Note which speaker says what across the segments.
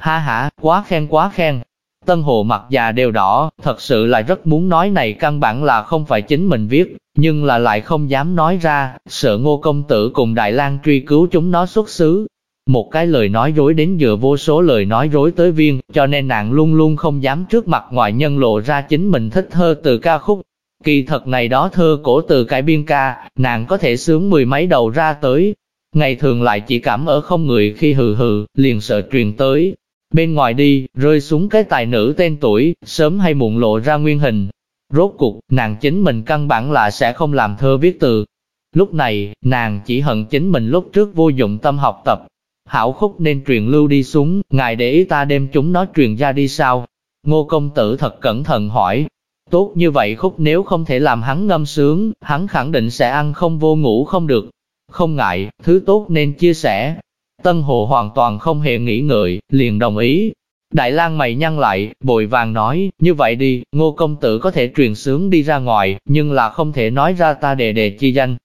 Speaker 1: Ha ha, quá khen quá khen. Tân Hồ mặt già đều đỏ, thật sự là rất muốn nói này căn bản là không phải chính mình viết, nhưng là lại không dám nói ra, sợ ngô công tử cùng Đại lang truy cứu chúng nó xuất xứ. Một cái lời nói dối đến dựa vô số lời nói dối tới viên, cho nên nàng luôn luôn không dám trước mặt ngoại nhân lộ ra chính mình thích thơ từ ca khúc. Kỳ thật này đó thơ cổ từ cái biên ca, nàng có thể sướng mười mấy đầu ra tới. Ngày thường lại chỉ cảm ở không người khi hừ hừ, liền sợ truyền tới, Bên ngoài đi, rơi xuống cái tài nữ tên tuổi, sớm hay muộn lộ ra nguyên hình. Rốt cuộc, nàng chính mình căn bản là sẽ không làm thơ viết từ. Lúc này, nàng chỉ hận chính mình lúc trước vô dụng tâm học tập. Hảo khúc nên truyền lưu đi xuống, ngài để ý ta đem chúng nó truyền ra đi sao? Ngô công tử thật cẩn thận hỏi. Tốt như vậy khúc nếu không thể làm hắn ngâm sướng, hắn khẳng định sẽ ăn không vô ngủ không được. Không ngại, thứ tốt nên chia sẻ, Tân Hồ hoàn toàn không hề nghĩ ngợi, liền đồng ý. Đại lang mày nhăn lại, bội vàng nói, như vậy đi, ngô công tử có thể truyền sướng đi ra ngoài, nhưng là không thể nói ra ta đề đề chi danh.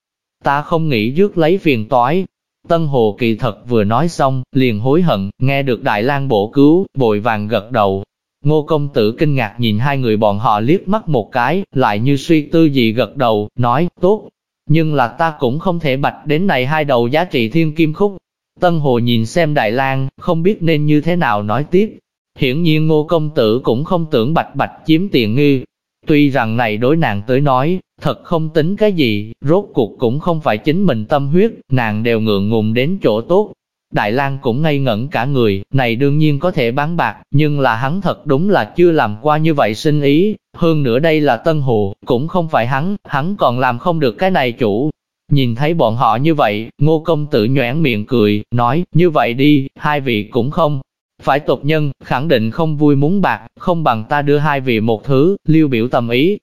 Speaker 1: Ta không nghĩ rước lấy phiền toái. Tân Hồ kỳ thật vừa nói xong, liền hối hận, nghe được Đại lang bổ cứu, bội vàng gật đầu. Ngô công tử kinh ngạc nhìn hai người bọn họ liếc mắt một cái, lại như suy tư gì gật đầu, nói, tốt. Nhưng là ta cũng không thể bạch đến này hai đầu giá trị thiên kim khúc, Tân Hồ nhìn xem Đại lang không biết nên như thế nào nói tiếp. Hiển nhiên ngô công tử cũng không tưởng bạch bạch chiếm tiền nghi. Tuy rằng này đối nàng tới nói, thật không tính cái gì, rốt cuộc cũng không phải chính mình tâm huyết, nàng đều ngượng ngùng đến chỗ tốt. Đại lang cũng ngây ngẩn cả người, này đương nhiên có thể bán bạc, nhưng là hắn thật đúng là chưa làm qua như vậy sinh ý, hơn nữa đây là Tân Hồ, cũng không phải hắn, hắn còn làm không được cái này chủ, Nhìn thấy bọn họ như vậy, ngô công tử nhoảng miệng cười, nói, như vậy đi, hai vị cũng không. Phải tục nhân, khẳng định không vui muốn bạc, không bằng ta đưa hai vị một thứ, lưu biểu tâm ý.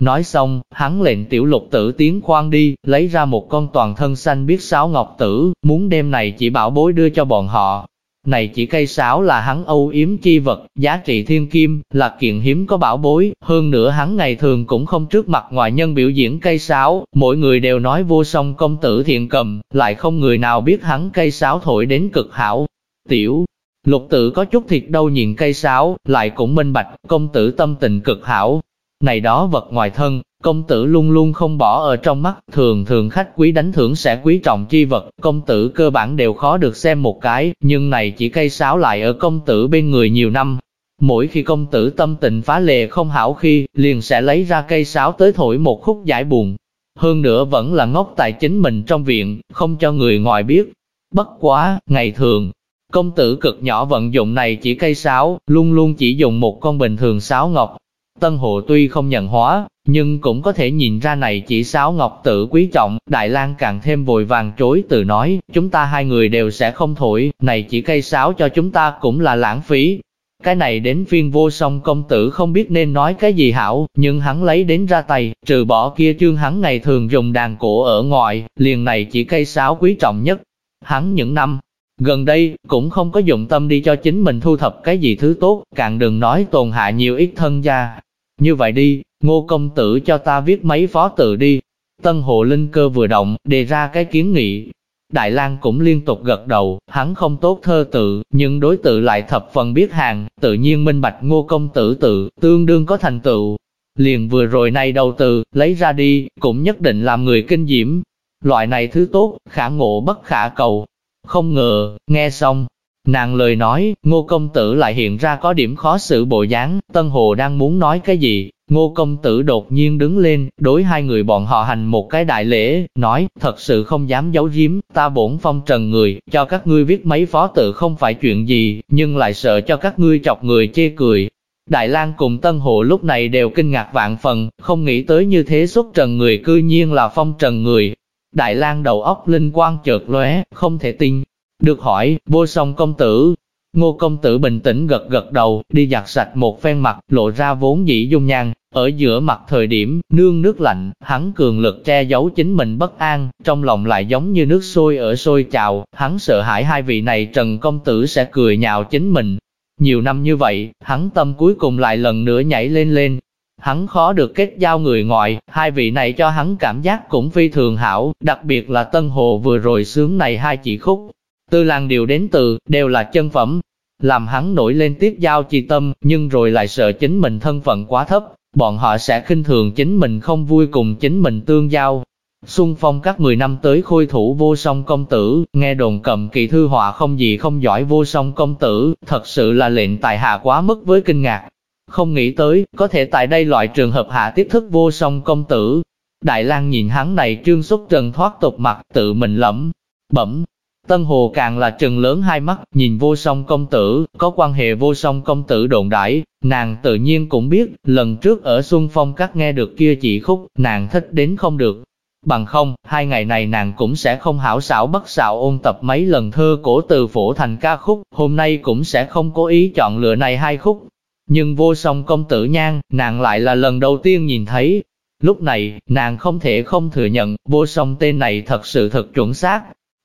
Speaker 1: Nói xong, hắn lệnh tiểu lục tử tiến khoan đi, lấy ra một con toàn thân xanh biết sáo ngọc tử, muốn đem này chỉ bảo bối đưa cho bọn họ. Này chỉ cây sáo là hắn âu yếm chi vật, giá trị thiên kim, là kiện hiếm có bảo bối, hơn nữa hắn ngày thường cũng không trước mặt ngoại nhân biểu diễn cây sáo, mỗi người đều nói vô song công tử thiện cầm, lại không người nào biết hắn cây sáo thổi đến cực hảo. Tiểu, lục tử có chút thiệt đâu nhìn cây sáo, lại cũng minh bạch, công tử tâm tình cực hảo. Này đó vật ngoài thân, Công tử luôn luôn không bỏ ở trong mắt, thường thường khách quý đánh thưởng sẽ quý trọng chi vật, công tử cơ bản đều khó được xem một cái, nhưng này chỉ cây sáo lại ở công tử bên người nhiều năm. Mỗi khi công tử tâm tình phá lệ không hảo khi, liền sẽ lấy ra cây sáo tới thổi một khúc giải buồn. Hơn nữa vẫn là ngốc tại chính mình trong viện, không cho người ngoài biết. Bất quá, ngày thường, công tử cực nhỏ vận dụng này chỉ cây sáo, luôn luôn chỉ dùng một con bình thường sáo ngọc, Tân Hồ tuy không nhận hóa, nhưng cũng có thể nhìn ra này chỉ sáo ngọc tử quý trọng, Đại lang càng thêm vội vàng chối từ nói, chúng ta hai người đều sẽ không thổi, này chỉ cây sáo cho chúng ta cũng là lãng phí. Cái này đến phiên vô song công tử không biết nên nói cái gì hảo, nhưng hắn lấy đến ra tay, trừ bỏ kia chương hắn ngày thường dùng đàn cổ ở ngoài, liền này chỉ cây sáo quý trọng nhất. Hắn những năm, Gần đây, cũng không có dụng tâm đi cho chính mình thu thập cái gì thứ tốt, càng đừng nói tồn hạ nhiều ít thân gia, như vậy đi, ngô công tử cho ta viết mấy phó tự đi. Tân Hồ Linh cơ vừa động, đề ra cái kiến nghị. Đại lang cũng liên tục gật đầu, hắn không tốt thơ tự, nhưng đối tự lại thập phần biết hàng, tự nhiên minh bạch ngô công tử tự, tương đương có thành tựu. Liền vừa rồi này đầu từ, lấy ra đi, cũng nhất định làm người kinh diễm. Loại này thứ tốt, khả ngộ bất khả cầu. Không ngờ, nghe xong, Nàng lời nói, ngô công tử lại hiện ra có điểm khó xử bộ dáng, Tân Hồ đang muốn nói cái gì, ngô công tử đột nhiên đứng lên, đối hai người bọn họ hành một cái đại lễ, nói, thật sự không dám giấu giếm, ta bổn phong trần người, cho các ngươi viết mấy phó tự không phải chuyện gì, nhưng lại sợ cho các ngươi chọc người chê cười. Đại lang cùng Tân Hồ lúc này đều kinh ngạc vạn phần, không nghĩ tới như thế xuất trần người cư nhiên là phong trần người. Đại lang đầu óc linh quang chợt lóe, không thể tin, được hỏi, vô song công tử. Ngô công tử bình tĩnh gật gật đầu, đi giặt sạch một phen mặt, lộ ra vốn dĩ dung nhan. Ở giữa mặt thời điểm, nương nước lạnh, hắn cường lực che giấu chính mình bất an, trong lòng lại giống như nước sôi ở sôi trào, hắn sợ hãi hai vị này Trần Công Tử sẽ cười nhạo chính mình. Nhiều năm như vậy, hắn tâm cuối cùng lại lần nữa nhảy lên lên. Hắn khó được kết giao người ngoài, hai vị này cho hắn cảm giác cũng phi thường hảo, đặc biệt là Tân Hồ vừa rồi sướng này hai chỉ khúc, Tư làng điều đến từ, đều là chân phẩm. làm hắn nổi lên tiếp giao chi tâm, nhưng rồi lại sợ chính mình thân phận quá thấp, bọn họ sẽ khinh thường chính mình không vui cùng chính mình tương giao. Xuân phong các 10 năm tới khôi thủ vô song công tử, nghe đồn cầm kỳ thư họa không gì không giỏi vô song công tử, thật sự là lệnh tài hạ quá mức với kinh ngạc. Không nghĩ tới, có thể tại đây loại trường hợp hạ tiếp thức vô song công tử. Đại lang nhìn hắn này trương xuất trần thoát tục mặt, tự mình lẩm bẩm, Tân Hồ càng là trừng lớn hai mắt, nhìn vô song công tử, có quan hệ vô song công tử đồn đãi, nàng tự nhiên cũng biết, lần trước ở Xuân Phong các nghe được kia chỉ khúc, nàng thích đến không được. Bằng không, hai ngày này nàng cũng sẽ không hảo xảo bất xạo ôn tập mấy lần thơ cổ từ phổ thành ca khúc, hôm nay cũng sẽ không cố ý chọn lựa này hai khúc. Nhưng vô song công tử nhan, nàng lại là lần đầu tiên nhìn thấy. Lúc này, nàng không thể không thừa nhận, vô song tên này thật sự thật chuẩn xác,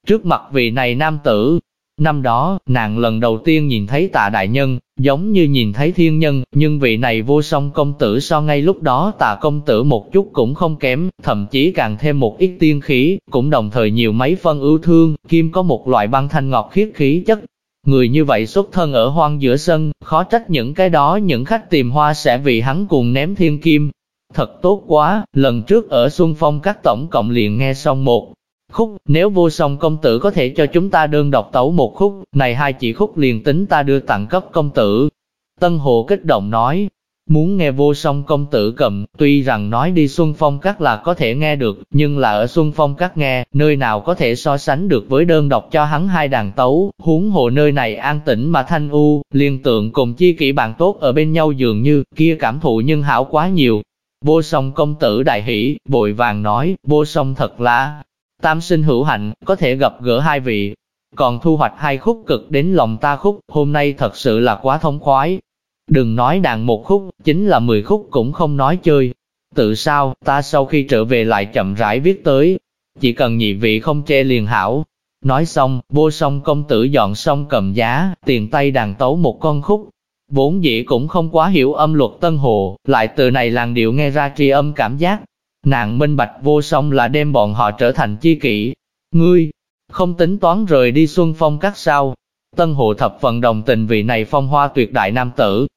Speaker 1: Trước mặt vị này nam tử, năm đó, nàng lần đầu tiên nhìn thấy tạ đại nhân, giống như nhìn thấy thiên nhân, nhưng vị này vô song công tử so ngay lúc đó tạ công tử một chút cũng không kém, thậm chí càng thêm một ít tiên khí, cũng đồng thời nhiều mấy phân ưu thương, kim có một loại băng thanh ngọt khiết khí chất. Người như vậy xuất thân ở hoang giữa sân, khó trách những cái đó những khách tìm hoa sẽ vì hắn cùng ném thiên kim. Thật tốt quá, lần trước ở Xuân Phong các tổng cộng liền nghe xong một khúc, nếu vô song công tử có thể cho chúng ta đơn độc tấu một khúc, này hai chỉ khúc liền tính ta đưa tặng cấp công tử. Tân Hồ kích động nói, muốn nghe vô song công tử cầm, tuy rằng nói đi Xuân Phong Các là có thể nghe được, nhưng là ở Xuân Phong Các nghe, nơi nào có thể so sánh được với đơn độc cho hắn hai đàn tấu, huống hồ nơi này an tĩnh mà thanh u, liên tượng cùng chi kỷ bạn tốt ở bên nhau dường như, kia cảm thụ nhân hảo quá nhiều. Vô song công tử đại hỷ, vội vàng nói, vô song thật là, Tam sinh hữu hạnh, có thể gặp gỡ hai vị, còn thu hoạch hai khúc cực đến lòng ta khúc, hôm nay thật sự là quá thông khoái. Đừng nói đàn một khúc, chính là mười khúc cũng không nói chơi. Tự sao, ta sau khi trở về lại chậm rãi viết tới, chỉ cần nhị vị không che liền hảo. Nói xong, vô song công tử dọn xong cầm giá, tiền tay đàn tấu một con khúc. Vốn dĩ cũng không quá hiểu âm luật tân hồ, lại từ này làng điệu nghe ra tri âm cảm giác, Nàng minh bạch vô song là đem bọn họ trở thành chi kỷ. Ngươi, không tính toán rời đi xuân phong các sao. Tân hộ thập phần đồng tình vị này phong hoa tuyệt đại nam tử.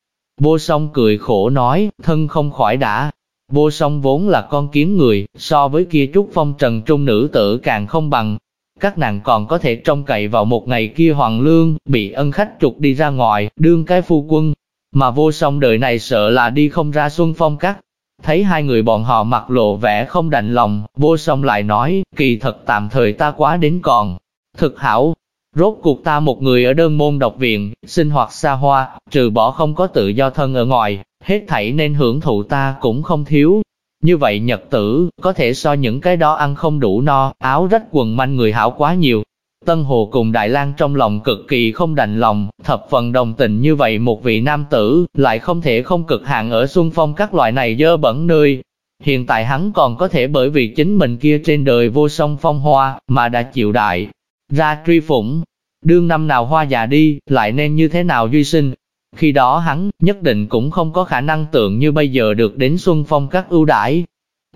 Speaker 1: Vô song cười khổ nói, thân không khỏi đã. Vô song vốn là con kiến người, so với kia trúc phong trần trung nữ tử càng không bằng. Các nàng còn có thể trông cậy vào một ngày kia hoàng lương, bị ân khách trục đi ra ngoài, đương cái phu quân. Mà vô song đời này sợ là đi không ra xuân phong các, Thấy hai người bọn họ mặt lộ vẻ không đành lòng, vô song lại nói, kỳ thật tạm thời ta quá đến còn. Thực hảo, rốt cuộc ta một người ở đơn môn độc viện, sinh hoạt xa hoa, trừ bỏ không có tự do thân ở ngoài, hết thảy nên hưởng thụ ta cũng không thiếu. Như vậy nhật tử, có thể so những cái đó ăn không đủ no, áo rách quần manh người hảo quá nhiều, Tân Hồ cùng Đại Lang trong lòng cực kỳ không đành lòng, thập phần đồng tình như vậy một vị nam tử, lại không thể không cực hạn ở xuân phong các loại này dơ bẩn nơi. Hiện tại hắn còn có thể bởi vì chính mình kia trên đời vô song phong hoa, mà đã chịu đại, ra truy phủng. Đương năm nào hoa già đi, lại nên như thế nào duy sinh. Khi đó hắn, nhất định cũng không có khả năng tượng như bây giờ được đến xuân phong các ưu đãi,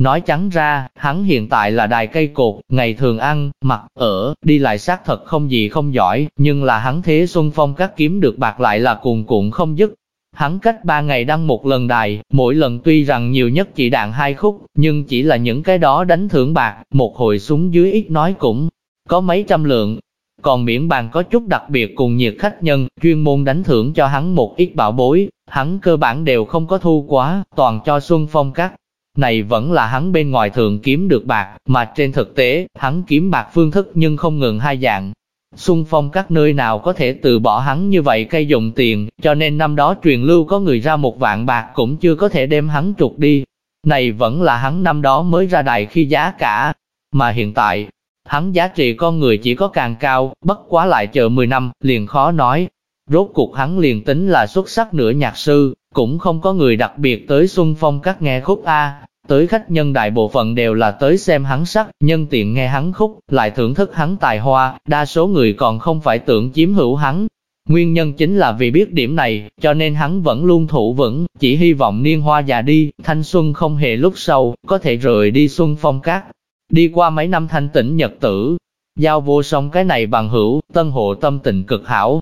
Speaker 1: Nói trắng ra, hắn hiện tại là đài cây cột, ngày thường ăn, mặc, ở, đi lại xác thật không gì không giỏi, nhưng là hắn thế xuân phong các kiếm được bạc lại là cuồn cuộn không dứt. Hắn cách ba ngày đăng một lần đài, mỗi lần tuy rằng nhiều nhất chỉ đạn hai khúc, nhưng chỉ là những cái đó đánh thưởng bạc, một hồi súng dưới ít nói cũng có mấy trăm lượng. Còn miễn bàn có chút đặc biệt cùng nhiệt khách nhân, chuyên môn đánh thưởng cho hắn một ít bảo bối, hắn cơ bản đều không có thu quá, toàn cho Xuân Phong Các này vẫn là hắn bên ngoài thường kiếm được bạc, mà trên thực tế, hắn kiếm bạc phương thức nhưng không ngừng hai dạng. Xung phong các nơi nào có thể từ bỏ hắn như vậy cây dùng tiền, cho nên năm đó truyền lưu có người ra một vạn bạc cũng chưa có thể đem hắn trục đi. Này vẫn là hắn năm đó mới ra đài khi giá cả, mà hiện tại, hắn giá trị con người chỉ có càng cao, bất quá lại chờ 10 năm, liền khó nói. Rốt cuộc hắn liền tính là xuất sắc nửa nhạc sư, cũng không có người đặc biệt tới xuân phong các nghe khúc A, tới khách nhân đại bộ phận đều là tới xem hắn sắc, nhân tiện nghe hắn khúc, lại thưởng thức hắn tài hoa, đa số người còn không phải tưởng chiếm hữu hắn. Nguyên nhân chính là vì biết điểm này, cho nên hắn vẫn luôn thủ vững, chỉ hy vọng niên hoa già đi, thanh xuân không hề lúc sau, có thể rời đi xuân phong cát. Đi qua mấy năm thanh tĩnh nhật tử, giao vô song cái này bằng hữu, tân hộ tâm tình cực hảo,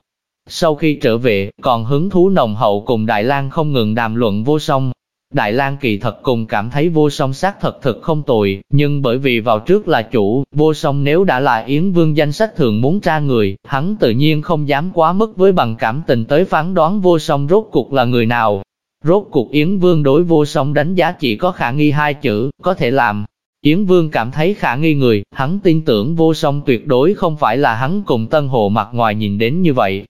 Speaker 1: Sau khi trở về, còn hứng thú nồng hậu cùng Đại lang không ngừng đàm luận vô song. Đại lang kỳ thật cùng cảm thấy vô song xác thật thực không tồi, nhưng bởi vì vào trước là chủ, vô song nếu đã là Yến Vương danh sách thường muốn tra người, hắn tự nhiên không dám quá mức với bằng cảm tình tới phán đoán vô song rốt cuộc là người nào. Rốt cuộc Yến Vương đối vô song đánh giá chỉ có khả nghi hai chữ, có thể làm. Yến Vương cảm thấy khả nghi người, hắn tin tưởng vô song tuyệt đối không phải là hắn cùng Tân Hồ mặt ngoài nhìn đến như vậy,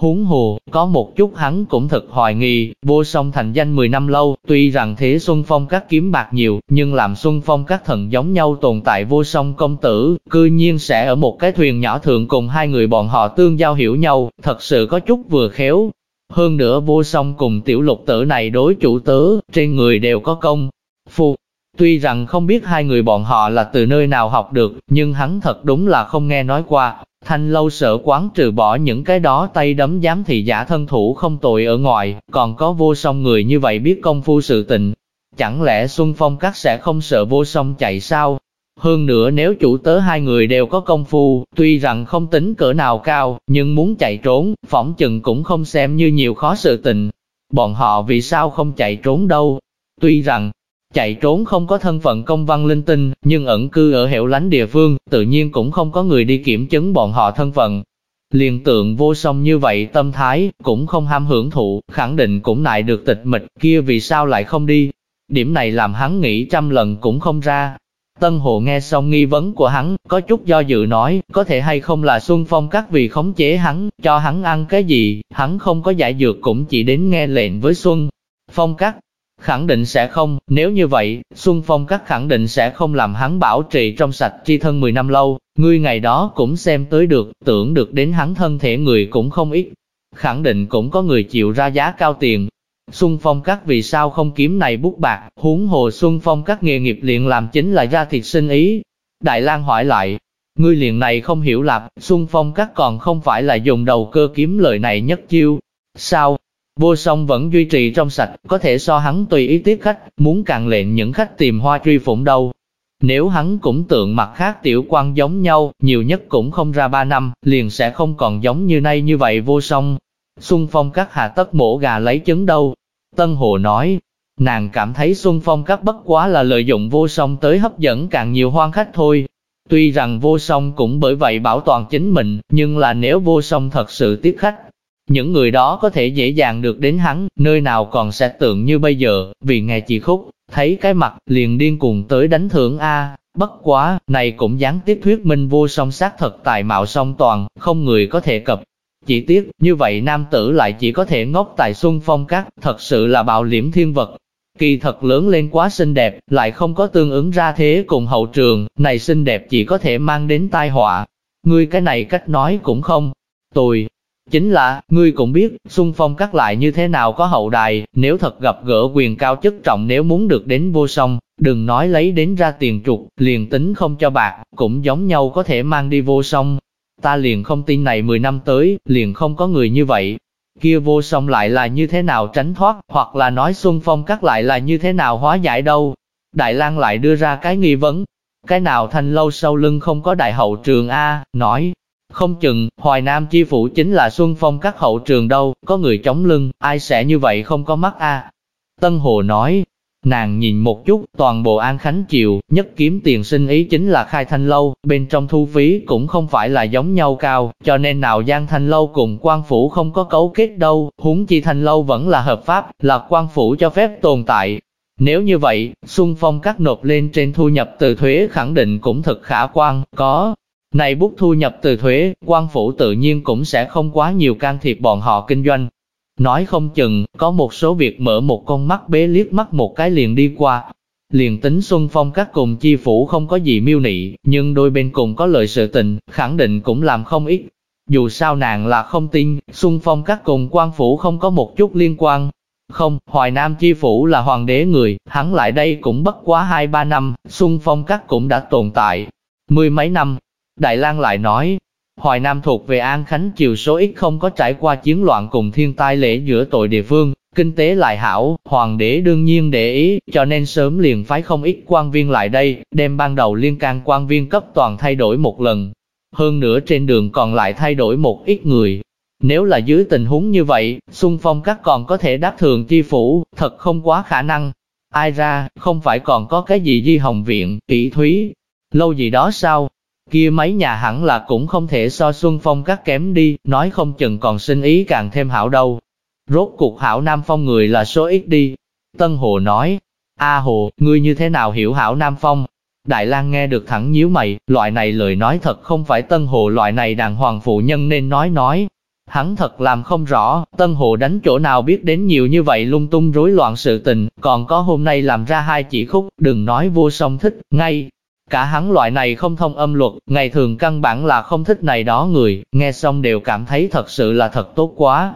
Speaker 1: Huống hồ, có một chút hắn cũng thật hoài nghi, vô song thành danh 10 năm lâu, tuy rằng thế Xuân Phong các kiếm bạc nhiều, nhưng làm Xuân Phong các thần giống nhau tồn tại vô song công tử, cư nhiên sẽ ở một cái thuyền nhỏ thượng cùng hai người bọn họ tương giao hiểu nhau, thật sự có chút vừa khéo. Hơn nữa vô song cùng tiểu lục tử này đối chủ tớ, trên người đều có công. Phu, tuy rằng không biết hai người bọn họ là từ nơi nào học được, nhưng hắn thật đúng là không nghe nói qua, Thanh lâu sở quán trừ bỏ những cái đó tay đấm giám thị giả thân thủ không tội ở ngoài, còn có vô song người như vậy biết công phu sự tình. Chẳng lẽ Xuân Phong Các sẽ không sợ vô song chạy sao? Hơn nữa nếu chủ tớ hai người đều có công phu, tuy rằng không tính cỡ nào cao, nhưng muốn chạy trốn, phỏng chừng cũng không xem như nhiều khó sự tình. Bọn họ vì sao không chạy trốn đâu? Tuy rằng, Chạy trốn không có thân phận công văn linh tinh, nhưng ẩn cư ở hẻo lánh địa phương, tự nhiên cũng không có người đi kiểm chứng bọn họ thân phận. liền tượng vô song như vậy tâm thái, cũng không ham hưởng thụ, khẳng định cũng nại được tịch mịch, kia vì sao lại không đi. Điểm này làm hắn nghĩ trăm lần cũng không ra. Tân Hồ nghe xong nghi vấn của hắn, có chút do dự nói, có thể hay không là Xuân Phong các vì khống chế hắn, cho hắn ăn cái gì, hắn không có giải dược cũng chỉ đến nghe lệnh với Xuân. Phong các, Khẳng định sẽ không, nếu như vậy, Xuân Phong các khẳng định sẽ không làm hắn bảo trì trong sạch tri thân 10 năm lâu, ngươi ngày đó cũng xem tới được, tưởng được đến hắn thân thể người cũng không ít. Khẳng định cũng có người chịu ra giá cao tiền. Xuân Phong các vì sao không kiếm này bút bạc, huống hồ Xuân Phong các nghề nghiệp liền làm chính là ra thiệt sinh ý. Đại lang hỏi lại, ngươi liền này không hiểu lạp, Xuân Phong các còn không phải là dùng đầu cơ kiếm lời này nhất chiêu. Sao, Vô song vẫn duy trì trong sạch, có thể so hắn tùy ý tiếp khách, muốn càng lệnh những khách tìm hoa truy phụng đâu. Nếu hắn cũng tượng mặt khác tiểu quan giống nhau, nhiều nhất cũng không ra ba năm, liền sẽ không còn giống như nay như vậy vô song. Xuân Phong các hạ tất mổ gà lấy trứng đâu. Tân Hồ nói, nàng cảm thấy Xuân Phong các bất quá là lợi dụng vô song tới hấp dẫn càng nhiều hoan khách thôi. Tuy rằng vô song cũng bởi vậy bảo toàn chính mình, nhưng là nếu vô song thật sự tiếp khách, những người đó có thể dễ dàng được đến hắn, nơi nào còn sẽ tượng như bây giờ, vì nghe chị khúc, thấy cái mặt, liền điên cuồng tới đánh thưởng A, bất quá, này cũng gián tiếp thuyết minh vô song sát thật tài mạo song toàn, không người có thể cập. Chỉ tiếc, như vậy nam tử lại chỉ có thể ngốc tại xuân phong các, thật sự là bạo liễm thiên vật. Kỳ thật lớn lên quá xinh đẹp, lại không có tương ứng ra thế cùng hậu trường, này xinh đẹp chỉ có thể mang đến tai họa. Ngươi cái này cách nói cũng không. Tồi, Chính là, ngươi cũng biết, Xuân Phong cắt lại như thế nào có hậu đài, nếu thật gặp gỡ quyền cao chức trọng nếu muốn được đến vô song, đừng nói lấy đến ra tiền trục, liền tính không cho bạc, cũng giống nhau có thể mang đi vô song. Ta liền không tin này 10 năm tới, liền không có người như vậy. Kia vô song lại là như thế nào tránh thoát, hoặc là nói Xuân Phong cắt lại là như thế nào hóa giải đâu. Đại lang lại đưa ra cái nghi vấn, cái nào thanh lâu sau lưng không có đại hậu trường A, nói, không chừng, Hoài Nam chi phủ chính là Xuân Phong các hậu trường đâu, có người chống lưng, ai sẽ như vậy không có mắt a Tân Hồ nói, nàng nhìn một chút, toàn bộ An Khánh Triều, nhất kiếm tiền sinh ý chính là khai thanh lâu, bên trong thu phí cũng không phải là giống nhau cao, cho nên nào Giang Thanh Lâu cùng quan phủ không có cấu kết đâu, huống chi Thanh Lâu vẫn là hợp pháp, là quan phủ cho phép tồn tại. Nếu như vậy, Xuân Phong các nộp lên trên thu nhập từ thuế khẳng định cũng thật khả quan, có, này bút thu nhập từ thuế, quan phủ tự nhiên cũng sẽ không quá nhiều can thiệp bọn họ kinh doanh. Nói không chừng, có một số việc mở một con mắt bế liếc mắt một cái liền đi qua. Liền tính Xuân Phong các cùng chi phủ không có gì miêu nị, nhưng đôi bên cùng có lợi sự tình, khẳng định cũng làm không ít. Dù sao nàng là không tin, Xuân Phong các cùng quan phủ không có một chút liên quan. Không, Hoài Nam chi phủ là hoàng đế người, hắn lại đây cũng bất quá hai ba năm, Xuân Phong các cũng đã tồn tại. Mười mấy năm, Đại lang lại nói, Hoài Nam thuộc về An Khánh chiều số ít không có trải qua chiến loạn cùng thiên tai lễ giữa tội địa phương, kinh tế lại hảo, hoàng đế đương nhiên để ý, cho nên sớm liền phái không ít quan viên lại đây, đem ban đầu liên can quan viên cấp toàn thay đổi một lần. Hơn nữa trên đường còn lại thay đổi một ít người. Nếu là dưới tình huống như vậy, Xuân Phong các còn có thể đáp thường chi phủ, thật không quá khả năng. Ai ra, không phải còn có cái gì di hồng viện, kỹ thúy, lâu gì đó sao? Kia mấy nhà hẳn là cũng không thể so Xuân Phong các kém đi, nói không chừng còn sinh ý càng thêm hảo đâu. Rốt cuộc hảo Nam Phong người là số ít đi. Tân Hồ nói, A Hồ, ngươi như thế nào hiểu hảo Nam Phong? Đại lang nghe được thẳng nhíu mày, loại này lời nói thật không phải Tân Hồ loại này đàng hoàng phụ nhân nên nói nói. Hắn thật làm không rõ, Tân Hồ đánh chỗ nào biết đến nhiều như vậy lung tung rối loạn sự tình, còn có hôm nay làm ra hai chỉ khúc, đừng nói vô song thích, ngay. Cả hắn loại này không thông âm luật, ngày thường căn bản là không thích này đó người, nghe xong đều cảm thấy thật sự là thật tốt quá.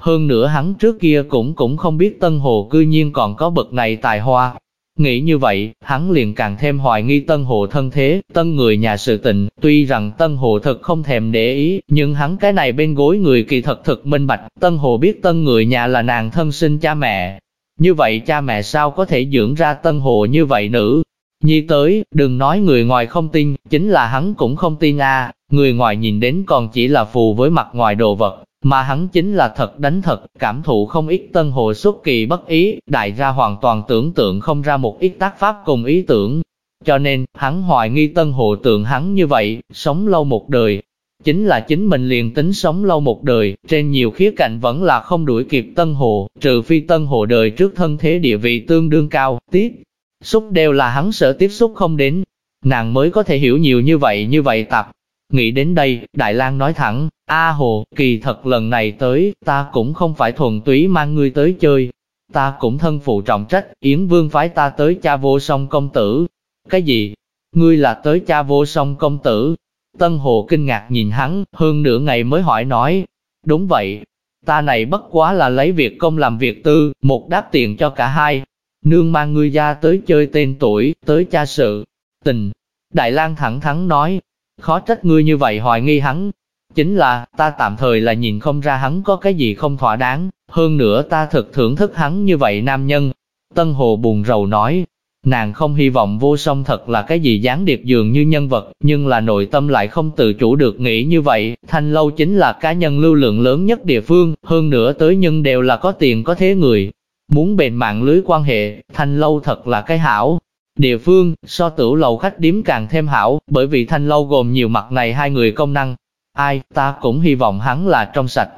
Speaker 1: Hơn nữa hắn trước kia cũng cũng không biết Tân Hồ cư nhiên còn có bậc này tài hoa, Nghĩ như vậy, hắn liền càng thêm hoài nghi Tân Hồ thân thế, Tân người nhà sự tình, tuy rằng Tân Hồ thật không thèm để ý, nhưng hắn cái này bên gối người kỳ thật thực minh bạch, Tân Hồ biết Tân người nhà là nàng thân sinh cha mẹ. Như vậy cha mẹ sao có thể dưỡng ra Tân Hồ như vậy nữ? Nhi tới, đừng nói người ngoài không tin, chính là hắn cũng không tin a người ngoài nhìn đến còn chỉ là phù với mặt ngoài đồ vật, mà hắn chính là thật đánh thật, cảm thụ không ít tân hồ xuất kỳ bất ý, đại ra hoàn toàn tưởng tượng không ra một ít tác pháp cùng ý tưởng. Cho nên, hắn hoài nghi tân hồ tượng hắn như vậy, sống lâu một đời. Chính là chính mình liền tính sống lâu một đời, trên nhiều khía cạnh vẫn là không đuổi kịp tân hồ, trừ phi tân hồ đời trước thân thế địa vị tương đương cao, tiết. Xúc đều là hắn sợ tiếp xúc không đến, nàng mới có thể hiểu nhiều như vậy như vậy tập. Nghĩ đến đây, Đại lang nói thẳng, A Hồ, kỳ thật lần này tới, ta cũng không phải thuần túy mang ngươi tới chơi. Ta cũng thân phụ trọng trách, Yến Vương phái ta tới cha vô song công tử. Cái gì? Ngươi là tới cha vô song công tử? Tân Hồ kinh ngạc nhìn hắn, hơn nửa ngày mới hỏi nói. Đúng vậy, ta này bất quá là lấy việc công làm việc tư, một đáp tiền cho cả hai. Nương mang ngươi ra tới chơi tên tuổi, tới cha sự, tình. Đại lang thẳng thắn nói, khó trách ngươi như vậy hoài nghi hắn. Chính là, ta tạm thời là nhìn không ra hắn có cái gì không thỏa đáng, hơn nữa ta thật thưởng thức hắn như vậy nam nhân. Tân Hồ buồn rầu nói, nàng không hy vọng vô song thật là cái gì gián điệp dường như nhân vật, nhưng là nội tâm lại không tự chủ được nghĩ như vậy, thanh lâu chính là cá nhân lưu lượng lớn nhất địa phương, hơn nữa tới nhân đều là có tiền có thế người. Muốn bền mạng lưới quan hệ, thanh lâu thật là cái hảo, Địa phương, so tửu lầu khách điếm càng thêm hảo, bởi vì thanh lâu gồm nhiều mặt này hai người công năng. Ai, ta cũng hy vọng hắn là trong sạch.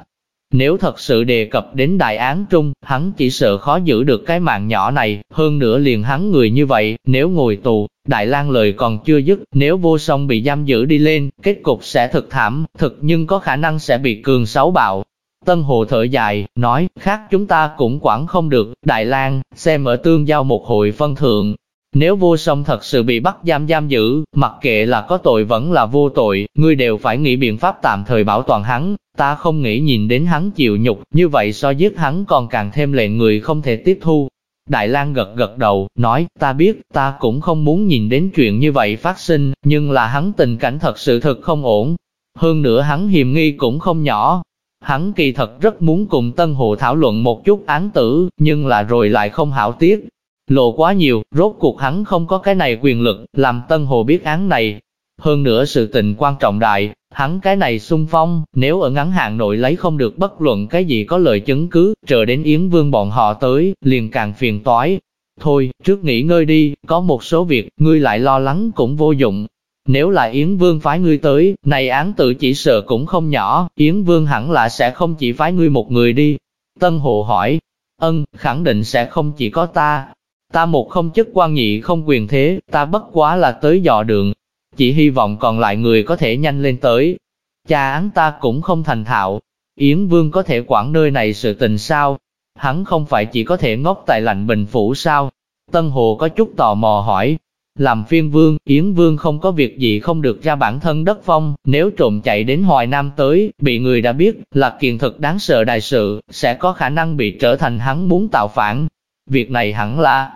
Speaker 1: Nếu thật sự đề cập đến đại án trung, hắn chỉ sợ khó giữ được cái mạng nhỏ này, hơn nữa liền hắn người như vậy, nếu ngồi tù, Đại lang lời còn chưa dứt, nếu vô song bị giam giữ đi lên, kết cục sẽ thực thảm, thực nhưng có khả năng sẽ bị cường xấu bạo. Tân Hồ thở dài, nói, khác chúng ta cũng quản không được, Đại lang xem ở tương giao một hội phân thượng, nếu vô song thật sự bị bắt giam giam giữ, mặc kệ là có tội vẫn là vô tội, ngươi đều phải nghĩ biện pháp tạm thời bảo toàn hắn, ta không nghĩ nhìn đến hắn chịu nhục, như vậy so giết hắn còn càng thêm lệnh người không thể tiếp thu. Đại lang gật gật đầu, nói, ta biết, ta cũng không muốn nhìn đến chuyện như vậy phát sinh, nhưng là hắn tình cảnh thật sự thật không ổn. Hơn nữa hắn hiềm nghi cũng không nhỏ. Hắn kỳ thật rất muốn cùng Tân Hồ thảo luận một chút án tử, nhưng là rồi lại không hảo tiếc, Lộ quá nhiều, rốt cuộc hắn không có cái này quyền lực, làm Tân Hồ biết án này. Hơn nữa sự tình quan trọng đại, hắn cái này xung phong, nếu ở ngắn hạn nội lấy không được bất luận cái gì có lời chứng cứ, chờ đến Yến Vương bọn họ tới, liền càng phiền toái. Thôi, trước nghỉ ngơi đi, có một số việc, ngươi lại lo lắng cũng vô dụng. Nếu là Yến Vương phái ngươi tới, này án tự chỉ sợ cũng không nhỏ, Yến Vương hẳn là sẽ không chỉ phái ngươi một người đi. Tân Hồ hỏi, ân, khẳng định sẽ không chỉ có ta, Ta một không chức quan nhị không quyền thế, ta bất quá là tới dò đường. Chỉ hy vọng còn lại người có thể nhanh lên tới. Cha án ta cũng không thành thạo. Yến Vương có thể quản nơi này sự tình sao? Hắn không phải chỉ có thể ngốc tại lạnh bình phủ sao? Tân Hồ có chút tò mò hỏi. Làm phiên vương, Yến Vương không có việc gì không được ra bản thân đất phong, nếu trộm chạy đến Hoài Nam tới, bị người đã biết, là kiện thực đáng sợ đại sự, sẽ có khả năng bị trở thành hắn muốn tạo phản. Việc này hẳn là,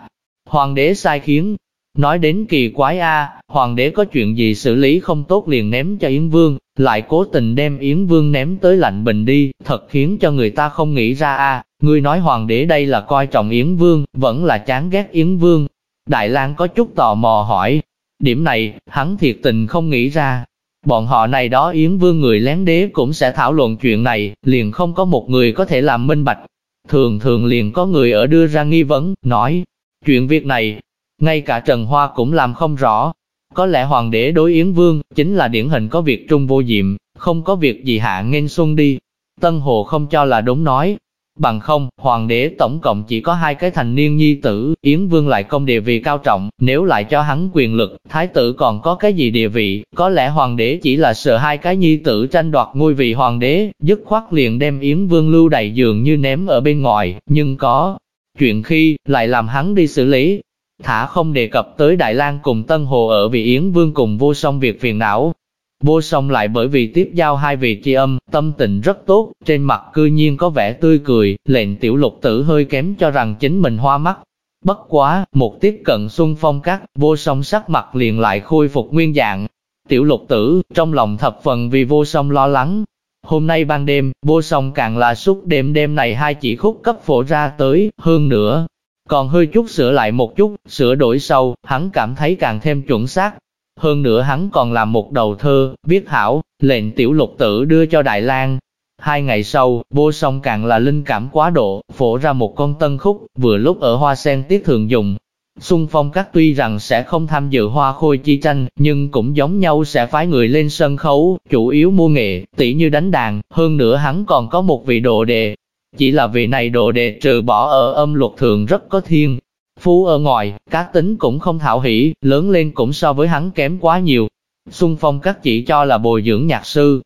Speaker 1: hoàng đế sai khiến. Nói đến kỳ quái a, hoàng đế có chuyện gì xử lý không tốt liền ném cho Yến Vương, lại cố tình đem Yến Vương ném tới lạnh bình đi, thật khiến cho người ta không nghĩ ra a. Ngươi nói hoàng đế đây là coi trọng Yến Vương, vẫn là chán ghét Yến Vương. Đại lang có chút tò mò hỏi, điểm này, hắn thiệt tình không nghĩ ra. Bọn họ này đó Yến Vương người lén đế cũng sẽ thảo luận chuyện này, liền không có một người có thể làm minh bạch. Thường thường liền có người ở đưa ra nghi vấn, nói, chuyện việc này, ngay cả Trần Hoa cũng làm không rõ. Có lẽ hoàng đế đối Yến Vương, chính là điển hình có việc trung vô diệm, không có việc gì hạ nghênh xuân đi. Tân Hồ không cho là đúng nói, Bằng không, hoàng đế tổng cộng chỉ có hai cái thành niên nhi tử, Yến Vương lại công địa vị cao trọng, nếu lại cho hắn quyền lực, thái tử còn có cái gì địa vị, có lẽ hoàng đế chỉ là sợ hai cái nhi tử tranh đoạt ngôi vị hoàng đế, dứt khoát liền đem Yến Vương lưu đầy giường như ném ở bên ngoài, nhưng có chuyện khi, lại làm hắn đi xử lý. Thả không đề cập tới Đại lang cùng Tân Hồ ở vì Yến Vương cùng vô song việc phiền não, Vô song lại bởi vì tiếp giao hai vị tri âm, tâm tình rất tốt, trên mặt cư nhiên có vẻ tươi cười, lệnh tiểu lục tử hơi kém cho rằng chính mình hoa mắt. Bất quá, một tiếp cận xuân phong cắt, vô song sắc mặt liền lại khôi phục nguyên dạng. Tiểu lục tử, trong lòng thập phần vì vô song lo lắng. Hôm nay ban đêm, vô song càng là suốt đêm đêm này hai chỉ khúc cấp phổ ra tới, hơn nữa. Còn hơi chút sửa lại một chút, sửa đổi sâu, hắn cảm thấy càng thêm chuẩn xác, hơn nữa hắn còn làm một đầu thơ, viết hảo, lệnh tiểu lục tử đưa cho Đại lang Hai ngày sau, vô song càng là linh cảm quá độ, phổ ra một con tân khúc, vừa lúc ở hoa sen tiết thường dùng. Xuân phong các tuy rằng sẽ không tham dự hoa khôi chi tranh, nhưng cũng giống nhau sẽ phái người lên sân khấu, chủ yếu mua nghệ, tỉ như đánh đàn, hơn nữa hắn còn có một vị đồ đề. Chỉ là vị này đồ đề trừ bỏ ở âm luật thường rất có thiên, Phú ở ngoài, cá tính cũng không thảo hỷ, lớn lên cũng so với hắn kém quá nhiều. Xuân Phong các chỉ cho là bồi dưỡng nhạc sư.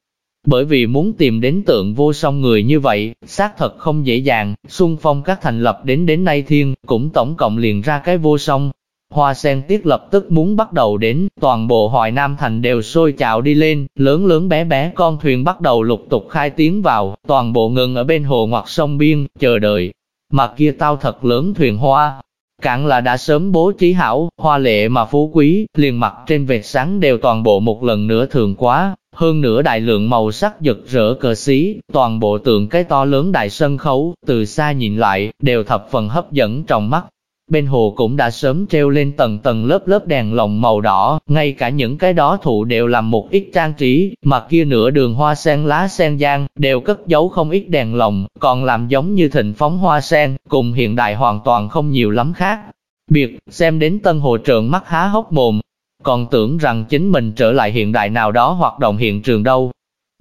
Speaker 1: Bởi vì muốn tìm đến tượng vô song người như vậy, xác thật không dễ dàng, Xuân Phong các thành lập đến đến nay thiên, cũng tổng cộng liền ra cái vô song. Hoa sen tiết lập tức muốn bắt đầu đến, toàn bộ hoài Nam Thành đều sôi chào đi lên, lớn lớn bé bé con thuyền bắt đầu lục tục khai tiến vào, toàn bộ ngừng ở bên hồ hoặc sông biên, chờ đợi. Mà kia tao thật lớn thuyền hoa, Cạn là đã sớm bố trí hảo, hoa lệ mà phú quý, liền mặt trên vệt sáng đều toàn bộ một lần nữa thường quá, hơn nữa đại lượng màu sắc rực rỡ cờ xí, toàn bộ tượng cái to lớn đại sân khấu, từ xa nhìn lại, đều thập phần hấp dẫn trong mắt. Bên hồ cũng đã sớm treo lên tầng tầng lớp lớp đèn lồng màu đỏ, ngay cả những cái đó thụ đều làm một ít trang trí, mà kia nửa đường hoa sen lá sen giang, đều cất giấu không ít đèn lồng, còn làm giống như thịnh phóng hoa sen, cùng hiện đại hoàn toàn không nhiều lắm khác. Biệt, xem đến tân hồ trợn mắt há hốc mồm, còn tưởng rằng chính mình trở lại hiện đại nào đó hoạt động hiện trường đâu,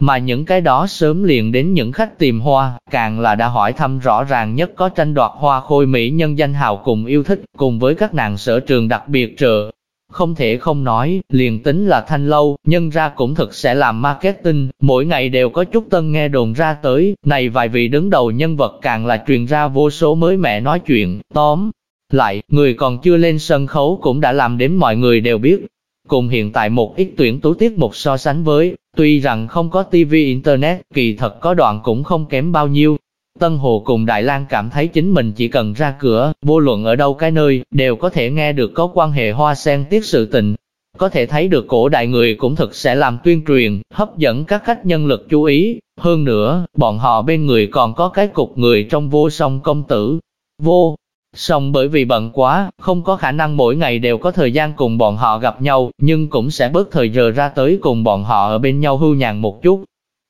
Speaker 1: mà những cái đó sớm liền đến những khách tìm hoa, càng là đã hỏi thăm rõ ràng nhất có tranh đoạt hoa khôi mỹ nhân danh hào cùng yêu thích, cùng với các nàng sở trường đặc biệt trợ. Không thể không nói, liền tính là thanh lâu, nhân ra cũng thực sẽ làm marketing, mỗi ngày đều có chút tân nghe đồn ra tới, này vài vị đứng đầu nhân vật càng là truyền ra vô số mới mẹ nói chuyện, tóm. Lại, người còn chưa lên sân khấu cũng đã làm đến mọi người đều biết, Cùng hiện tại một ít tuyển tú tiết một so sánh với, tuy rằng không có TV Internet, kỳ thật có đoạn cũng không kém bao nhiêu. Tân Hồ cùng Đại lang cảm thấy chính mình chỉ cần ra cửa, vô luận ở đâu cái nơi, đều có thể nghe được có quan hệ hoa sen tiết sự tình. Có thể thấy được cổ đại người cũng thực sẽ làm tuyên truyền, hấp dẫn các khách nhân lực chú ý. Hơn nữa, bọn họ bên người còn có cái cục người trong vô song công tử. Vô, Xong bởi vì bận quá, không có khả năng mỗi ngày đều có thời gian cùng bọn họ gặp nhau, nhưng cũng sẽ bớt thời giờ ra tới cùng bọn họ ở bên nhau hưu nhàn một chút.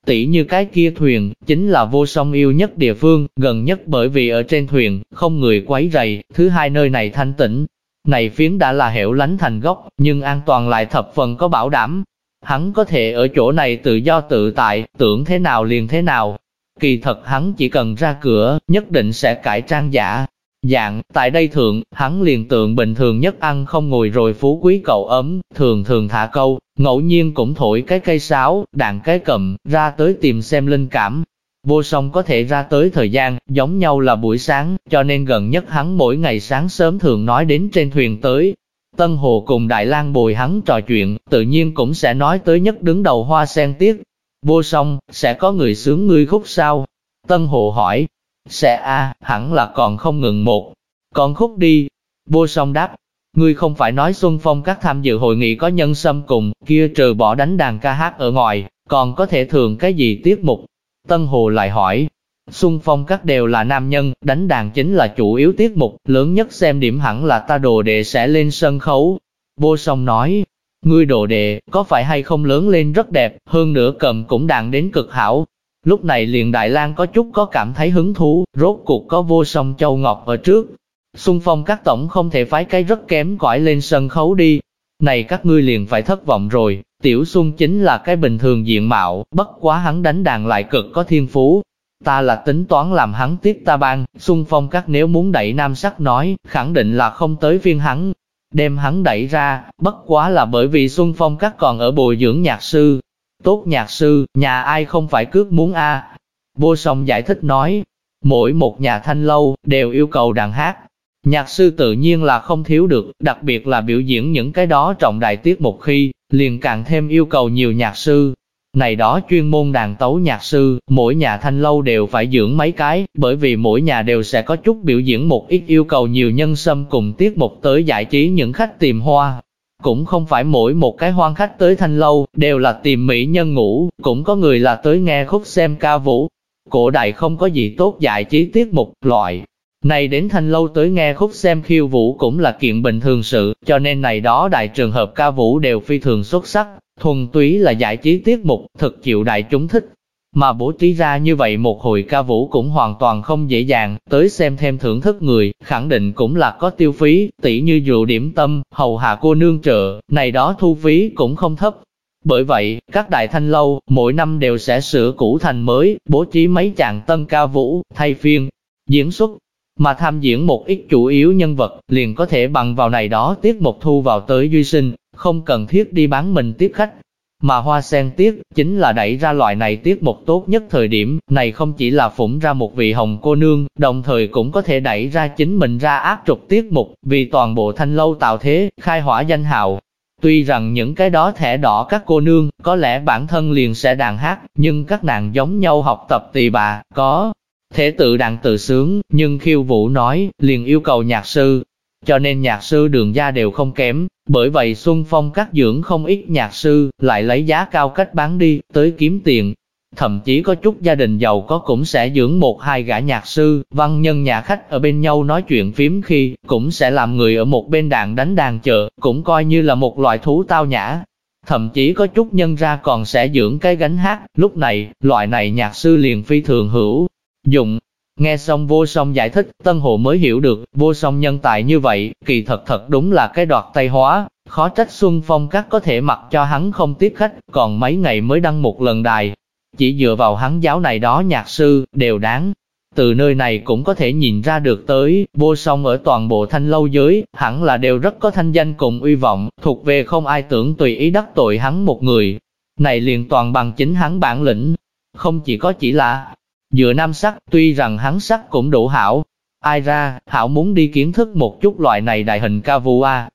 Speaker 1: Tỷ như cái kia thuyền, chính là vô song yêu nhất địa phương, gần nhất bởi vì ở trên thuyền, không người quấy rầy, thứ hai nơi này thanh tĩnh. Này phiến đã là hẻo lánh thành gốc, nhưng an toàn lại thập phần có bảo đảm. Hắn có thể ở chỗ này tự do tự tại, tưởng thế nào liền thế nào. Kỳ thật hắn chỉ cần ra cửa, nhất định sẽ cải trang giả, Dạng, tại đây thượng, hắn liền tượng bình thường nhất ăn không ngồi rồi phú quý cậu ấm, thường thường thả câu, ngẫu nhiên cũng thổi cái cây sáo, đạn cái cầm, ra tới tìm xem linh cảm. Vô song có thể ra tới thời gian, giống nhau là buổi sáng, cho nên gần nhất hắn mỗi ngày sáng sớm thường nói đến trên thuyền tới. Tân Hồ cùng Đại lang bồi hắn trò chuyện, tự nhiên cũng sẽ nói tới nhất đứng đầu hoa sen tiết. Vô song, sẽ có người sướng ngươi khúc sao? Tân Hồ hỏi, sẽ a hẳn là còn không ngừng một. Còn khúc đi. Vô song đáp. Ngươi không phải nói Xuân Phong các tham dự hội nghị có nhân xâm cùng, kia trừ bỏ đánh đàn ca hát ở ngoài, còn có thể thường cái gì tiết mục. Tân Hồ lại hỏi, Xuân Phong các đều là nam nhân, đánh đàn chính là chủ yếu tiết mục, lớn nhất xem điểm hẳn là ta đồ đệ sẽ lên sân khấu. Vô song nói, ngươi đồ đệ, có phải hay không lớn lên rất đẹp, hơn nữa cầm cũng đàn đến cực hảo. Lúc này liền Đại lang có chút có cảm thấy hứng thú, rốt cuộc có vô song châu ngọc ở trước. Xung phong các tổng không thể phái cái rất kém cỏi lên sân khấu đi. Này các ngươi liền phải thất vọng rồi, tiểu xuân chính là cái bình thường diện mạo, bất quá hắn đánh đàn lại cực có thiên phú, ta là tính toán làm hắn tiếp ta ban, xung phong các nếu muốn đẩy nam sắc nói, khẳng định là không tới phiên hắn, đem hắn đẩy ra, bất quá là bởi vì Xuân Phong các còn ở bồi dưỡng nhạc sư. Tốt nhạc sư, nhà ai không phải cướp muốn a Vô song giải thích nói, mỗi một nhà thanh lâu, đều yêu cầu đàn hát. Nhạc sư tự nhiên là không thiếu được, đặc biệt là biểu diễn những cái đó trọng đại tiết một khi, liền càng thêm yêu cầu nhiều nhạc sư, này đó chuyên môn đàn tấu nhạc sư, mỗi nhà thanh lâu đều phải dưỡng mấy cái, bởi vì mỗi nhà đều sẽ có chút biểu diễn một ít yêu cầu nhiều nhân sâm cùng tiết mục tới giải trí những khách tìm hoa. Cũng không phải mỗi một cái hoan khách tới thanh lâu, đều là tìm mỹ nhân ngủ, cũng có người là tới nghe khúc xem ca vũ. Cổ đại không có gì tốt giải trí tiết mục, loại. Này đến thanh lâu tới nghe khúc xem khiêu vũ cũng là kiện bình thường sự, cho nên này đó đại trường hợp ca vũ đều phi thường xuất sắc, thuần túy là giải trí tiết mục, thực chịu đại chúng thích. Mà bố trí ra như vậy một hồi ca vũ cũng hoàn toàn không dễ dàng, tới xem thêm thưởng thức người, khẳng định cũng là có tiêu phí, tỷ như dụ điểm tâm, hầu hạ cô nương trợ, này đó thu phí cũng không thấp. Bởi vậy, các đại thanh lâu, mỗi năm đều sẽ sửa cũ thành mới, bố trí mấy chàng tân ca vũ, thay phiên, diễn xuất, mà tham diễn một ít chủ yếu nhân vật, liền có thể bằng vào này đó tiết mục thu vào tới duy sinh, không cần thiết đi bán mình tiếp khách. Mà hoa sen tiết, chính là đẩy ra loại này tiết mục tốt nhất thời điểm, này không chỉ là phủng ra một vị hồng cô nương, đồng thời cũng có thể đẩy ra chính mình ra áp trục tiết mục, vì toàn bộ thanh lâu tạo thế, khai hỏa danh hào. Tuy rằng những cái đó thẻ đỏ các cô nương, có lẽ bản thân liền sẽ đàn hát, nhưng các nàng giống nhau học tập tỳ bà, có thể tự đàn tự sướng, nhưng khiêu vũ nói, liền yêu cầu nhạc sư, cho nên nhạc sư đường gia đều không kém, bởi vậy Xuân Phong cắt dưỡng không ít nhạc sư, lại lấy giá cao cách bán đi, tới kiếm tiền. Thậm chí có chút gia đình giàu có cũng sẽ dưỡng một hai gã nhạc sư, văn nhân nhà khách ở bên nhau nói chuyện phím khi, cũng sẽ làm người ở một bên đàn đánh đàn chợ, cũng coi như là một loại thú tao nhã. Thậm chí có chút nhân ra còn sẽ dưỡng cái gánh hát, lúc này, loại này nhạc sư liền phi thường hữu, dụng, Nghe xong vô song giải thích, Tân Hồ mới hiểu được, vô song nhân tài như vậy, kỳ thật thật đúng là cái đoạt tay hóa, khó trách Xuân Phong Các có thể mặc cho hắn không tiếp khách, còn mấy ngày mới đăng một lần đài. Chỉ dựa vào hắn giáo này đó nhạc sư, đều đáng. Từ nơi này cũng có thể nhìn ra được tới, vô song ở toàn bộ thanh lâu giới, hẳn là đều rất có thanh danh cùng uy vọng, thuộc về không ai tưởng tùy ý đắc tội hắn một người. Này liền toàn bằng chính hắn bản lĩnh, không chỉ có chỉ là Dựa nam sắc, tuy rằng hắn sắc cũng đủ hảo. Ai ra, hảo muốn đi kiến thức một chút loại này đại hình ca vu a.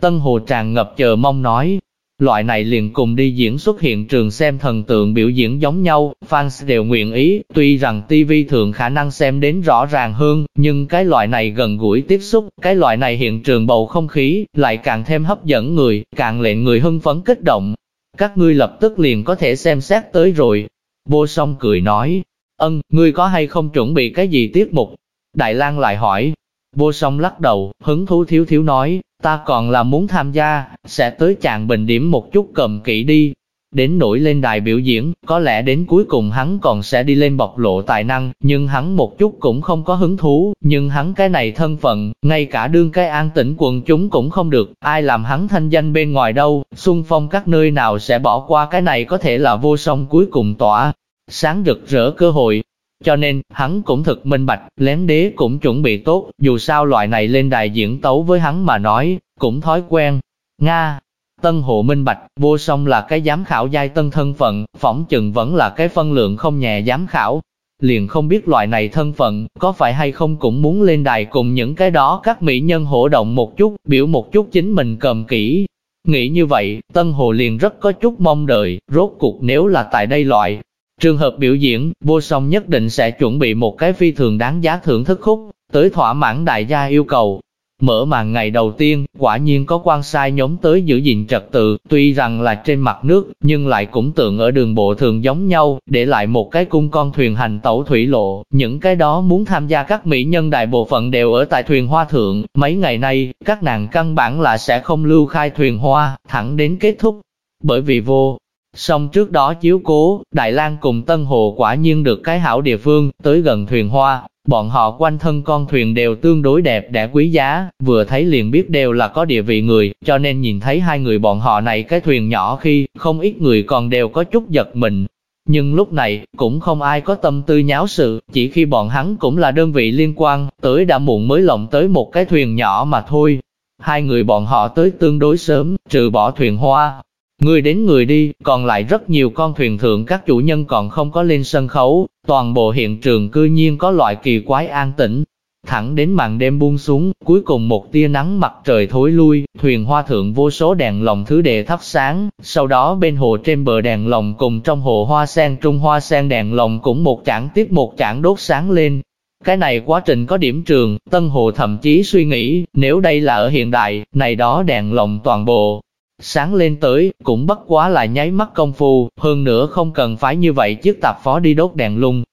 Speaker 1: Tân Hồ tràn ngập chờ mong nói, loại này liền cùng đi diễn xuất hiện trường xem thần tượng biểu diễn giống nhau, fans đều nguyện ý, tuy rằng TV thường khả năng xem đến rõ ràng hơn, nhưng cái loại này gần gũi tiếp xúc, cái loại này hiện trường bầu không khí, lại càng thêm hấp dẫn người, càng lệnh người hưng phấn kích động. Các ngươi lập tức liền có thể xem xét tới rồi. Vô song cười nói, Ân, ngươi có hay không chuẩn bị cái gì tiết mục? Đại lang lại hỏi. Vô song lắc đầu, hứng thú thiếu thiếu nói, ta còn là muốn tham gia, sẽ tới chàng bình điểm một chút cầm kỹ đi. Đến nổi lên đài biểu diễn, có lẽ đến cuối cùng hắn còn sẽ đi lên bộc lộ tài năng, nhưng hắn một chút cũng không có hứng thú, nhưng hắn cái này thân phận, ngay cả đương cái an tĩnh quần chúng cũng không được, ai làm hắn thanh danh bên ngoài đâu, xung phong các nơi nào sẽ bỏ qua cái này có thể là vô song cuối cùng tỏa, sáng rực rỡ cơ hội. Cho nên, hắn cũng thực minh bạch, lén đế cũng chuẩn bị tốt, dù sao loại này lên đài diễn tấu với hắn mà nói, cũng thói quen. Nga, Tân hộ minh bạch, vô song là cái giám khảo giai tân thân phận, phỏng chừng vẫn là cái phân lượng không nhẹ giám khảo. Liền không biết loại này thân phận, có phải hay không cũng muốn lên đài cùng những cái đó các mỹ nhân hỗ động một chút, biểu một chút chính mình cầm kỹ. Nghĩ như vậy, Tân Hồ liền rất có chút mong đợi, rốt cuộc nếu là tại đây loại, Trường hợp biểu diễn, vô song nhất định sẽ chuẩn bị một cái phi thường đáng giá thưởng thức khúc, tới thỏa mãn đại gia yêu cầu. Mở màn ngày đầu tiên, quả nhiên có quan sai nhóm tới giữ gìn trật tự, tuy rằng là trên mặt nước, nhưng lại cũng tượng ở đường bộ thường giống nhau, để lại một cái cung con thuyền hành tẩu thủy lộ. Những cái đó muốn tham gia các mỹ nhân đại bộ phận đều ở tại thuyền hoa thượng, mấy ngày nay, các nàng căn bản là sẽ không lưu khai thuyền hoa, thẳng đến kết thúc. Bởi vì vô, Xong trước đó chiếu cố, Đại lang cùng Tân Hồ quả nhiên được cái hảo địa phương, tới gần thuyền hoa, bọn họ quanh thân con thuyền đều tương đối đẹp đẽ quý giá, vừa thấy liền biết đều là có địa vị người, cho nên nhìn thấy hai người bọn họ này cái thuyền nhỏ khi, không ít người còn đều có chút giật mình. Nhưng lúc này, cũng không ai có tâm tư nháo sự, chỉ khi bọn hắn cũng là đơn vị liên quan, tới đã muộn mới lộng tới một cái thuyền nhỏ mà thôi. Hai người bọn họ tới tương đối sớm, trừ bỏ thuyền hoa, Người đến người đi, còn lại rất nhiều con thuyền thượng các chủ nhân còn không có lên sân khấu, toàn bộ hiện trường cư nhiên có loại kỳ quái an tĩnh. Thẳng đến màn đêm buông xuống, cuối cùng một tia nắng mặt trời thối lui, thuyền hoa thượng vô số đèn lồng thứ đề thắp sáng, sau đó bên hồ trên bờ đèn lồng cùng trong hồ hoa sen trung hoa sen đèn lồng cũng một chảng tiếp một chảng đốt sáng lên, cái này quá trình có điểm trường, Tân Hồ thậm chí suy nghĩ, nếu đây là ở hiện đại, này đó đèn lồng toàn bộ, Sáng lên tới, cũng bất quá là nháy mắt công phu, hơn nữa không cần phải như vậy chiếc tạp phó đi đốt đèn lung.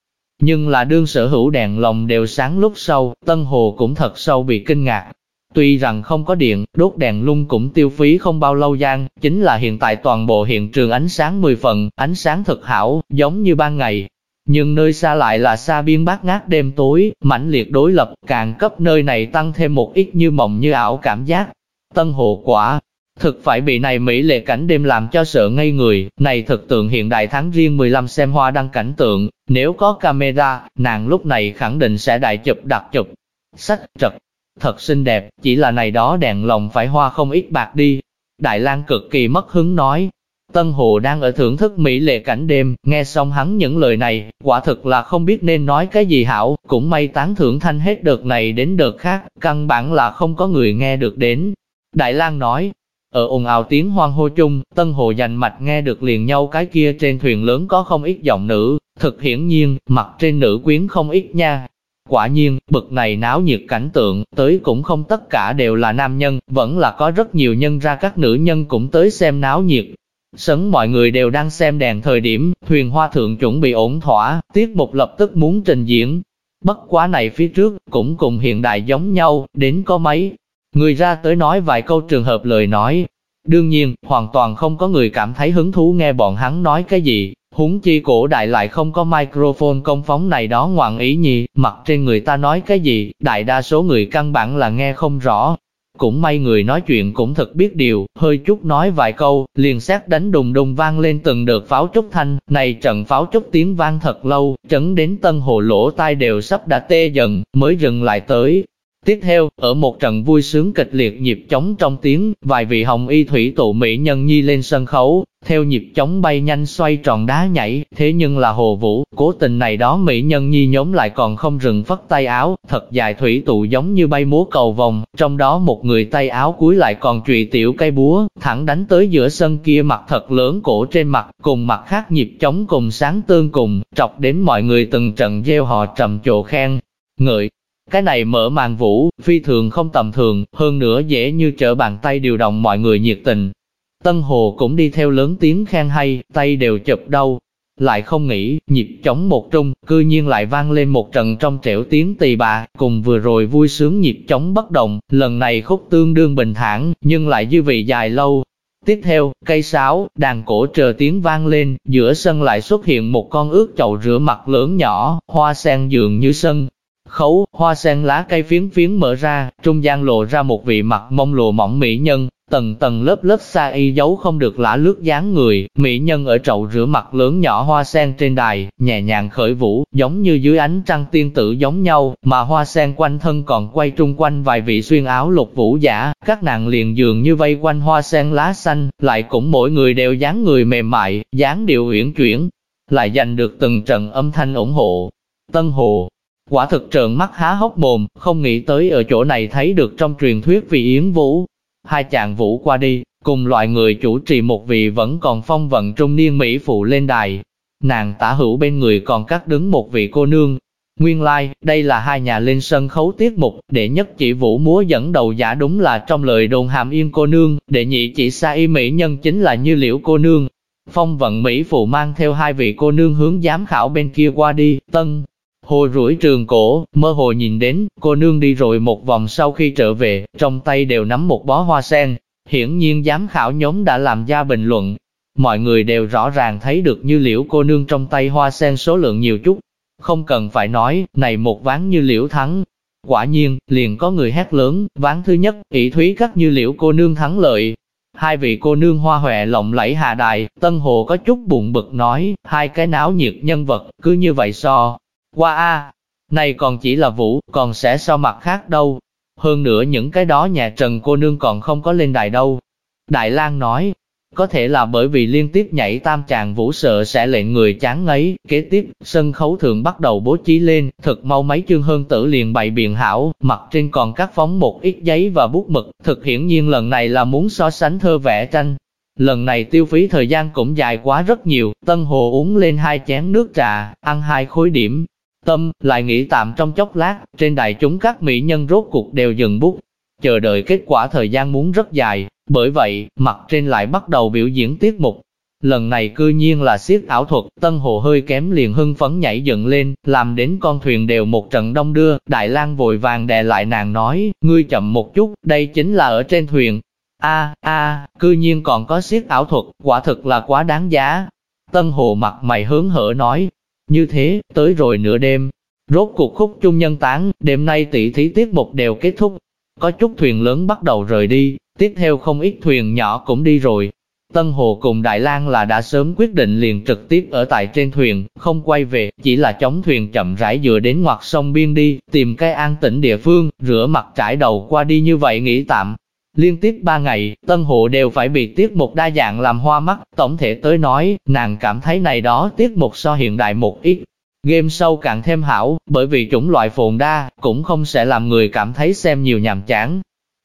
Speaker 1: Nhưng là đương sở hữu đèn lồng đều sáng lúc sau, Tân Hồ cũng thật sâu bị kinh ngạc. Tuy rằng không có điện, đốt đèn lung cũng tiêu phí không bao lâu gian, chính là hiện tại toàn bộ hiện trường ánh sáng 10 phần, ánh sáng thật hảo, giống như ban ngày. Nhưng nơi xa lại là xa biên bát ngát đêm tối, mãnh liệt đối lập, càng cấp nơi này tăng thêm một ít như mộng như ảo cảm giác. Tân Hồ quả, Thực phải bị này mỹ lệ cảnh đêm làm cho sợ ngây người, này thực tượng hiện đại tháng riêng 15 xem hoa đăng cảnh tượng, nếu có camera, nàng lúc này khẳng định sẽ đại chụp đặc chụp. Sách trật, thật xinh đẹp, chỉ là này đó đèn lồng phải hoa không ít bạc đi. Đại lang cực kỳ mất hứng nói. Tân Hồ đang ở thưởng thức mỹ lệ cảnh đêm, nghe xong hắn những lời này, quả thực là không biết nên nói cái gì hảo, cũng may tán thưởng thanh hết đợt này đến đợt khác, căn bản là không có người nghe được đến. Đại lang nói, ở ồn ào tiếng hoang hô chung, Tân Hồ dành mạch nghe được liền nhau cái kia trên thuyền lớn có không ít giọng nữ, thực hiển nhiên, mặt trên nữ quyến không ít nha. Quả nhiên, bực này náo nhiệt cảnh tượng, tới cũng không tất cả đều là nam nhân, vẫn là có rất nhiều nhân ra các nữ nhân cũng tới xem náo nhiệt. Sấn mọi người đều đang xem đèn thời điểm, thuyền hoa thượng chuẩn bị ổn thỏa, tiết mục lập tức muốn trình diễn. Bất quá này phía trước, cũng cùng hiện đại giống nhau, đến có mấy, Người ra tới nói vài câu trường hợp lời nói. Đương nhiên, hoàn toàn không có người cảm thấy hứng thú nghe bọn hắn nói cái gì. Húng chi cổ đại lại không có microphone công phóng này đó ngoạn ý nhì, mặt trên người ta nói cái gì, đại đa số người căn bản là nghe không rõ. Cũng may người nói chuyện cũng thật biết điều, hơi chút nói vài câu, liền xét đánh đùng đùng vang lên từng đợt pháo trúc thanh, này trận pháo trúc tiếng vang thật lâu, chấn đến tân hồ lỗ tai đều sắp đã tê dần, mới dừng lại tới, Tiếp theo, ở một trận vui sướng kịch liệt nhịp chống trong tiếng, vài vị hồng y thủy tụ mỹ nhân nhi lên sân khấu, theo nhịp chống bay nhanh xoay tròn đá nhảy, thế nhưng là hồ vũ, cố tình này đó mỹ nhân nhi nhóm lại còn không rừng phất tay áo, thật dài thủy tụ giống như bay múa cầu vòng, trong đó một người tay áo cuối lại còn trụy tiểu cây búa, thẳng đánh tới giữa sân kia mặt thật lớn cổ trên mặt, cùng mặt khác nhịp chống cùng sáng tương cùng, trọc đến mọi người từng trận gieo họ trầm trồ khen, ngợi, cái này mở màn vũ, phi thường không tầm thường, hơn nữa dễ như trở bàn tay điều động mọi người nhiệt tình. Tân Hồ cũng đi theo lớn tiếng khen hay, tay đều chụp đâu. Lại không nghĩ, nhịp chống một trung, cư nhiên lại vang lên một trận trong trẻo tiếng tỳ bà, cùng vừa rồi vui sướng nhịp chống bất động, lần này khúc tương đương bình thản, nhưng lại dư vị dài lâu. Tiếp theo, cây sáo, đàn cổ chờ tiếng vang lên, giữa sân lại xuất hiện một con ướt chậu rửa mặt lớn nhỏ, hoa sen dường như sân, khấu, hoa sen lá cây phiến phiến mở ra, trung gian lộ ra một vị mặt mông lụa mỏng mỹ nhân, tầng tầng lớp lớp xa y giấu không được lã lướt dáng người, mỹ nhân ở trậu rửa mặt lớn nhỏ hoa sen trên đài, nhẹ nhàng khởi vũ, giống như dưới ánh trăng tiên tử giống nhau, mà hoa sen quanh thân còn quay trung quanh vài vị xuyên áo lục vũ giả, các nàng liền dường như vây quanh hoa sen lá xanh, lại cũng mỗi người đều dáng người mềm mại, dáng điệu uyển chuyển, lại giành được từng trận âm thanh ủng hộ. Tân Hồ, Quả thực trợn mắt há hốc mồm, không nghĩ tới ở chỗ này thấy được trong truyền thuyết vị Yến Vũ. Hai chàng Vũ qua đi, cùng loại người chủ trì một vị vẫn còn phong vận trung niên Mỹ phụ lên đài. Nàng tả hữu bên người còn cắt đứng một vị cô nương. Nguyên lai, like, đây là hai nhà lên sân khấu tiết mục, đệ nhất chỉ vũ múa dẫn đầu giả đúng là trong lời đồn hàm yên cô nương, đệ nhị chỉ sa y mỹ nhân chính là như liễu cô nương. Phong vận Mỹ phụ mang theo hai vị cô nương hướng giám khảo bên kia qua đi, tân hồi rủi trường cổ, mơ hồ nhìn đến, cô nương đi rồi một vòng sau khi trở về, trong tay đều nắm một bó hoa sen. Hiển nhiên giám khảo nhóm đã làm ra bình luận. Mọi người đều rõ ràng thấy được như liễu cô nương trong tay hoa sen số lượng nhiều chút, không cần phải nói, này một ván như liễu thắng. Quả nhiên, liền có người hét lớn, ván thứ nhất, ỷ thúy các như liễu cô nương thắng lợi. Hai vị cô nương hoa hòe lộng lẫy hạ đài, Tân Hồ có chút buồn bực nói, hai cái náo nhiệt nhân vật, cứ như vậy so. Qua a này còn chỉ là vũ, còn sẽ so mặt khác đâu. Hơn nữa những cái đó nhà Trần cô nương còn không có lên đài đâu. Đại lang nói, có thể là bởi vì liên tiếp nhảy tam chàng vũ sợ sẽ lệnh người chán ngấy, kế tiếp, sân khấu thường bắt đầu bố trí lên, thực mau mấy chương hơn tử liền bày biện hảo, mặt trên còn cắt phóng một ít giấy và bút mực, thực hiển nhiên lần này là muốn so sánh thơ vẽ tranh. Lần này tiêu phí thời gian cũng dài quá rất nhiều, Tân Hồ uống lên hai chén nước trà, ăn hai khối điểm. Tâm, lại nghĩ tạm trong chốc lát, trên đài chúng các mỹ nhân rốt cuộc đều dừng bút, chờ đợi kết quả thời gian muốn rất dài, bởi vậy, mặt trên lại bắt đầu biểu diễn tiết mục. Lần này cư nhiên là siết ảo thuật, Tân Hồ hơi kém liền hưng phấn nhảy dựng lên, làm đến con thuyền đều một trận đông đưa, Đại lang vội vàng đè lại nàng nói, ngươi chậm một chút, đây chính là ở trên thuyền. A a, cư nhiên còn có siết ảo thuật, quả thực là quá đáng giá. Tân Hồ mặt mày hướng hở nói, như thế, tới rồi nửa đêm, rốt cuộc khúc chung nhân tán, đêm nay tỷ thí tiết mục đều kết thúc, có chút thuyền lớn bắt đầu rời đi, tiếp theo không ít thuyền nhỏ cũng đi rồi. Tân Hồ cùng Đại Lang là đã sớm quyết định liền trực tiếp ở tại trên thuyền, không quay về, chỉ là chống thuyền chậm rãi dựa đến ngoặt sông biên đi, tìm cái an tĩnh địa phương, rửa mặt trải đầu qua đi như vậy nghỉ tạm. Liên tiếp ba ngày, Tân hộ đều phải bị tiết mục đa dạng làm hoa mắt, tổng thể tới nói, nàng cảm thấy này đó tiết mục so hiện đại một ít, Game sâu càng thêm hảo, bởi vì chủng loại phồn đa, cũng không sẽ làm người cảm thấy xem nhiều nhàm chán.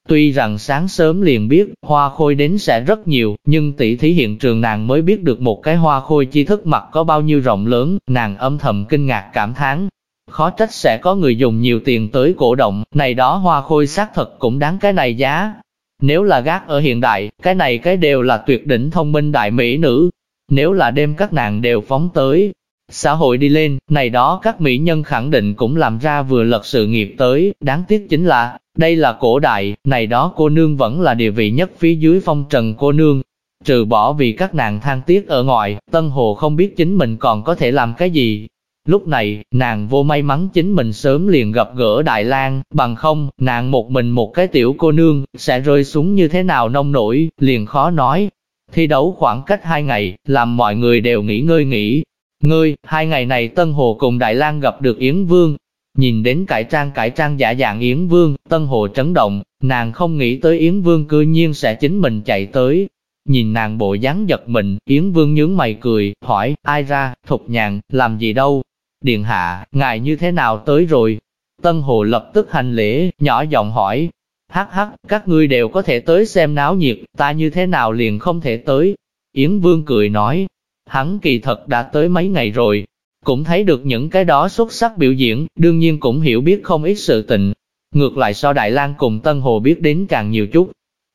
Speaker 1: Tuy rằng sáng sớm liền biết, hoa khôi đến sẽ rất nhiều, nhưng tỷ thí hiện trường nàng mới biết được một cái hoa khôi chi thức mặt có bao nhiêu rộng lớn, nàng âm thầm kinh ngạc cảm thán. Khó trách sẽ có người dùng nhiều tiền tới cổ động, này đó hoa khôi xác thật cũng đáng cái này giá. Nếu là gác ở hiện đại, cái này cái đều là tuyệt đỉnh thông minh đại mỹ nữ. Nếu là đêm các nàng đều phóng tới, Xã hội đi lên, này đó các mỹ nhân khẳng định cũng làm ra vừa lật sự nghiệp tới, đáng tiếc chính là, đây là cổ đại, này đó cô nương vẫn là địa vị nhất phía dưới phong trần cô nương. Trừ bỏ vì các nàng than tiếc ở ngoài, Tân Hồ không biết chính mình còn có thể làm cái gì. Lúc này, nàng vô may mắn chính mình sớm liền gặp gỡ Đại lang bằng không, nàng một mình một cái tiểu cô nương, sẽ rơi xuống như thế nào nông nổi, liền khó nói. Thi đấu khoảng cách hai ngày, làm mọi người đều nghỉ ngơi nghỉ, Ngươi, hai ngày này Tân Hồ cùng Đại lang gặp được Yến Vương. Nhìn đến cải trang cải trang giả dạng Yến Vương, Tân Hồ chấn động, nàng không nghĩ tới Yến Vương cư nhiên sẽ chính mình chạy tới. Nhìn nàng bộ dáng giật mình, Yến Vương nhướng mày cười, hỏi, ai ra, thục nhàn, làm gì đâu? Điện hạ, ngài như thế nào tới rồi? Tân Hồ lập tức hành lễ, nhỏ giọng hỏi, hắc hắc, các ngươi đều có thể tới xem náo nhiệt, ta như thế nào liền không thể tới? Yến Vương cười nói, Hắn kỳ thật đã tới mấy ngày rồi, cũng thấy được những cái đó xuất sắc biểu diễn, đương nhiên cũng hiểu biết không ít sự tình. Ngược lại so Đại lang cùng Tân Hồ biết đến càng nhiều chút.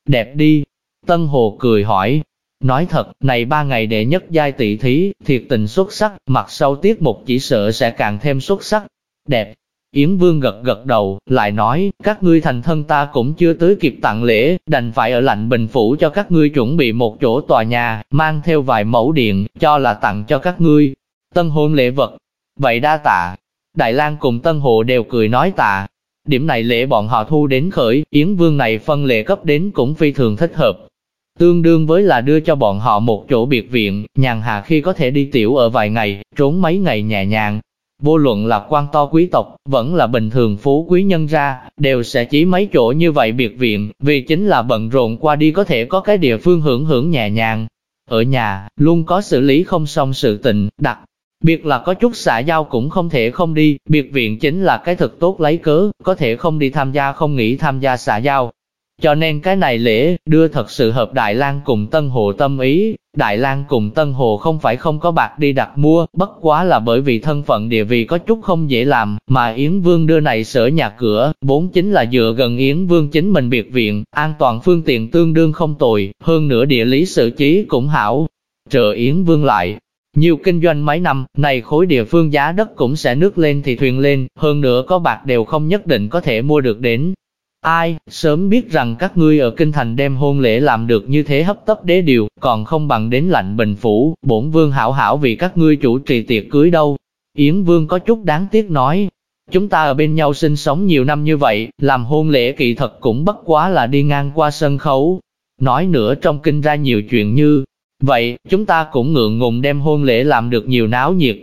Speaker 1: Đẹp đi. Tân Hồ cười hỏi. Nói thật, này ba ngày đệ nhất giai tỷ thí, thiệt tình xuất sắc, mặt sau tiết mục chỉ sợ sẽ càng thêm xuất sắc. Đẹp. Yến Vương gật gật đầu, lại nói, các ngươi thành thân ta cũng chưa tới kịp tặng lễ, đành phải ở lạnh bình phủ cho các ngươi chuẩn bị một chỗ tòa nhà, mang theo vài mẫu điện, cho là tặng cho các ngươi. Tân hôn lễ vật. Vậy đa tạ. Đại lang cùng Tân Hộ đều cười nói tạ. Điểm này lễ bọn họ thu đến khởi, Yến Vương này phân lễ cấp đến cũng phi thường thích hợp. Tương đương với là đưa cho bọn họ một chỗ biệt viện, nhàn hạ khi có thể đi tiểu ở vài ngày, trốn mấy ngày nhẹ nhàng, Vô luận là quan to quý tộc, vẫn là bình thường phú quý nhân ra, đều sẽ chỉ mấy chỗ như vậy biệt viện, vì chính là bận rộn qua đi có thể có cái địa phương hưởng hưởng nhẹ nhàng. Ở nhà, luôn có xử lý không xong sự tình, đặc biệt là có chút xã giao cũng không thể không đi, biệt viện chính là cái thực tốt lấy cớ, có thể không đi tham gia không nghĩ tham gia xã giao. Cho nên cái này lễ, đưa thật sự hợp Đại lang cùng Tân Hồ tâm ý, Đại lang cùng Tân Hồ không phải không có bạc đi đặt mua, bất quá là bởi vì thân phận địa vị có chút không dễ làm, mà Yến Vương đưa này sở nhà cửa, vốn chính là dựa gần Yến Vương chính mình biệt viện, an toàn phương tiện tương đương không tồi, hơn nữa địa lý sự trí cũng hảo. Trợ Yến Vương lại, nhiều kinh doanh mấy năm, này khối địa phương giá đất cũng sẽ nước lên thì thuyền lên, hơn nữa có bạc đều không nhất định có thể mua được đến. Ai, sớm biết rằng các ngươi ở kinh thành đem hôn lễ làm được như thế hấp tấp đế điều, còn không bằng đến lạnh bình phủ, bổn vương hảo hảo vì các ngươi chủ trì tiệc cưới đâu. Yến vương có chút đáng tiếc nói, chúng ta ở bên nhau sinh sống nhiều năm như vậy, làm hôn lễ kỳ thật cũng bất quá là đi ngang qua sân khấu. Nói nữa trong kinh ra nhiều chuyện như, vậy, chúng ta cũng ngượng ngùng đem hôn lễ làm được nhiều náo nhiệt.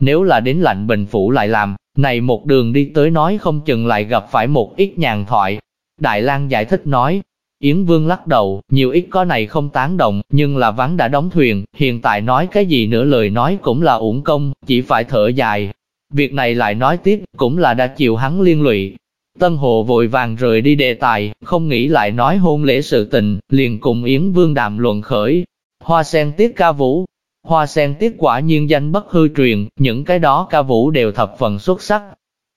Speaker 1: Nếu là đến lạnh bình phủ lại làm, này một đường đi tới nói không chừng lại gặp phải một ít nhàn thoại, Đại lang giải thích nói, Yến Vương lắc đầu, nhiều ít có này không tán động, nhưng là vắng đã đóng thuyền, hiện tại nói cái gì nữa lời nói cũng là uổng công, chỉ phải thở dài. Việc này lại nói tiếp, cũng là đã chịu hắn liên lụy. Tân Hồ vội vàng rời đi đề tài, không nghĩ lại nói hôn lễ sự tình, liền cùng Yến Vương đàm luận khởi. Hoa sen tiết ca vũ, hoa sen tiết quả nhiên danh bất hư truyền, những cái đó ca vũ đều thập phần xuất sắc.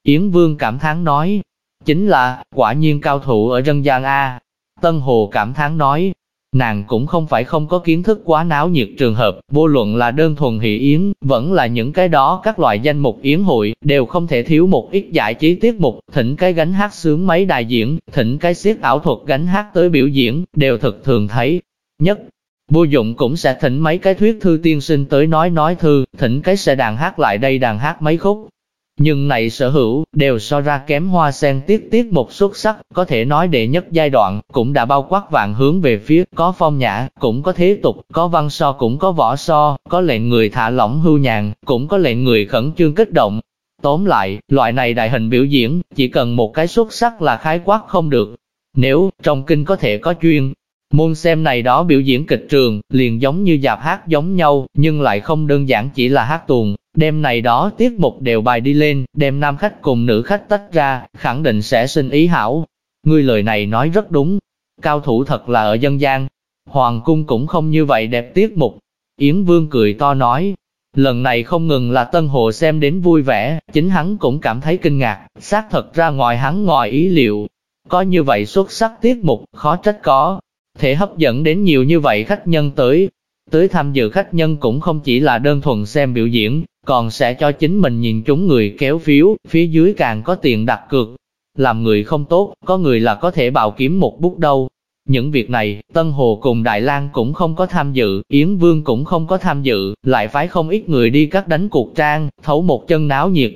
Speaker 1: Yến Vương cảm thán nói, Chính là, quả nhiên cao thủ ở dân gian A. Tân Hồ cảm thán nói, nàng cũng không phải không có kiến thức quá náo nhiệt trường hợp, vô luận là đơn thuần hỷ yến, vẫn là những cái đó các loại danh mục yến hội, đều không thể thiếu một ít giải trí tiết mục, thỉnh cái gánh hát sướng mấy đại diễn, thỉnh cái siết ảo thuật gánh hát tới biểu diễn, đều thực thường thấy. Nhất, vô dụng cũng sẽ thỉnh mấy cái thuyết thư tiên sinh tới nói nói thư, thỉnh cái sẽ đàn hát lại đây đàn hát mấy khúc, nhưng này sở hữu, đều so ra kém hoa sen tiết tiết một xuất sắc, có thể nói đệ nhất giai đoạn, cũng đã bao quát vạn hướng về phía, có phong nhã, cũng có thế tục, có văn so cũng có võ so, có lệnh người thả lỏng hưu nhàn, cũng có lệnh người khẩn trương kích động. Tóm lại, loại này đại hình biểu diễn, chỉ cần một cái xuất sắc là khái quát không được. Nếu, trong kinh có thể có chuyên, Môn xem này đó biểu diễn kịch trường, liền giống như dạp hát giống nhau, nhưng lại không đơn giản chỉ là hát tuồng. Đêm này đó tiết mục đều bài đi lên, đem nam khách cùng nữ khách tách ra, khẳng định sẽ sinh ý hảo. Ngươi lời này nói rất đúng. Cao thủ thật là ở dân gian. Hoàng cung cũng không như vậy đẹp tiết mục. Yến Vương cười to nói, Lần này không ngừng là Tân Hồ xem đến vui vẻ, chính hắn cũng cảm thấy kinh ngạc, xác thật ra ngoài hắn ngoài ý liệu. Có như vậy xuất sắc tiết mục, khó trách có, thể hấp dẫn đến nhiều như vậy khách nhân tới. Tới tham dự khách nhân cũng không chỉ là đơn thuần xem biểu diễn, còn sẽ cho chính mình nhìn chúng người kéo phiếu, phía dưới càng có tiền đặt cược. Làm người không tốt, có người là có thể bào kiếm một bút đâu. Những việc này, Tân Hồ cùng Đại lang cũng không có tham dự, Yến Vương cũng không có tham dự, lại phái không ít người đi cắt đánh cuộc trang, thấu một chân náo nhiệt.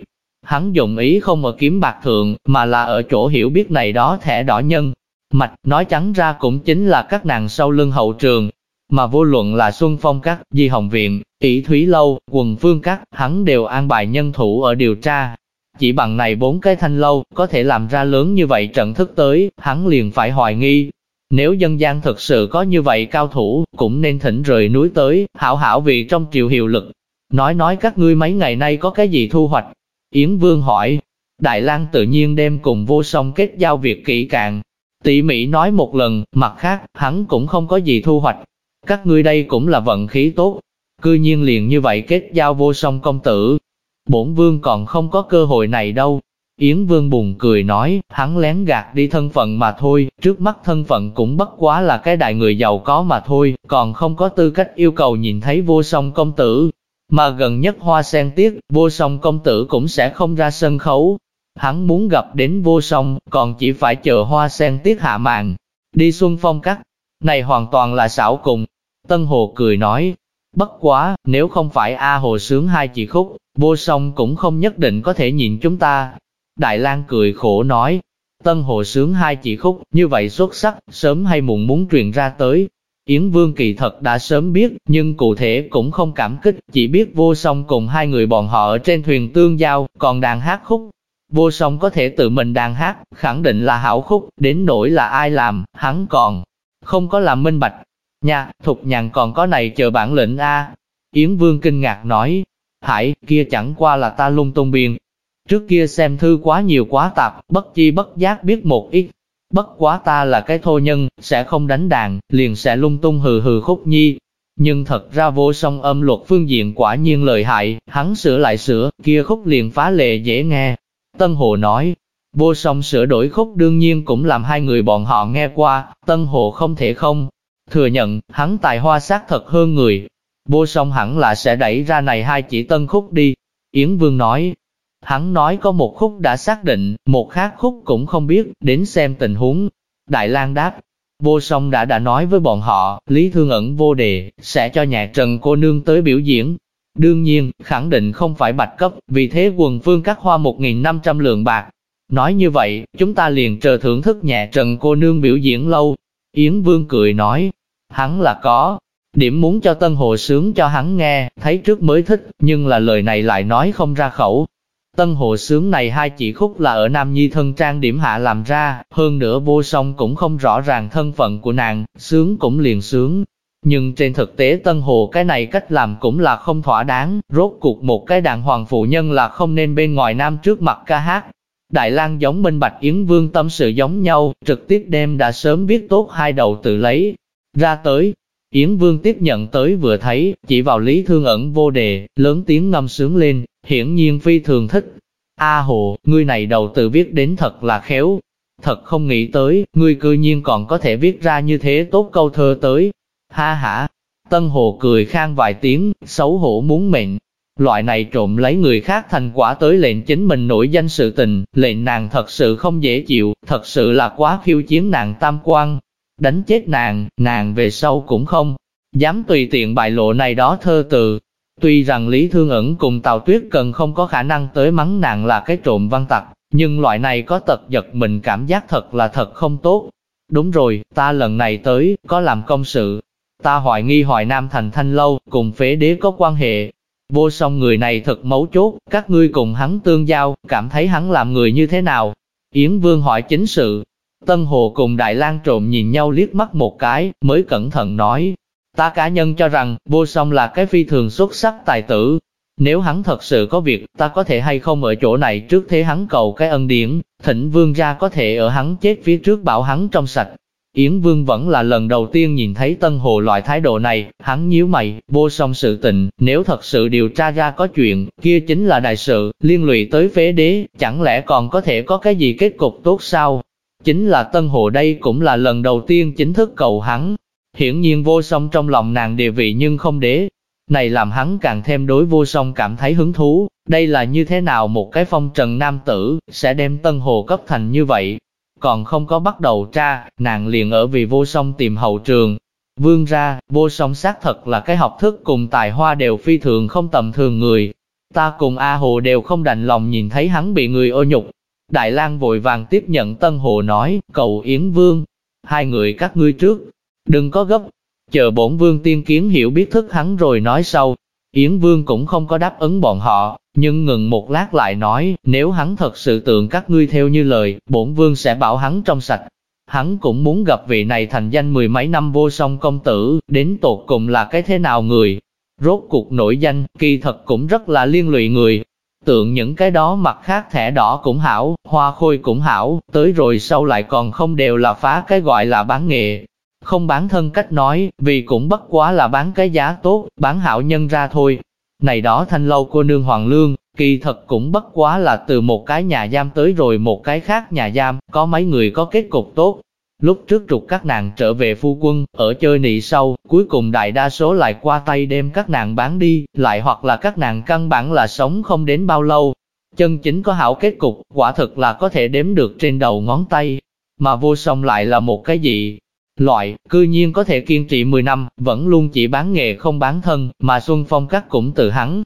Speaker 1: Hắn dụng ý không ở kiếm bạc thượng, mà là ở chỗ hiểu biết này đó thẻ đỏ nhân, Mạch, nói trắng ra cũng chính là các nàng sau lưng hậu trường, mà vô luận là Xuân Phong Các, Di Hồng Viện, ỷ Thúy Lâu, Quần Phương Các, hắn đều an bài nhân thủ ở điều tra. Chỉ bằng này bốn cái thanh lâu, có thể làm ra lớn như vậy trận thức tới, hắn liền phải hoài nghi. Nếu dân gian thực sự có như vậy cao thủ, cũng nên thỉnh rời núi tới, hảo hảo vì trong triều hiệu lực. Nói nói các ngươi mấy ngày nay có cái gì thu hoạch? Yến Vương hỏi. Đại lang tự nhiên đem cùng vô song kết giao việc kỹ càng, Tỉ mỉ nói một lần, mặt khác, hắn cũng không có gì thu hoạch. Các ngươi đây cũng là vận khí tốt. Cư nhiên liền như vậy kết giao vô song công tử. Bổn vương còn không có cơ hội này đâu. Yến vương buồn cười nói, hắn lén gạt đi thân phận mà thôi, trước mắt thân phận cũng bất quá là cái đại người giàu có mà thôi, còn không có tư cách yêu cầu nhìn thấy vô song công tử. Mà gần nhất hoa sen tiết, vô song công tử cũng sẽ không ra sân khấu, Hắn muốn gặp đến vô song, còn chỉ phải chờ hoa sen tiết hạ màn. Đi xuân phong cắt, này hoàn toàn là xảo cùng. Tân Hồ cười nói, bất quá, nếu không phải A Hồ sướng hai chị khúc, vô song cũng không nhất định có thể nhìn chúng ta. Đại lang cười khổ nói, Tân Hồ sướng hai chị khúc, như vậy xuất sắc, sớm hay muộn muốn truyền ra tới. Yến Vương kỳ thật đã sớm biết, nhưng cụ thể cũng không cảm kích, chỉ biết vô song cùng hai người bọn họ ở trên thuyền tương giao, còn đàn hát khúc, Vô song có thể tự mình đàn hát, khẳng định là hảo khúc, đến nỗi là ai làm, hắn còn không có làm minh bạch. Nha, thục nhàn còn có này chờ bản lĩnh A. Yến Vương kinh ngạc nói, hải, kia chẳng qua là ta lung tung biên. Trước kia xem thư quá nhiều quá tạp, bất chi bất giác biết một ít. Bất quá ta là cái thô nhân, sẽ không đánh đàn, liền sẽ lung tung hừ hừ khúc nhi. Nhưng thật ra vô song âm luật phương diện quả nhiên lợi hại, hắn sửa lại sửa, kia khúc liền phá lệ dễ nghe. Tân Hồ nói, vô song sửa đổi khúc đương nhiên cũng làm hai người bọn họ nghe qua, Tân Hồ không thể không. Thừa nhận, hắn tài hoa xác thật hơn người. Vô song hẳn là sẽ đẩy ra này hai chỉ tân khúc đi. Yến Vương nói, Hắn nói có một khúc đã xác định, một khác khúc cũng không biết, đến xem tình huống. Đại lang đáp, vô song đã đã nói với bọn họ, Lý Thương ẩn vô đề, sẽ cho nhạc trần cô nương tới biểu diễn. Đương nhiên, khẳng định không phải bạch cấp, vì thế quần phương cắt hoa 1.500 lượng bạc. Nói như vậy, chúng ta liền chờ thưởng thức nhẹ trần cô nương biểu diễn lâu. Yến Vương cười nói, hắn là có, điểm muốn cho Tân Hồ sướng cho hắn nghe, thấy trước mới thích, nhưng là lời này lại nói không ra khẩu, Tân hồ sướng này hai chỉ khúc là ở Nam Nhi thân trang điểm hạ làm ra, hơn nữa vô song cũng không rõ ràng thân phận của nàng, sướng cũng liền sướng. Nhưng trên thực tế Tân Hồ cái này cách làm cũng là không thỏa đáng, rốt cuộc một cái đàn hoàng phụ nhân là không nên bên ngoài nam trước mặt ca hát. Đại lang giống Minh Bạch Yến Vương tâm sự giống nhau, trực tiếp đem đã sớm viết tốt hai đầu tự lấy ra tới. Yến Vương tiếp nhận tới vừa thấy, chỉ vào Lý Thương ẩn vô đề, lớn tiếng ngâm sướng lên, hiển nhiên phi thường thích. A Hồ, ngươi này đầu tự viết đến thật là khéo. Thật không nghĩ tới, ngươi cư nhiên còn có thể viết ra như thế tốt câu thơ tới. Ha ha, Tân Hồ cười khang vài tiếng, xấu hổ muốn mệnh. Loại này trộm lấy người khác thành quả tới lệnh chính mình nổi danh sự tình, lệnh nàng thật sự không dễ chịu, thật sự là quá khiêu chiến nàng tam quan. Đánh chết nàng, nàng về sau cũng không dám tùy tiện bại lộ này đó thơ từ, Tuy rằng Lý Thương ẩn cùng Tào Tuyết Cần không có khả năng tới mắng nàng là cái trộm văn tặc, nhưng loại này có tật giật mình cảm giác thật là thật không tốt. Đúng rồi, ta lần này tới, có làm công sự. Ta hoài nghi hoài Nam Thành Thanh Lâu, cùng phế đế có quan hệ. Vô song người này thật mấu chốt, các ngươi cùng hắn tương giao, cảm thấy hắn làm người như thế nào? Yến Vương hỏi chính sự. Tân Hồ cùng Đại lang trộm nhìn nhau liếc mắt một cái, mới cẩn thận nói, Ta cá nhân cho rằng, vô song là cái phi thường xuất sắc tài tử. Nếu hắn thật sự có việc, ta có thể hay không ở chỗ này trước thế hắn cầu cái ân điển, thịnh vương ra có thể ở hắn chết phía trước bảo hắn trong sạch. Yến Vương vẫn là lần đầu tiên nhìn thấy Tân Hồ loại thái độ này, hắn nhíu mày, vô song sự tình, nếu thật sự điều tra ra có chuyện, kia chính là đại sự, liên lụy tới phế đế, chẳng lẽ còn có thể có cái gì kết cục tốt sao? Chính là Tân Hồ đây cũng là lần đầu tiên chính thức cầu hắn, Hiển nhiên vô song trong lòng nàng địa vị nhưng không đế. Này làm hắn càng thêm đối vô song cảm thấy hứng thú, đây là như thế nào một cái phong trần nam tử, sẽ đem tân hồ cấp thành như vậy. Còn không có bắt đầu tra, nàng liền ở vì vô song tìm hậu trường. Vương ra, vô song xác thật là cái học thức cùng tài hoa đều phi thường không tầm thường người. Ta cùng A Hồ đều không đành lòng nhìn thấy hắn bị người ô nhục. Đại lang vội vàng tiếp nhận Tân Hồ nói, cầu Yến Vương, hai người các ngươi trước, Đừng có gấp, chờ bổn vương tiên kiến hiểu biết thức hắn rồi nói sau. Yến vương cũng không có đáp ứng bọn họ, nhưng ngừng một lát lại nói, nếu hắn thật sự tượng các ngươi theo như lời, bổn vương sẽ bảo hắn trong sạch. Hắn cũng muốn gặp vị này thành danh mười mấy năm vô song công tử, đến tột cùng là cái thế nào người. Rốt cuộc nổi danh, kỳ thật cũng rất là liên lụy người. Tượng những cái đó mặt khác thẻ đỏ cũng hảo, hoa khôi cũng hảo, tới rồi sau lại còn không đều là phá cái gọi là bán nghệ, không bán thân cách nói, vì cũng bất quá là bán cái giá tốt, bán hảo nhân ra thôi. Này đó thanh lâu cô nương hoàng lương, kỳ thật cũng bất quá là từ một cái nhà giam tới rồi một cái khác nhà giam, có mấy người có kết cục tốt. Lúc trước trục các nàng trở về phu quân, ở chơi nị sâu, cuối cùng đại đa số lại qua tay đem các nàng bán đi, lại hoặc là các nàng căn bản là sống không đến bao lâu. Chân chính có hảo kết cục, quả thực là có thể đếm được trên đầu ngón tay. Mà vô song lại là một cái gì, Loại, cư nhiên có thể kiên trì 10 năm, vẫn luôn chỉ bán nghề không bán thân, mà Xuân Phong Các cũng từ hắn.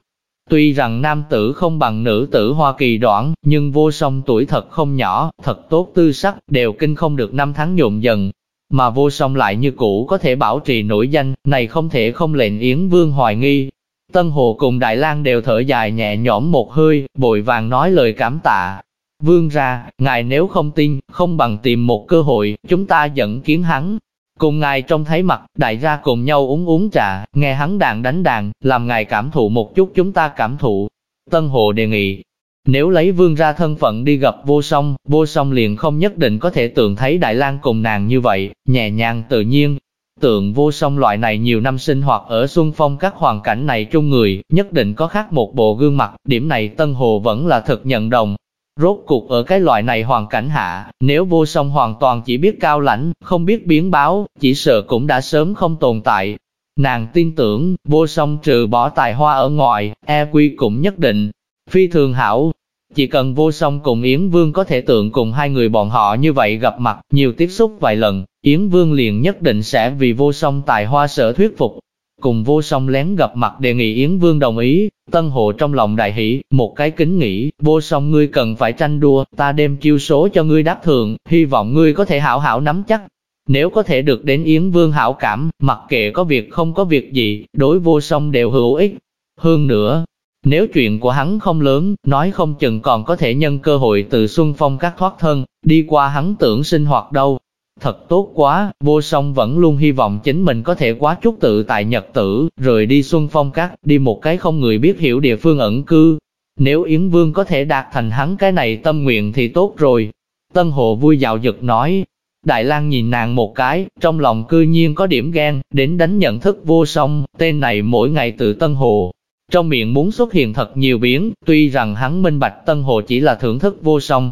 Speaker 1: Tuy rằng nam tử không bằng nữ tử Hoa Kỳ đoạn, nhưng vô song tuổi thật không nhỏ, thật tốt tư sắc, đều kinh không được năm tháng nhộn dần. Mà vô song lại như cũ có thể bảo trì nổi danh, này không thể không lệnh Yến Vương hoài nghi. Tân Hồ cùng Đại lang đều thở dài nhẹ nhõm một hơi, bội vàng nói lời cảm tạ, Vương ra, ngài nếu không tin, không bằng tìm một cơ hội, chúng ta dẫn kiến hắn. Cùng ngài trông thấy mặt, đại gia cùng nhau uống uống trà, nghe hắn đàn đánh đàn, làm ngài cảm thụ một chút chúng ta cảm thụ. Tân Hồ đề nghị, Nếu lấy vương ra thân phận đi gặp vô song, vô song liền không nhất định có thể tưởng thấy Đại lang cùng nàng như vậy, nhẹ nhàng tự nhiên. Tượng vô song loại này nhiều năm sinh hoạt ở xuân phong các hoàn cảnh này chung người, nhất định có khác một bộ gương mặt, điểm này Tân Hồ vẫn là thật nhận đồng. Rốt cuộc ở cái loại này hoàn cảnh hạ, nếu vô song hoàn toàn chỉ biết cao lãnh, không biết biến báo, chỉ sợ cũng đã sớm không tồn tại. Nàng tin tưởng, vô song trừ bỏ tài hoa ở ngoài, e quy cũng nhất định, phi thường hảo, chỉ cần vô song cùng Yến Vương có thể tượng cùng hai người bọn họ như vậy gặp mặt, nhiều tiếp xúc vài lần, Yến Vương liền nhất định sẽ vì vô song tài hoa sở thuyết phục. Cùng vô song lén gặp mặt đề nghị Yến Vương đồng ý, Tân Hộ trong lòng đại hỷ, một cái kính nghĩ, vô song ngươi cần phải tranh đua, ta đem chiêu số cho ngươi đáp thường, hy vọng ngươi có thể hảo hảo nắm chắc. Nếu có thể được đến Yến Vương hảo cảm, mặc kệ có việc không có việc gì, đối vô song đều hữu ích. Hơn nữa, nếu chuyện của hắn không lớn, nói không chừng còn có thể nhân cơ hội từ Xuân Phong các thoát thân, đi qua hắn tưởng sinh hoạt đâu. Thật tốt quá, vô song vẫn luôn hy vọng chính mình có thể quá chút tự tại nhật tử, rồi đi Xuân Phong cắt, đi một cái không người biết hiểu địa phương ẩn cư. Nếu Yến Vương có thể đạt thành hắn cái này tâm nguyện thì tốt rồi. Tân Hồ vui dạo dực nói, Đại lang nhìn nàng một cái, trong lòng cư nhiên có điểm ghen, đến đánh nhận thức vô song, tên này mỗi ngày từ Tân Hồ, trong miệng muốn xuất hiện thật nhiều biến, tuy rằng hắn minh bạch Tân Hồ chỉ là thưởng thức vô song.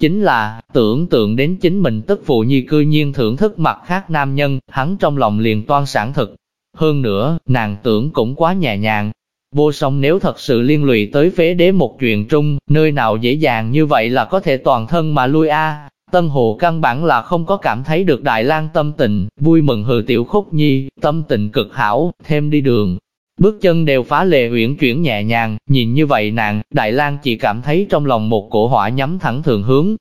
Speaker 1: Chính là, tưởng tượng đến chính mình tức phụ nhi cư nhiên thưởng thức mặt khác nam nhân, hắn trong lòng liền toan sản thực. Hơn nữa, nàng tưởng cũng quá nhẹ nhàng. Vô song nếu thật sự liên lụy tới phế đế một chuyện trung, nơi nào dễ dàng như vậy là có thể toàn thân mà lui a Tân Hồ căn bản là không có cảm thấy được Đại lang tâm tình, vui mừng hừ tiểu khúc nhi, tâm tình cực hảo, thêm đi đường, Bước chân đều phá lệ uyển chuyển nhẹ nhàng, nhìn như vậy nàng, Đại lang chỉ cảm thấy trong lòng một cổ hỏa nhắm thẳng thường hướng.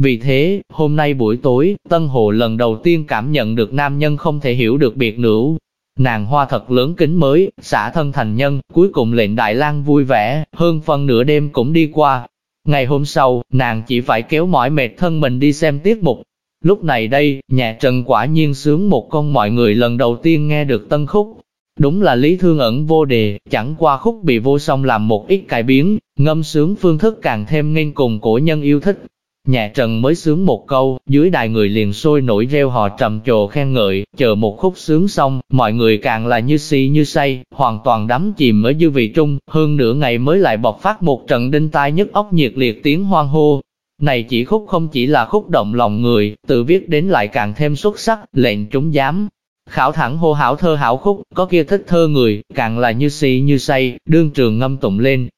Speaker 1: Vì thế, hôm nay buổi tối, Tân Hồ lần đầu tiên cảm nhận được nam nhân không thể hiểu được biệt nữ. Nàng hoa thật lớn kính mới, xả thân thành nhân, cuối cùng lệnh Đại lang vui vẻ, hơn phân nửa đêm cũng đi qua. Ngày hôm sau, nàng chỉ phải kéo mỏi mệt thân mình đi xem tiết mục. Lúc này đây, nhà Trần quả nhiên sướng một con mọi người lần đầu tiên nghe được tân khúc, Đúng là lý thương ẩn vô đề, chẳng qua khúc bị vô song làm một ít cải biến, ngâm sướng phương thức càng thêm nên cùng cổ nhân yêu thích. Nhà Trần mới sướng một câu, dưới đài người liền sôi nổi reo hò trầm trồ khen ngợi, chờ một khúc sướng xong, mọi người càng là như si như say, hoàn toàn đắm chìm ở dư vị trung, hơn nửa ngày mới lại bộc phát một trận đinh tai nhất ốc nhiệt liệt tiếng hoan hô. Này chỉ khúc không chỉ là khúc động lòng người, tự viết đến lại càng thêm xuất sắc, lệnh chúng dám, Khảo thẳng hô hảo thơ hảo khúc, có kia thích thơ người, càng là như si như say, đương trường ngâm tụng lên.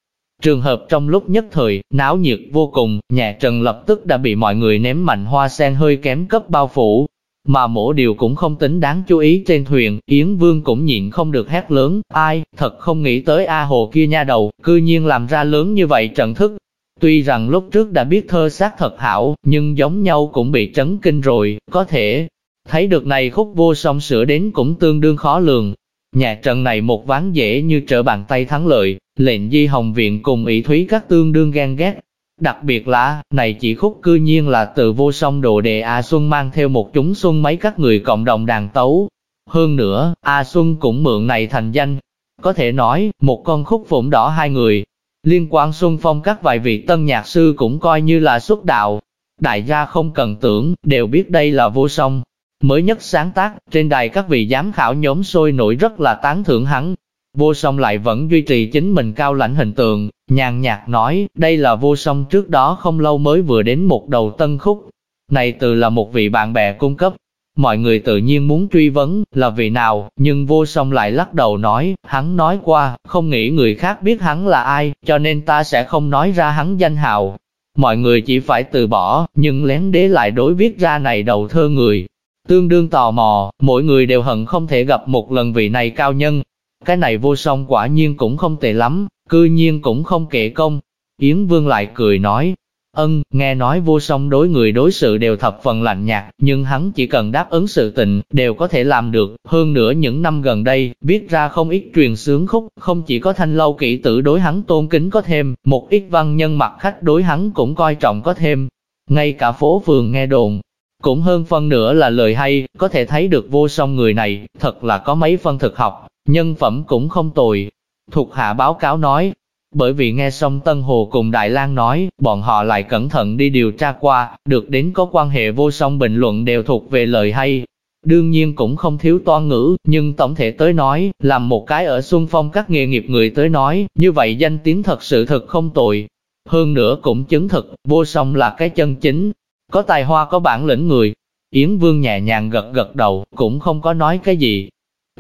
Speaker 1: Trường hợp trong lúc nhất thời, náo nhiệt vô cùng, nhà Trần lập tức đã bị mọi người ném mạnh hoa sen hơi kém cấp bao phủ. Mà mỗi điều cũng không tính đáng chú ý trên thuyền, Yến Vương cũng nhịn không được hét lớn, ai, thật không nghĩ tới A Hồ kia nha đầu, cư nhiên làm ra lớn như vậy trận thức. Tuy rằng lúc trước đã biết thơ sát thật hảo, nhưng giống nhau cũng bị trấn kinh rồi, có thể, Thấy được này khúc vô song sửa đến cũng tương đương khó lường. Nhà trận này một ván dễ như trở bàn tay thắng lợi, lệnh di hồng viện cùng ý thúy các tương đương ghen ghét. Đặc biệt là, này chỉ khúc cư nhiên là từ vô song đồ đề A Xuân mang theo một chúng xuân mấy các người cộng đồng đàn tấu. Hơn nữa, A Xuân cũng mượn này thành danh. Có thể nói, một con khúc phụng đỏ hai người. Liên quan Xuân Phong các vài vị tân nhạc sư cũng coi như là xuất đạo. Đại gia không cần tưởng, đều biết đây là vô song, Mới nhất sáng tác, trên đài các vị giám khảo nhóm sôi nổi rất là tán thưởng hắn. Vô song lại vẫn duy trì chính mình cao lãnh hình tượng, nhàn nhạt nói, đây là vô song trước đó không lâu mới vừa đến một đầu tân khúc. Này từ là một vị bạn bè cung cấp. Mọi người tự nhiên muốn truy vấn, là vị nào, nhưng vô song lại lắc đầu nói, hắn nói qua, không nghĩ người khác biết hắn là ai, cho nên ta sẽ không nói ra hắn danh hào. Mọi người chỉ phải từ bỏ, nhưng lén đế lại đối viết ra này đầu thơ người, Tương đương tò mò, mỗi người đều hận không thể gặp một lần vị này cao nhân. Cái này vô song quả nhiên cũng không tệ lắm, cư nhiên cũng không kể công. Yến Vương lại cười nói, ân, nghe nói vô song đối người đối sự đều thập phần lạnh nhạt, nhưng hắn chỉ cần đáp ứng sự tình, đều có thể làm được. Hơn nữa những năm gần đây, viết ra không ít truyền sướng khúc, không chỉ có thanh lâu kỹ tử đối hắn tôn kính có thêm, một ít văn nhân mặt khách đối hắn cũng coi trọng có thêm. Ngay cả phố phường nghe đồn, cũng hơn phân nữa là lời hay, có thể thấy được vô song người này, thật là có mấy phân thực học, nhân phẩm cũng không tồi. Thuộc hạ báo cáo nói, Bởi vì nghe xong Tân Hồ cùng Đại lang nói, bọn họ lại cẩn thận đi điều tra qua, được đến có quan hệ vô song bình luận đều thuộc về lời hay. Đương nhiên cũng không thiếu toan ngữ, nhưng tổng thể tới nói, làm một cái ở Xuân Phong các nghề nghiệp người tới nói, như vậy danh tiếng thật sự thật không tồi. Hơn nữa cũng chứng thực, vô song là cái chân chính, có tài hoa có bản lĩnh người. Yến Vương nhẹ nhàng gật gật đầu, cũng không có nói cái gì,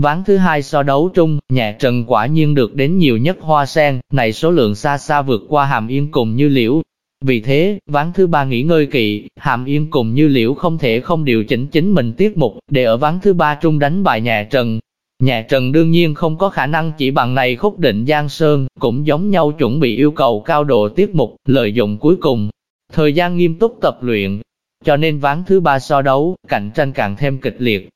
Speaker 1: Ván thứ hai so đấu trung, nhà Trần quả nhiên được đến nhiều nhất hoa sen, này số lượng xa xa vượt qua hàm yên cùng như liễu. Vì thế, ván thứ ba nghỉ ngơi kỵ, hàm yên cùng như liễu không thể không điều chỉnh chính mình tiết mục, để ở ván thứ ba trung đánh bại nhà Trần. Nhà Trần đương nhiên không có khả năng chỉ bằng này khúc định Giang Sơn, cũng giống nhau chuẩn bị yêu cầu cao độ tiết mục, lợi dụng cuối cùng. Thời gian nghiêm túc tập luyện, cho nên ván thứ ba so đấu, cạnh tranh càng thêm kịch liệt,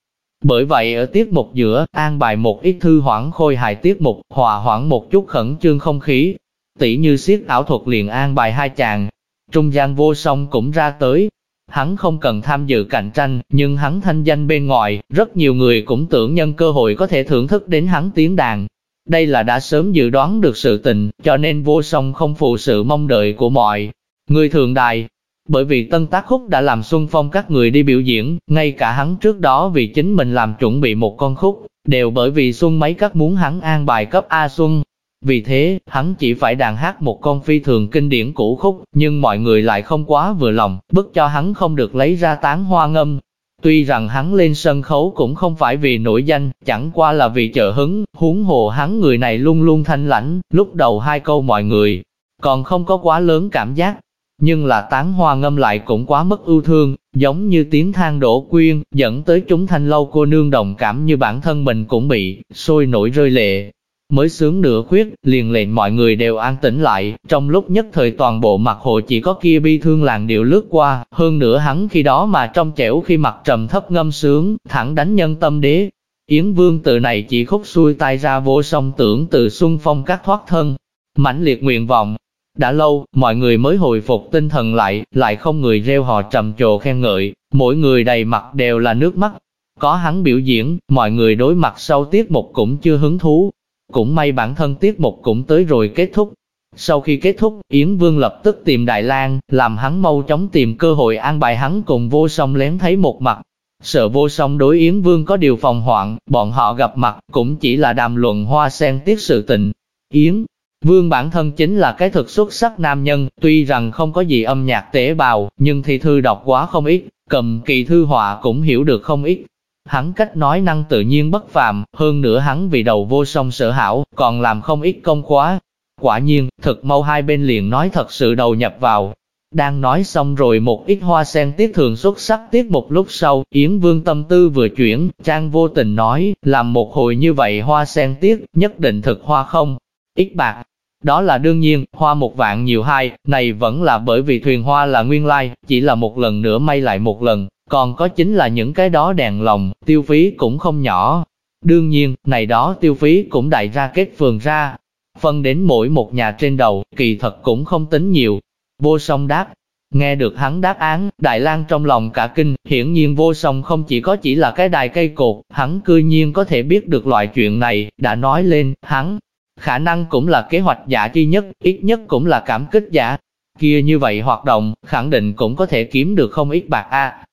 Speaker 1: bởi vậy ở tiết mục giữa, an bài một ít thư hoãn khôi hài tiết mục, hòa hoãn một chút khẩn trương không khí. Tỷ như siết ảo thuật liền an bài hai chàng. Trung gian vô song cũng ra tới. Hắn không cần tham dự cạnh tranh, nhưng hắn thanh danh bên ngoài, rất nhiều người cũng tưởng nhân cơ hội có thể thưởng thức đến hắn tiếng đàn. Đây là đã sớm dự đoán được sự tình, cho nên vô song không phụ sự mong đợi của mọi người thường đài, bởi vì tân tác khúc đã làm Xuân Phong các người đi biểu diễn, ngay cả hắn trước đó vì chính mình làm chuẩn bị một con khúc, đều bởi vì Xuân mấy các muốn hắn an bài cấp A Xuân. Vì thế, hắn chỉ phải đàn hát một con phi thường kinh điển cũ khúc, nhưng mọi người lại không quá vừa lòng, bức cho hắn không được lấy ra tán hoa ngâm. Tuy rằng hắn lên sân khấu cũng không phải vì nổi danh, chẳng qua là vì trợ hứng, huống hồ hắn người này luôn luôn thanh lãnh, lúc đầu hai câu mọi người, còn không có quá lớn cảm giác, nhưng là tán hoa ngâm lại cũng quá mất ưu thương, giống như tiếng than đổ quyên, dẫn tới chúng thanh lâu cô nương đồng cảm như bản thân mình cũng bị, sôi nổi rơi lệ. Mới sướng nửa khuyết, liền lệnh mọi người đều an tĩnh lại, trong lúc nhất thời toàn bộ mặt hồ chỉ có kia bi thương làng điệu lướt qua, hơn nữa hắn khi đó mà trong chẻo khi mặt trầm thấp ngâm sướng, thẳng đánh nhân tâm đế. Yến Vương từ này chỉ khúc xuôi tay ra vô song tưởng từ xuân phong các thoát thân, mãnh liệt nguyện vọng, đã lâu, mọi người mới hồi phục tinh thần lại, lại không người reo hò trầm trồ khen ngợi, mỗi người đầy mặt đều là nước mắt. Có hắn biểu diễn, mọi người đối mặt sau tiết mục cũng chưa hứng thú. Cũng may bản thân tiết mục cũng tới rồi kết thúc. Sau khi kết thúc, Yến Vương lập tức tìm Đại lang làm hắn mau chóng tìm cơ hội an bài hắn cùng vô song lén thấy một mặt. Sợ vô song đối Yến Vương có điều phòng hoạn, bọn họ gặp mặt cũng chỉ là đàm luận hoa sen tiết sự tình. Yến Vương bản thân chính là cái thực xuất sắc nam nhân, tuy rằng không có gì âm nhạc tế bào, nhưng thi thư đọc quá không ít, cầm kỳ thư họa cũng hiểu được không ít. Hắn cách nói năng tự nhiên bất phàm, hơn nữa hắn vì đầu vô song sở hảo, còn làm không ít công khóa. Quả nhiên, thực mau hai bên liền nói thật sự đầu nhập vào. Đang nói xong rồi một ít hoa sen tiết thường xuất sắc tiết một lúc sau, Yến Vương tâm tư vừa chuyển, Trang vô tình nói, làm một hồi như vậy hoa sen tiết, nhất định thực hoa không, ít bạc, đó là đương nhiên, hoa một vạn nhiều hai, này vẫn là bởi vì thuyền hoa là nguyên lai, chỉ là một lần nữa may lại một lần, còn có chính là những cái đó đèn lồng, tiêu phí cũng không nhỏ. Đương nhiên, này đó tiêu phí cũng đại ra kết phường ra, phân đến mỗi một nhà trên đầu, kỳ thật cũng không tính nhiều. Vô song đáp, nghe được hắn đáp án, Đại lang trong lòng cả kinh, hiển nhiên vô song không chỉ có chỉ là cái đài cây cột, hắn cư nhiên có thể biết được loại chuyện này, đã nói lên, hắn khả năng cũng là kế hoạch giả duy nhất, ít nhất cũng là cảm kích giả. Kia như vậy hoạt động, khẳng định cũng có thể kiếm được không ít bạc a.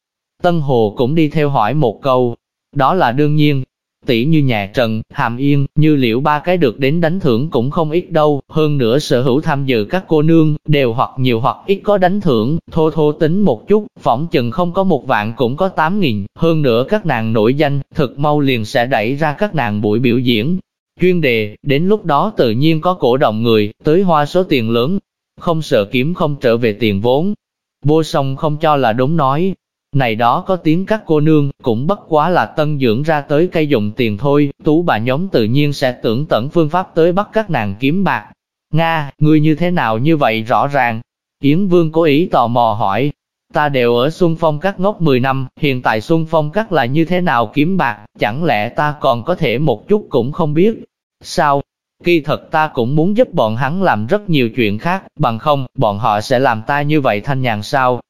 Speaker 1: Tân Hồ cũng đi theo hỏi một câu, đó là đương nhiên. Tỷ như nhà Trần, Hàm Yên, như liệu ba cái được đến đánh thưởng cũng không ít đâu, hơn nữa sở hữu tham dự các cô nương, đều hoặc nhiều hoặc ít có đánh thưởng, thô thô tính một chút, phỏng chừng không có một vạn cũng có tám nghìn, hơn nữa các nàng nổi danh, thực mau liền sẽ đẩy ra các nàng buổi biểu diễn, chuyên đề, đến lúc đó tự nhiên có cổ động người, tới hoa số tiền lớn, không sợ kiếm không trở về tiền vốn. Vô song không cho là đúng nói, này đó có tiếng các cô nương, cũng bất quá là tân dưỡng ra tới cây dùng tiền thôi, tú bà nhóm tự nhiên sẽ tưởng tận phương pháp tới bắt các nàng kiếm bạc. Nga, ngươi như thế nào như vậy rõ ràng? Yến Vương cố ý tò mò hỏi, ta đều ở Xuân Phong Các ngốc 10 năm, hiện tại Xuân Phong Các là như thế nào kiếm bạc, chẳng lẽ ta còn có thể một chút cũng không biết. Sao? Kỳ thật ta cũng muốn giúp bọn hắn làm rất nhiều chuyện khác, bằng không, bọn họ sẽ làm ta như vậy thanh nhàn sao?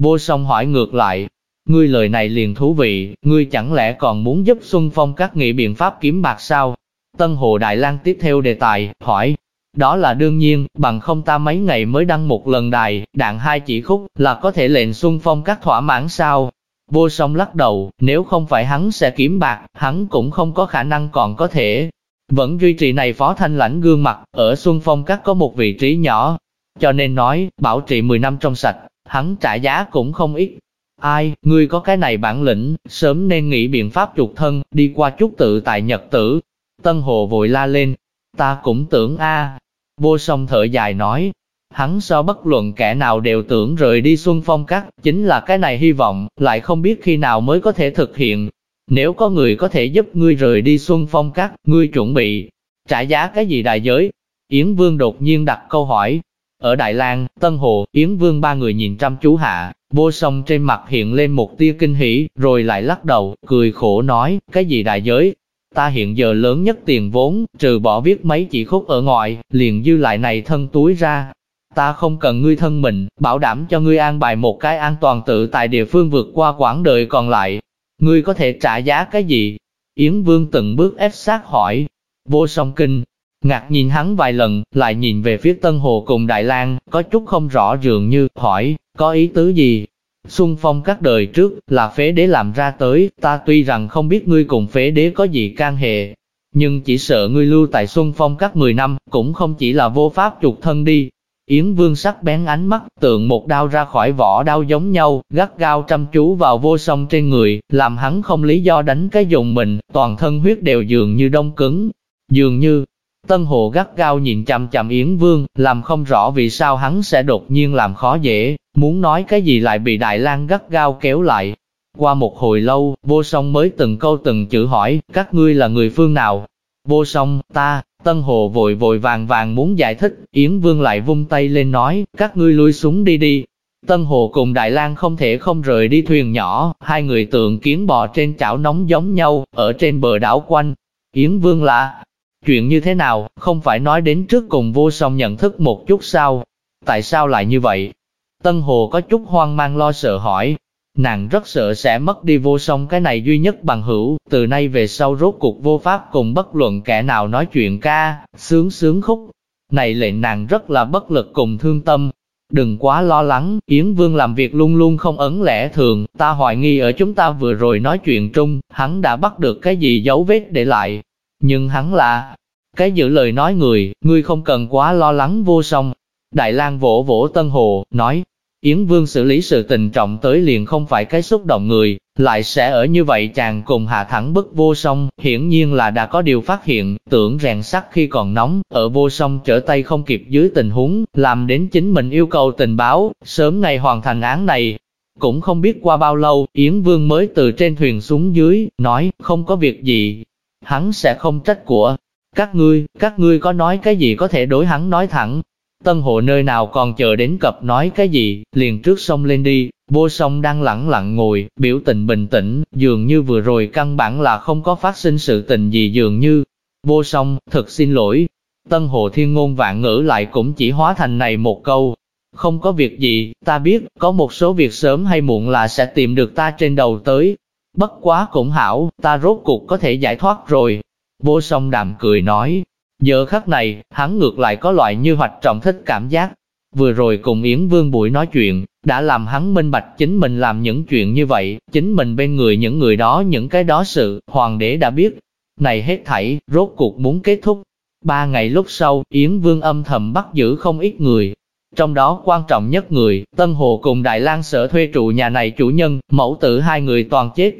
Speaker 1: Vô song hỏi ngược lại, ngươi lời này liền thú vị, ngươi chẳng lẽ còn muốn giúp Xuân Phong các nghĩ biện pháp kiếm bạc sao? Tân Hồ Đại lang tiếp theo đề tài, hỏi, đó là đương nhiên, bằng không ta mấy ngày mới đăng một lần đài, đạn hai chỉ khúc, là có thể lệnh xuân phong các thỏa mãn sao. Vô song lắc đầu, nếu không phải hắn sẽ kiếm bạc, hắn cũng không có khả năng còn có thể. Vẫn duy trì này phó thanh lãnh gương mặt, ở xuân phong các có một vị trí nhỏ. Cho nên nói, bảo trì 10 năm trong sạch, hắn trả giá cũng không ít. Ai, ngươi có cái này bản lĩnh, sớm nên nghĩ biện pháp trục thân, đi qua chút tự tại nhật tử. Tân Hồ vội la lên, ta cũng tưởng a Vô song thở dài nói, hắn so bất luận kẻ nào đều tưởng rời đi xuân phong cắt, chính là cái này hy vọng, lại không biết khi nào mới có thể thực hiện. Nếu có người có thể giúp ngươi rời đi xuân phong cắt, ngươi chuẩn bị trả giá cái gì đại giới? Yến Vương đột nhiên đặt câu hỏi. Ở Đại Lang, Tân Hồ, Yến Vương ba người nhìn chăm chú hạ, vô song trên mặt hiện lên một tia kinh hỉ, rồi lại lắc đầu, cười khổ nói, cái gì đại giới? Ta hiện giờ lớn nhất tiền vốn, trừ bỏ viết mấy chỉ khúc ở ngoài, liền dư lại này thân túi ra. Ta không cần ngươi thân mình, bảo đảm cho ngươi an bài một cái an toàn tự tại địa phương vượt qua quãng đời còn lại. Ngươi có thể trả giá cái gì? Yến Vương từng bước ép sát hỏi. Vô song kinh, ngạc nhìn hắn vài lần, lại nhìn về phía Tân Hồ cùng Đại lang có chút không rõ dường như, hỏi, có ý tứ gì? Xuân phong các đời trước, là phế đế làm ra tới, ta tuy rằng không biết ngươi cùng phế đế có gì can hệ, nhưng chỉ sợ ngươi lưu tại Xuân phong các 10 năm, cũng không chỉ là vô pháp trục thân đi. Yến vương sắc bén ánh mắt, tượng một đao ra khỏi vỏ đao giống nhau, gắt gao chăm chú vào vô song trên người, làm hắn không lý do đánh cái dùng mình, toàn thân huyết đều dường như đông cứng. Dường như, Tân Hồ gắt gao nhìn chằm chằm Yến Vương, làm không rõ vì sao hắn sẽ đột nhiên làm khó dễ, muốn nói cái gì lại bị Đại lang gắt gao kéo lại. Qua một hồi lâu, vô song mới từng câu từng chữ hỏi, các ngươi là người phương nào? Vô song, ta, Tân Hồ vội vội vàng vàng muốn giải thích, Yến Vương lại vung tay lên nói, các ngươi lui xuống đi đi. Tân Hồ cùng Đại lang không thể không rời đi thuyền nhỏ, hai người tượng kiến bò trên chảo nóng giống nhau, ở trên bờ đảo quanh. Yến Vương là, Chuyện như thế nào, không phải nói đến trước cùng vô song nhận thức một chút sao? Tại sao lại như vậy? Tân Hồ có chút hoang mang lo sợ hỏi. Nàng rất sợ sẽ mất đi vô song cái này duy nhất bằng hữu, từ nay về sau rốt cuộc vô pháp cùng bất luận kẻ nào nói chuyện ca, sướng sướng khúc. Này lệnh nàng rất là bất lực cùng thương tâm. Đừng quá lo lắng, Yến Vương làm việc luôn luôn không ấn lẽ thường, ta hoài nghi ở chúng ta vừa rồi nói chuyện trung, hắn đã bắt được cái gì dấu vết để lại, nhưng hắn là cái giữ lời nói người, ngươi không cần quá lo lắng vô song. Đại lang vỗ vỗ Tân Hồ, nói, Yến Vương xử lý sự tình trọng tới liền không phải cái xúc động người, lại sẽ ở như vậy chàng cùng hạ thẳng bức vô song, hiển nhiên là đã có điều phát hiện, tưởng rèn sắt khi còn nóng, ở vô song trở tay không kịp dưới tình huống, làm đến chính mình yêu cầu tình báo, sớm ngày hoàn thành án này. Cũng không biết qua bao lâu, Yến Vương mới từ trên thuyền xuống dưới, nói, không có việc gì, hắn sẽ không trách của. Các ngươi, các ngươi có nói cái gì có thể đối hắn nói thẳng. Tân hộ nơi nào còn chờ đến cập nói cái gì, liền trước sông lên đi, vô sông đang lặng lặng ngồi, biểu tình bình tĩnh, dường như vừa rồi căn bản là không có phát sinh sự tình gì dường như. Vô sông, thật xin lỗi. Tân hồ thiên ngôn vạn ngữ lại cũng chỉ hóa thành này một câu. Không có việc gì, ta biết, có một số việc sớm hay muộn là sẽ tìm được ta trên đầu tới, Bất quá cũng hảo, ta rốt cuộc có thể giải thoát rồi. Vô song đạm cười nói, giờ khắc này, hắn ngược lại có loại như hoạch trọng thích cảm giác. Vừa rồi cùng Yến Vương Bụi nói chuyện, đã làm hắn minh bạch chính mình làm những chuyện như vậy, chính mình bên người những người đó những cái đó sự, hoàng đế đã biết. Này hết thảy, rốt cuộc muốn kết thúc. Ba ngày lúc sau, Yến Vương âm thầm bắt giữ không ít người, trong đó quan trọng nhất người, Tân Hồ cùng Đại lang sở thuê trụ nhà này chủ nhân, mẫu tử hai người toàn chết.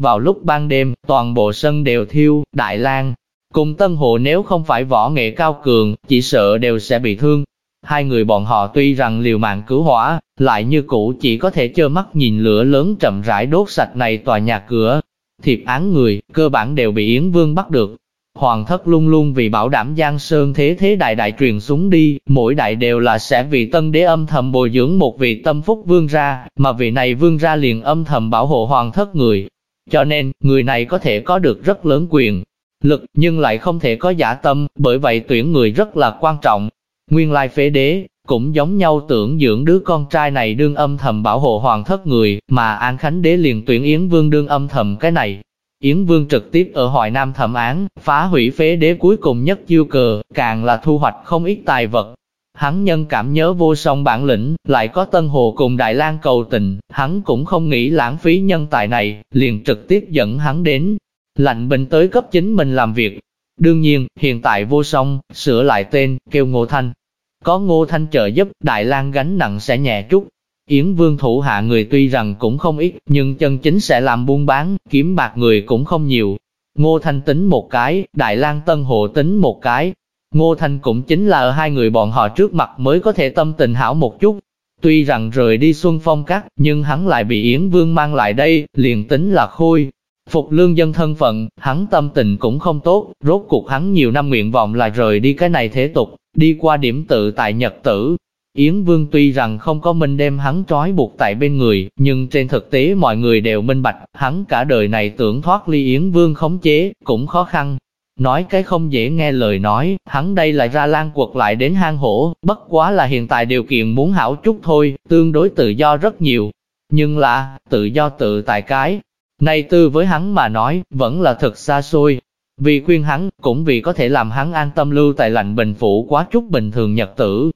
Speaker 1: Vào lúc ban đêm, toàn bộ sân đều thiêu, Đại lang cùng Tân Hồ nếu không phải võ nghệ cao cường, chỉ sợ đều sẽ bị thương. Hai người bọn họ tuy rằng liều mạng cứu hỏa, lại như cũ chỉ có thể trơ mắt nhìn lửa lớn chậm rãi đốt sạch này tòa nhà cửa. Thiệp án người, cơ bản đều bị Yến Vương bắt được, Hoàng thất luôn luôn vì bảo đảm Giang Sơn thế thế đại đại truyền xuống đi, mỗi đại đều là sẽ vì tân đế âm thầm bồi dưỡng một vị tâm phúc vương ra, mà vị này vương ra liền âm thầm bảo hộ hoàng thất người. Cho nên, người này có thể có được rất lớn quyền, lực, nhưng lại không thể có giả tâm, bởi vậy tuyển người rất là quan trọng. Nguyên lai phế đế, cũng giống nhau tưởng dưỡng đứa con trai này đương âm thầm bảo hộ hoàng thất người, mà An Khánh đế liền tuyển Yến Vương đương âm thầm cái này. Yến Vương trực tiếp ở Hoài Nam thẩm án, phá hủy phế đế cuối cùng nhất chiêu cờ, càng là thu hoạch không ít tài vật. Hắn nhân cảm nhớ vô song bản lĩnh, lại có Tân Hồ cùng Đại lang cầu tình, hắn cũng không nghĩ lãng phí nhân tài này, liền trực tiếp dẫn hắn đến. Lạnh bình tới cấp chính mình làm việc. Đương nhiên, hiện tại vô song, sửa lại tên, kêu Ngô Thanh. Có Ngô Thanh trợ giúp, Đại lang gánh nặng sẽ nhẹ chút, Yến Vương thủ hạ người tuy rằng cũng không ít, nhưng chân chính sẽ làm buôn bán, kiếm bạc người cũng không nhiều. Ngô Thanh tính một cái, Đại lang Tân Hộ tính một cái. Ngô Thanh cũng chính là ở hai người bọn họ trước mặt mới có thể tâm tình hảo một chút. Tuy rằng rời đi Xuân Phong Cắt, nhưng hắn lại bị Yến Vương mang lại đây, liền tính là khôi. Phục lương dân thân phận, hắn tâm tình cũng không tốt, rốt cuộc hắn nhiều năm nguyện vọng là rời đi cái này thế tục, đi qua điểm tự tại nhật tử, Yến Vương tuy rằng không có minh đem hắn trói buộc tại bên người, nhưng trên thực tế mọi người đều minh bạch, hắn cả đời này tưởng thoát ly Yến Vương khống chế, cũng khó khăn. Nói cái không dễ nghe lời nói, hắn đây lại ra lan quật lại đến hang hổ, bất quá là hiện tại điều kiện muốn hảo chút thôi, tương đối tự do rất nhiều. Nhưng là, tự do tự tại cái, này tư với hắn mà nói, vẫn là thật xa xôi. Vì khuyên hắn, cũng vì có thể làm hắn an tâm lưu tại lạnh bình phủ quá chút bình thường nhật tử,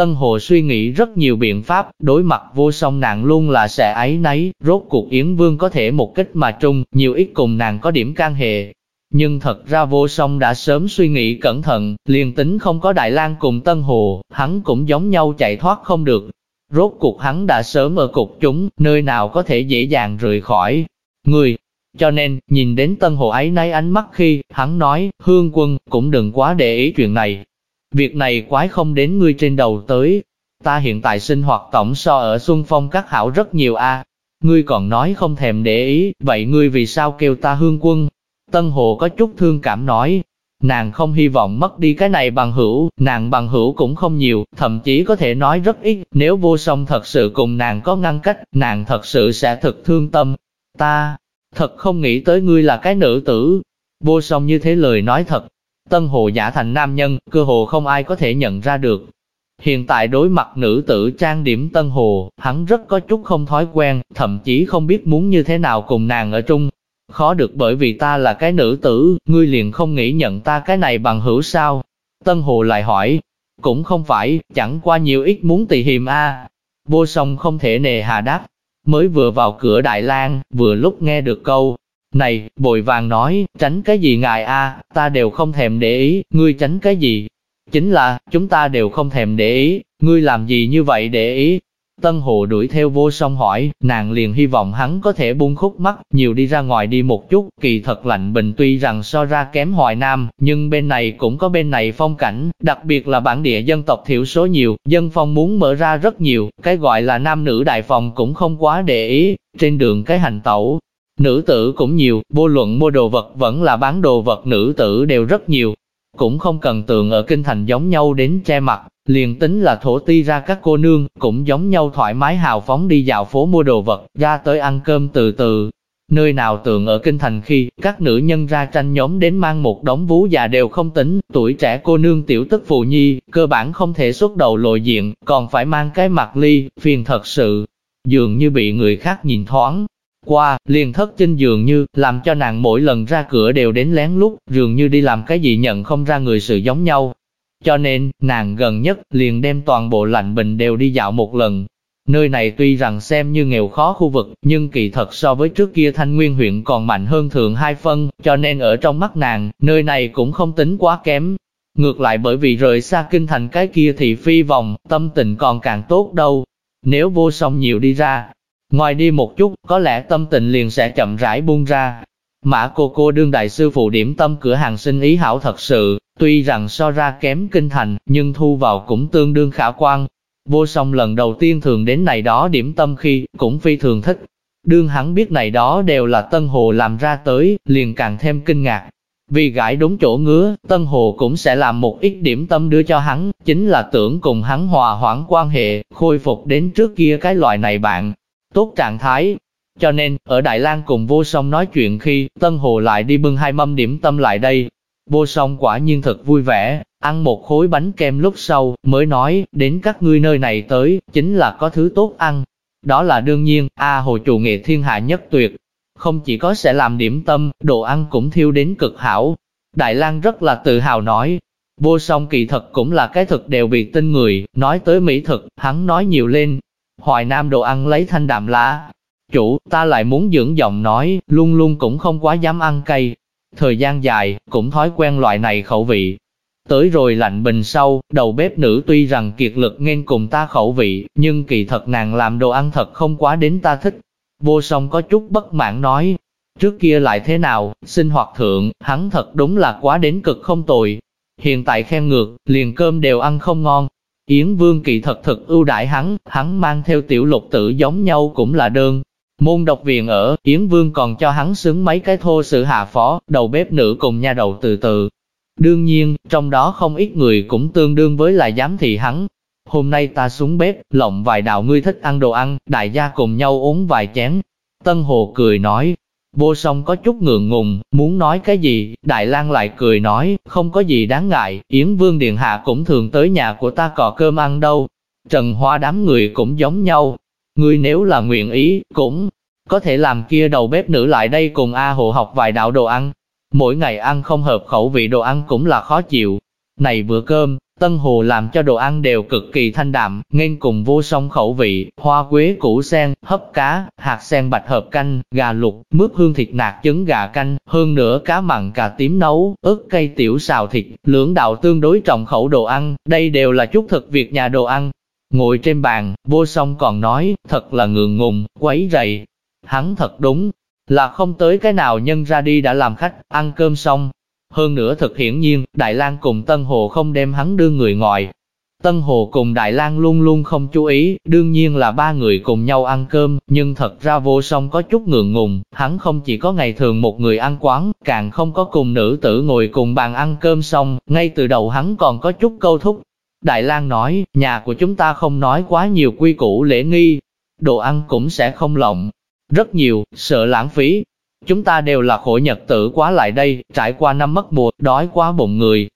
Speaker 1: Tân Hồ suy nghĩ rất nhiều biện pháp, đối mặt vô song nàng luôn là sẽ ấy nấy, rốt cuộc Yến Vương có thể một kích mà trung, nhiều ít cùng nàng có điểm can hệ. Nhưng thật ra vô song đã sớm suy nghĩ cẩn thận, liền tính không có Đại lang cùng Tân Hồ, hắn cũng giống nhau chạy thoát không được. Rốt cuộc hắn đã sớm ở cục chúng, nơi nào có thể dễ dàng rời khỏi. Người, cho nên, nhìn đến Tân Hồ ấy nấy ánh mắt khi, hắn nói, Hương quân, cũng đừng quá để ý chuyện này, Việc này quái không đến ngươi trên đầu tới. Ta hiện tại sinh hoạt tổng so ở Xuân Phong các hảo rất nhiều a. Ngươi còn nói không thèm để ý, vậy ngươi vì sao kêu ta hương quân? Tân Hồ có chút thương cảm nói, nàng không hy vọng mất đi cái này bằng hữu, nàng bằng hữu cũng không nhiều, thậm chí có thể nói rất ít, nếu vô song thật sự cùng nàng có ngăn cách, nàng thật sự sẽ thực thương tâm. Ta, thật không nghĩ tới ngươi là cái nữ tử. Vô song như thế lời nói thật, Tân Hồ giả thành nam nhân, cơ hồ không ai có thể nhận ra được. Hiện tại đối mặt nữ tử trang điểm Tân Hồ, hắn rất có chút không thói quen, thậm chí không biết muốn như thế nào cùng nàng ở chung. Khó được bởi vì ta là cái nữ tử, ngươi liền không nghĩ nhận ta cái này bằng hữu sao? Tân Hồ lại hỏi, cũng không phải, chẳng qua nhiều ít muốn tỳ hiềm a. Vô song không thể nề hà đáp, mới vừa vào cửa Đại lang vừa lúc nghe được câu, này, bội vàng nói, tránh cái gì ngài a, ta đều không thèm để ý, ngươi tránh cái gì? Chính là, chúng ta đều không thèm để ý, ngươi làm gì như vậy để ý? Tân Hồ đuổi theo vô song hỏi, nàng liền hy vọng hắn có thể buông khúc mắt, nhiều đi ra ngoài đi một chút, kỳ thật lạnh bình tuy rằng so ra kém hoài nam, nhưng bên này cũng có bên này phong cảnh, đặc biệt là bản địa dân tộc thiểu số nhiều, dân phong muốn mở ra rất nhiều, cái gọi là nam nữ đại phòng cũng không quá để ý, trên đường cái hành tẩu, Nữ tử cũng nhiều, vô luận mua đồ vật vẫn là bán đồ vật nữ tử đều rất nhiều. Cũng không cần tượng ở kinh thành giống nhau đến che mặt, liền tính là thổ ti ra các cô nương, cũng giống nhau thoải mái hào phóng đi dạo phố mua đồ vật, ra tới ăn cơm từ từ. Nơi nào tượng ở kinh thành khi, các nữ nhân ra tranh nhóm đến mang một đống vú già đều không tính, tuổi trẻ cô nương tiểu tức phù nhi, cơ bản không thể xuất đầu lộ diện, còn phải mang cái mặt ly, phiền thật sự. Dường như bị người khác nhìn thoáng, qua, liền thất trên giường như, làm cho nàng mỗi lần ra cửa đều đến lén lút, dường như đi làm cái gì nhận không ra người sự giống nhau. Cho nên, nàng gần nhất, liền đem toàn bộ lạnh bình đều đi dạo một lần. Nơi này tuy rằng xem như nghèo khó khu vực, nhưng kỳ thật so với trước kia thanh nguyên huyện còn mạnh hơn thường hai phân, cho nên ở trong mắt nàng, nơi này cũng không tính quá kém. Ngược lại bởi vì rời xa kinh thành cái kia thì phi vòng, tâm tình còn càng tốt đâu. Nếu vô song nhiều đi ra, Ngoài đi một chút, có lẽ tâm tình liền sẽ chậm rãi buông ra. Mã cô cô đương đại sư phụ điểm tâm cửa hàng sinh ý hảo thật sự, tuy rằng so ra kém kinh thành, nhưng thu vào cũng tương đương khả quan. Vô song lần đầu tiên thường đến này đó điểm tâm khi, cũng phi thường thích. Đương hắn biết này đó đều là Tân Hồ làm ra tới, liền càng thêm kinh ngạc. Vì gãi đúng chỗ ngứa, Tân Hồ cũng sẽ làm một ít điểm tâm đưa cho hắn, chính là tưởng cùng hắn hòa hoãn quan hệ, khôi phục đến trước kia cái loại này bạn tốt trạng thái. Cho nên, ở Đại lang cùng vô song nói chuyện khi, Tân Hồ lại đi bưng hai mâm điểm tâm lại đây. Vô song quả nhiên thật vui vẻ, ăn một khối bánh kem lúc sau, mới nói, đến các ngươi nơi này tới, chính là có thứ tốt ăn. Đó là đương nhiên, A Hồ chủ nghệ thiên hạ nhất tuyệt. không chỉ có sẽ làm điểm tâm, đồ ăn cũng thiêu đến cực hảo. Đại lang rất là tự hào nói, vô song kỳ thật cũng là cái thực đều bị tin người, nói tới mỹ thực, hắn nói nhiều lên. Hoài Nam đồ ăn lấy thanh đạm lá. Chủ, ta lại muốn dưỡng giọng nói, luôn luôn cũng không quá dám ăn cay. Thời gian dài, cũng thói quen loại này khẩu vị, Tới rồi lạnh bình sau, đầu bếp nữ tuy rằng kiệt lực nên cùng ta khẩu vị, nhưng kỳ thật nàng làm đồ ăn thật không quá đến ta thích. Vô song có chút bất mãn nói, trước kia lại thế nào, sinh hoạt thượng, hắn thật đúng là quá đến cực không tồi. Hiện tại khen ngược, liền cơm đều ăn không ngon. Yến Vương kỳ thật thực ưu đại hắn, hắn mang theo tiểu lục tử giống nhau cũng là đơn. Môn độc viện ở, Yến Vương còn cho hắn xứng mấy cái thô sự hạ phó, đầu bếp nữ cùng nha đầu từ từ, Đương nhiên, trong đó không ít người cũng tương đương với là giám thị hắn. Hôm nay ta xuống bếp, lộng vài đạo ngươi thích ăn đồ ăn, đại gia cùng nhau uống vài chén. Tân Hồ cười nói, vô song có chút ngượng ngùng, muốn nói cái gì, Đại lang lại cười nói, không có gì đáng ngại, Yến Vương Điện Hạ cũng thường tới nhà của ta cò cơm ăn đâu. Trần Hoa đám người cũng giống nhau, ngươi nếu là nguyện ý, cũng có thể làm kia đầu bếp nữ lại đây cùng A Hồ học vài đạo đồ ăn. Mỗi ngày ăn không hợp khẩu vị đồ ăn cũng là khó chịu. Này bữa cơm, Tân Hồ làm cho đồ ăn đều cực kỳ thanh đạm, nên cùng vô song khẩu vị, hoa quế củ sen, hấp cá, hạt sen bạch hợp canh, gà luộc, mướp hương thịt nạc trứng gà canh, hơn nữa cá mặn cà tím nấu, ớt cây tiểu xào thịt, lưỡng đạo tương đối trọng khẩu đồ ăn, đây đều là chút thực việc nhà đồ ăn. Ngồi trên bàn, vô song còn nói, thật là ngượng ngùng, quấy rầy. Hắn thật đúng, là không tới cái nào nhân ra đi đã làm khách, ăn cơm xong. Hơn nữa thực hiển nhiên, Đại lang cùng Tân Hồ không đem hắn đưa người ngoài. Tân Hồ cùng Đại lang luôn luôn không chú ý, đương nhiên là ba người cùng nhau ăn cơm, nhưng thật ra vô song có chút ngượng ngùng, hắn không chỉ có ngày thường một người ăn quán, càng không có cùng nữ tử ngồi cùng bàn ăn cơm xong, ngay từ đầu hắn còn có chút câu thúc. Đại lang nói, nhà của chúng ta không nói quá nhiều quy củ lễ nghi, đồ ăn cũng sẽ không lộng, rất nhiều, sợ lãng phí. Chúng ta đều là khổ nhật tử quá lại đây, trải qua năm mất mùa, đói quá bụng người.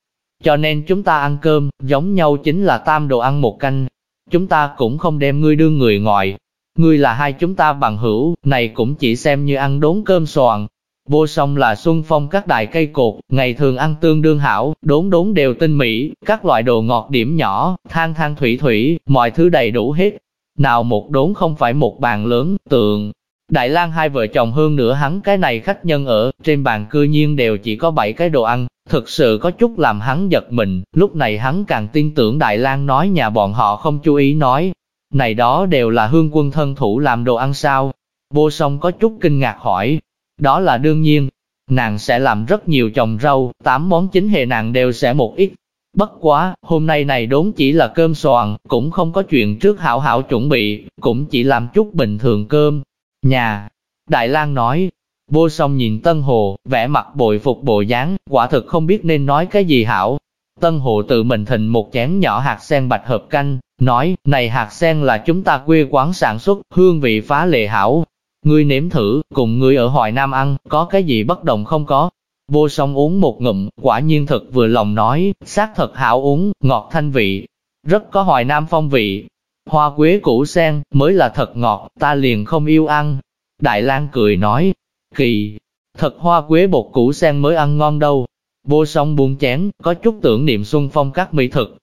Speaker 1: Cho nên chúng ta ăn cơm, giống nhau chính là tam đồ ăn một canh. Chúng ta cũng không đem ngươi đưa người ngoài. Ngươi là hai chúng ta bằng hữu, này cũng chỉ xem như ăn đốn cơm soàn. Vô song là xuân phong các đại cây cột, ngày thường ăn tương đương hảo, đốn đốn đều tinh mỹ, các loại đồ ngọt điểm nhỏ, than than thủy thủy, mọi thứ đầy đủ hết. Nào một đốn không phải một bàn lớn, tượng, Đại lang hai vợ chồng hơn nữa hắn cái này khách nhân ở, trên bàn cư nhiên đều chỉ có bảy cái đồ ăn, thực sự có chút làm hắn giật mình, lúc này hắn càng tin tưởng Đại lang nói nhà bọn họ không chú ý nói. Này đó đều là hương quân thân thủ làm đồ ăn sao? Vô song có chút kinh ngạc hỏi. Đó là đương nhiên, nàng sẽ làm rất nhiều chồng rau, tám món chính hệ nàng đều sẽ một ít. Bất quá, hôm nay này đốn chỉ là cơm soàn, cũng không có chuyện trước hảo hảo chuẩn bị, cũng chỉ làm chút bình thường cơm, Nhà, Đại lang nói, vô song nhìn Tân Hồ, vẻ mặt bội phục bộ dáng, quả thực không biết nên nói cái gì hảo. Tân Hồ tự mình thịnh một chén nhỏ hạt sen bạch hợp canh, nói, này hạt sen là chúng ta quê quán sản xuất, hương vị phá lệ hảo. Ngươi nếm thử, cùng ngươi ở Hoài Nam ăn, có cái gì bất đồng không có. Vô song uống một ngụm, quả nhiên thật vừa lòng nói, xác thật hảo uống, ngọt thanh vị, rất có Hoài Nam phong vị. Hoa quế củ sen, mới là thật ngọt, ta liền không yêu ăn. Đại lang cười nói, kỳ, thật hoa quế bột củ sen mới ăn ngon đâu. Vô song buông chén, có chút tưởng niệm Xuân Phong các mỹ thực.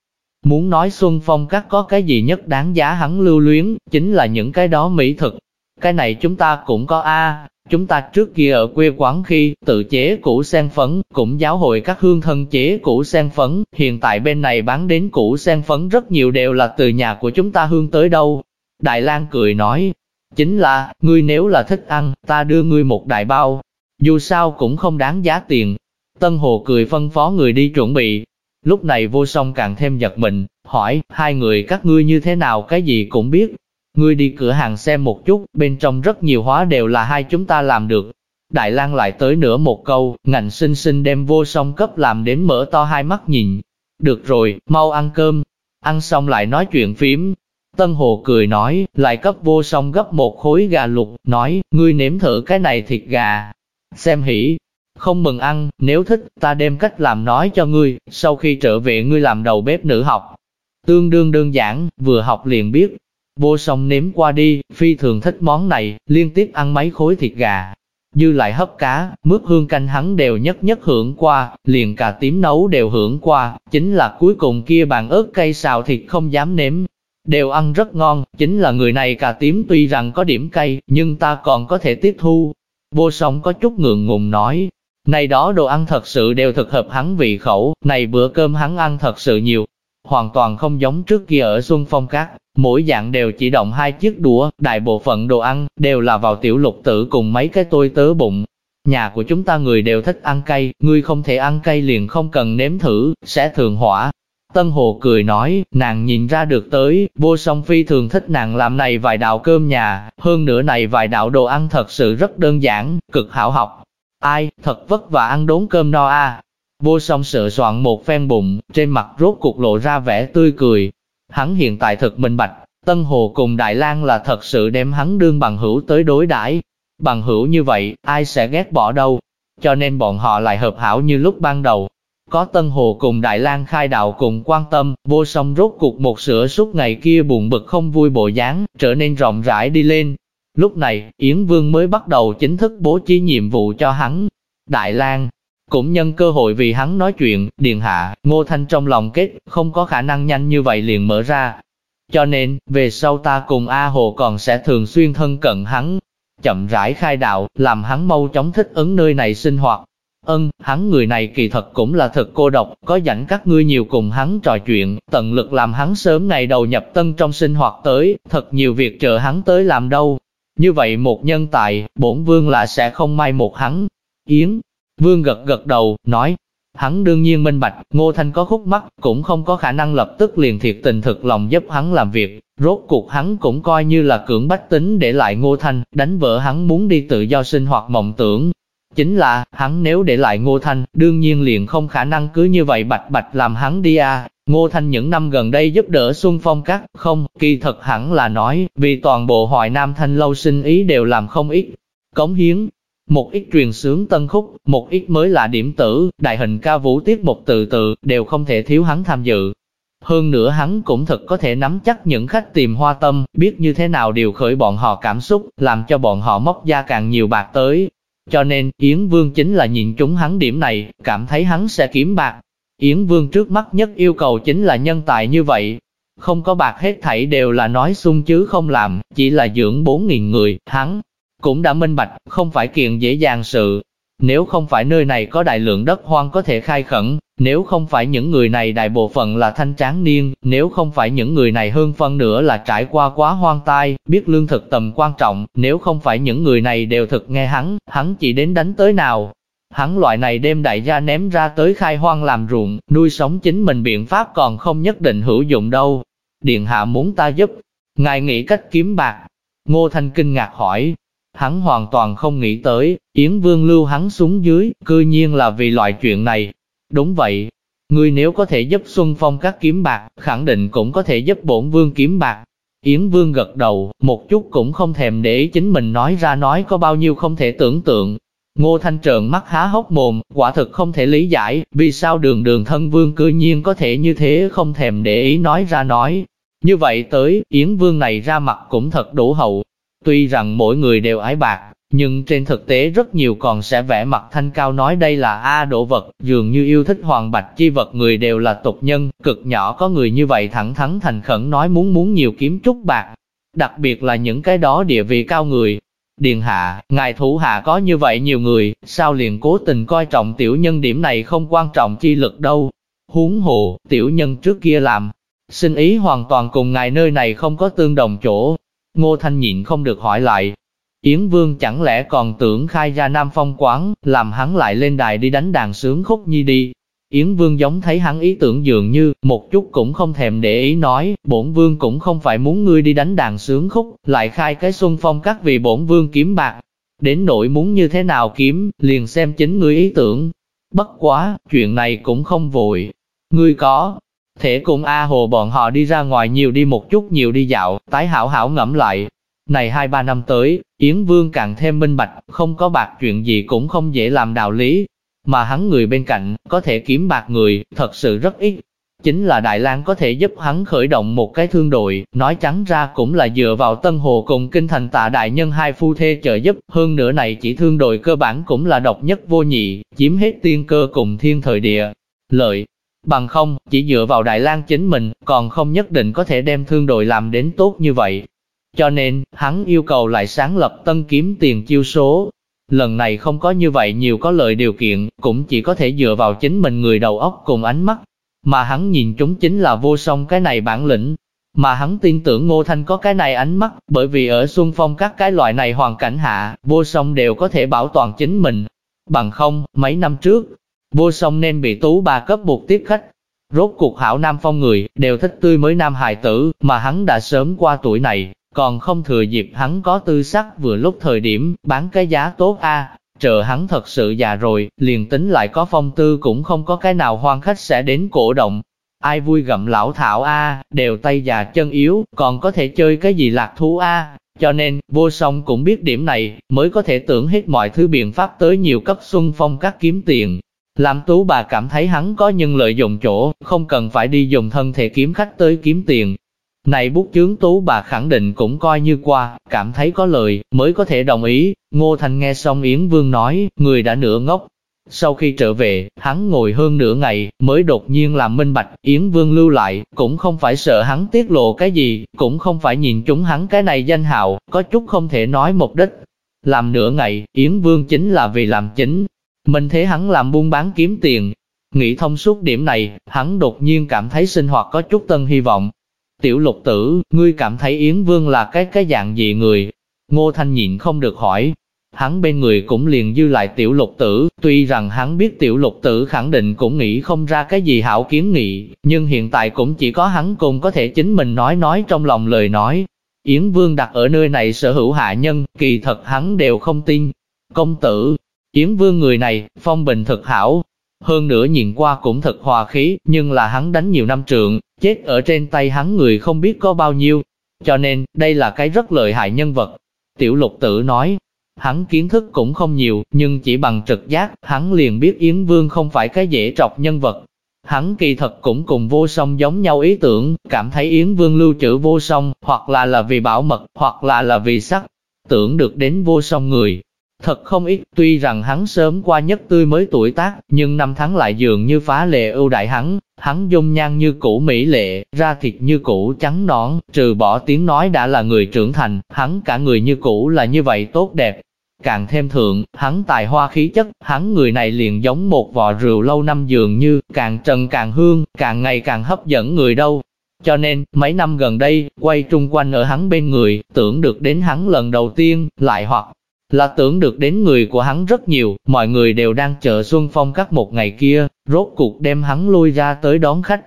Speaker 1: Muốn nói Xuân Phong các có cái gì nhất đáng giá hắn lưu luyến, chính là những cái đó mỹ thực. Cái này chúng ta cũng có a Chúng ta trước kia ở quê quán khi tự chế củ sen phấn, cũng giáo hội các hương thân chế củ sen phấn, hiện tại bên này bán đến củ sen phấn rất nhiều đều là từ nhà của chúng ta hương tới đâu. Đại lang cười nói, chính là, ngươi nếu là thích ăn, ta đưa ngươi một đại bao, dù sao cũng không đáng giá tiền. Tân Hồ cười phân phó người đi chuẩn bị. Lúc này vô song càng thêm giật mình, hỏi, hai người các ngươi như thế nào cái gì cũng biết, Ngươi đi cửa hàng xem một chút, bên trong rất nhiều hóa đều là hai chúng ta làm được. Đại lang lại tới nữa một câu, ngạnh sinh sinh đem vô song cấp làm đến mở to hai mắt nhìn. Được rồi, mau ăn cơm. Ăn xong lại nói chuyện phím. Tân Hồ cười nói, lại cấp vô song gấp một khối gà lục, nói, ngươi nếm thử cái này thịt gà. Xem hỉ, không mừng ăn, nếu thích, ta đem cách làm nói cho ngươi, sau khi trở về ngươi làm đầu bếp nữ học. Tương đương đơn giản, vừa học liền biết, Vô song nếm qua đi, phi thường thích món này, liên tiếp ăn mấy khối thịt gà. dư lại hấp cá, mướp hương canh hắn đều nhất nhất hưởng qua, liền cà tím nấu đều hưởng qua, chính là cuối cùng kia bàn ớt cây xào thịt không dám nếm. Đều ăn rất ngon, chính là người này cà tím tuy rằng có điểm cay, nhưng ta còn có thể tiếp thu. Vô song có chút ngượng ngùng nói, này đó đồ ăn thật sự đều thực hợp hắn vị khẩu, này bữa cơm hắn ăn thật sự nhiều, hoàn toàn không giống trước kia ở Xuân Phong Cát, mỗi dạng đều chỉ động hai chiếc đũa, đại bộ phận đồ ăn đều là vào tiểu lục tử cùng mấy cái tôi tớ bụng. Nhà của chúng ta người đều thích ăn cay, ngươi không thể ăn cay liền không cần nếm thử, sẽ thường hỏa. Tân Hồ cười nói, nàng nhìn ra được tới, vô song phi thường thích nàng làm này vài đạo cơm nhà, hơn nữa này vài đạo đồ ăn thật sự rất đơn giản, cực hảo học. Ai, thật vất vả ăn đốn cơm no a. Vô song sợ soạn một phen bụng, trên mặt rốt cuộc lộ ra vẻ tươi cười. Hắn hiện tại thực minh bạch, Tân Hồ cùng Đại lang là thật sự đem hắn đương bằng hữu tới đối đãi. Bằng hữu như vậy, ai sẽ ghét bỏ đâu. Cho nên bọn họ lại hợp hảo như lúc ban đầu. Có Tân Hồ cùng Đại lang khai đạo cùng quan tâm, vô song rốt cuộc một sửa suốt ngày kia buồn bực không vui bộ dáng, trở nên rộng rãi đi lên. Lúc này, Yến Vương mới bắt đầu chính thức bố trí nhiệm vụ cho hắn. Đại lang cũng nhân cơ hội vì hắn nói chuyện, Điền Hạ, Ngô Thanh trong lòng kết, không có khả năng nhanh như vậy liền mở ra. Cho nên, về sau ta cùng A Hồ còn sẽ thường xuyên thân cận hắn, chậm rãi khai đạo, làm hắn mau chóng thích ứng nơi này sinh hoạt. Ân, hắn người này kỳ thật cũng là thật cô độc, có dẫn các ngươi nhiều cùng hắn trò chuyện, tận lực làm hắn sớm ngày đầu nhập tân trong sinh hoạt tới, thật nhiều việc chờ hắn tới làm đâu. Như vậy một nhân tài, bổn vương là sẽ không mai một hắn. Yến, Vương gật gật đầu, nói, hắn đương nhiên minh bạch, Ngô Thanh có khúc mắc, cũng không có khả năng lập tức liền thiệt tình thực lòng giúp hắn làm việc, rốt cuộc hắn cũng coi như là cưỡng bách tính để lại Ngô Thanh, đánh vỡ hắn muốn đi tự do sinh hoạt mộng tưởng. Chính là, hắn nếu để lại Ngô Thanh, đương nhiên liền không khả năng cứ như vậy bạch bạch làm hắn đi à. Ngô Thanh những năm gần đây giúp đỡ Xuân Phong Các, không, kỳ thật hẳn là nói, vì toàn bộ hoài Nam Thanh lâu sinh ý đều làm không ít. Cống hiến, một ít truyền sướng tân khúc, một ít mới là điểm tử, đại hình ca vũ tiết một từ từ, đều không thể thiếu hắn tham dự. Hơn nữa hắn cũng thật có thể nắm chắc những khách tìm hoa tâm, biết như thế nào điều khởi bọn họ cảm xúc, làm cho bọn họ móc ra càng nhiều bạc tới. Cho nên, Yến Vương chính là nhìn chúng hắn điểm này, cảm thấy hắn sẽ kiếm bạc. Yến Vương trước mắt nhất yêu cầu chính là nhân tài như vậy. Không có bạc hết thảy đều là nói sung chứ không làm, chỉ là dưỡng 4.000 người, hắn cũng đã minh bạch, không phải kiện dễ dàng sự. Nếu không phải nơi này có đại lượng đất hoang có thể khai khẩn, nếu không phải những người này đại bộ phận là thanh tráng niên, nếu không phải những người này hơn phân nữa là trải qua quá hoang tai, biết lương thực tầm quan trọng, nếu không phải những người này đều thực nghe hắn, hắn chỉ đến đánh tới nào. Hắn loại này đem đại gia ném ra tới khai hoang làm ruộng, nuôi sống chính mình biện pháp còn không nhất định hữu dụng đâu. Điện hạ muốn ta giúp, ngài nghĩ cách kiếm bạc. Ngô Thanh kinh ngạc hỏi, Hắn hoàn toàn không nghĩ tới, Yến Vương lưu hắn xuống dưới, cư nhiên là vì loại chuyện này. Đúng vậy, ngươi nếu có thể giúp Xuân Phong các kiếm bạc, khẳng định cũng có thể giúp bổn vương kiếm bạc. Yến Vương gật đầu, một chút cũng không thèm để ý chính mình nói ra nói có bao nhiêu không thể tưởng tượng. Ngô Thanh trợn mắt há hốc mồm, quả thực không thể lý giải, vì sao đường đường thân vương cư nhiên có thể như thế không thèm để ý nói ra nói. Như vậy tới, Yến Vương này ra mặt cũng thật đủ hậu, Tuy rằng mỗi người đều ái bạc, nhưng trên thực tế rất nhiều còn sẽ vẽ mặt thanh cao nói đây là A độ vật, dường như yêu thích hoàng bạch chi vật người đều là tục nhân, cực nhỏ có người như vậy thẳng thắn thành khẩn nói muốn muốn nhiều kiếm chút bạc. Đặc biệt là những cái đó địa vị cao người. Điền hạ, ngài thủ hạ có như vậy nhiều người, sao liền cố tình coi trọng tiểu nhân điểm này không quan trọng chi lực đâu. Huống hồ, tiểu nhân trước kia làm, xin ý hoàn toàn cùng ngài nơi này không có tương đồng chỗ, Ngô Thanh nhịn không được hỏi lại. Yến Vương chẳng lẽ còn tưởng khai ra Nam Phong quán, làm hắn lại lên đài đi đánh đàn sướng khúc nhi đi. Yến Vương giống thấy hắn ý tưởng dường như, một chút cũng không thèm để ý nói, bổn Vương cũng không phải muốn ngươi đi đánh đàn sướng khúc, lại khai cái xuân phong các vì bổn Vương kiếm bạc. Đến nỗi muốn như thế nào kiếm, liền xem chính ngươi ý tưởng. Bất quá, chuyện này cũng không vội. Ngươi có, Thể cùng A Hồ bọn họ đi ra ngoài nhiều đi một chút nhiều đi dạo, tái hảo hảo ngẫm lại. Này hai ba năm tới, Yến Vương càng thêm minh bạch, không có bạc chuyện gì cũng không dễ làm đạo lý. Mà hắn người bên cạnh, có thể kiếm bạc người, thật sự rất ít. chính là Đại lang có thể giúp hắn khởi động một cái thương đội, nói trắng ra cũng là dựa vào Tân Hồ cùng Kinh Thành tạ đại nhân hai phu thê trợ giúp, hơn nữa này chỉ thương đội cơ bản cũng là độc nhất vô nhị, chiếm hết tiên cơ cùng thiên thời địa. Lợi, bằng không, chỉ dựa vào Đại lang chính mình, còn không nhất định có thể đem thương đội làm đến tốt như vậy. Cho nên, hắn yêu cầu lại sáng lập tân kiếm tiền chiêu số, Lần này không có như vậy nhiều có lợi điều kiện, cũng chỉ có thể dựa vào chính mình người đầu óc cùng ánh mắt. Mà hắn nhìn chúng chính là vô song cái này bản lĩnh. Mà hắn tin tưởng Ngô Thanh có cái này ánh mắt, bởi vì ở Xuân Phong các cái loại này hoàn cảnh hạ, vô song đều có thể bảo toàn chính mình. Bằng không, mấy năm trước, vô song nên bị tú ba cấp buộc tiếp khách. Rốt cuộc hảo nam phong người, đều thích tươi mới nam hài tử, mà hắn đã sớm qua tuổi này, còn không thừa dịp hắn có tư sắc vừa lúc thời điểm, bán cái giá tốt a chờ hắn thật sự già rồi, liền tính lại có phong tư cũng không có cái nào hoan khách sẽ đến cổ động. Ai vui gặm lão thảo a đều tay già chân yếu, còn có thể chơi cái gì lạc thú a cho nên, vô song cũng biết điểm này, mới có thể tưởng hết mọi thứ biện pháp tới nhiều cấp xuân phong các kiếm tiền. Làm tú bà cảm thấy hắn có nhân lợi dụng chỗ, không cần phải đi dùng thân thể kiếm khách tới kiếm tiền, này bút chướng tú bà khẳng định cũng coi như qua, cảm thấy có lời, mới có thể đồng ý. Ngô Thành nghe xong Yến Vương nói, người đã nửa ngốc. Sau khi trở về, hắn ngồi hơn nửa ngày, mới đột nhiên làm minh bạch, Yến Vương lưu lại, cũng không phải sợ hắn tiết lộ cái gì, cũng không phải nhìn chúng hắn cái này danh hào, có chút không thể nói mục đích. Làm nửa ngày, Yến Vương chính là vì làm chính. Mình thế hắn làm buôn bán kiếm tiền. Nghĩ thông suốt điểm này, hắn đột nhiên cảm thấy sinh hoạt có chút tân hy vọng, Tiểu lục tử, ngươi cảm thấy Yến Vương là cái cái dạng gì người? Ngô Thanh nhịn không được hỏi. Hắn bên người cũng liền dư lại tiểu lục tử, tuy rằng hắn biết tiểu lục tử khẳng định cũng nghĩ không ra cái gì hảo kiến nghị, nhưng hiện tại cũng chỉ có hắn cùng có thể chính mình nói nói trong lòng lời nói. Yến Vương đặt ở nơi này sở hữu hạ nhân, kỳ thật hắn đều không tin. Công tử, Yến Vương người này, phong bình thực hảo, hơn nữa nhìn qua cũng thật hòa khí, nhưng là hắn đánh nhiều năm trượng, chết ở trên tay hắn người không biết có bao nhiêu. Cho nên, đây là cái rất lợi hại nhân vật. Tiểu lục tử nói, hắn kiến thức cũng không nhiều, nhưng chỉ bằng trực giác, hắn liền biết Yến Vương không phải cái dễ trọc nhân vật. Hắn kỳ thật cũng cùng vô song giống nhau ý tưởng, cảm thấy Yến Vương lưu trữ vô song, hoặc là là vì bảo mật, hoặc là là vì sắc. Tưởng được đến vô song người, Thật không ít, tuy rằng hắn sớm qua nhất tươi mới tuổi tác, nhưng năm tháng lại dường như phá lệ ưu đại hắn, hắn dung nhan như cũ mỹ lệ, ra thịt như cũ trắng nõn, trừ bỏ tiếng nói đã là người trưởng thành, hắn cả người như cũ là như vậy tốt đẹp. Càng thêm thượng, hắn tài hoa khí chất, hắn người này liền giống một vò rượu lâu năm dường như, càng trần càng hương, càng ngày càng hấp dẫn người đâu. Cho nên, mấy năm gần đây, quay trung quanh ở hắn bên người, tưởng được đến hắn lần đầu tiên, lại hoặc là tưởng được đến người của hắn rất nhiều, mọi người đều đang chờ Xuân Phong các một ngày kia, rốt cuộc đem hắn lui ra tới đón khách.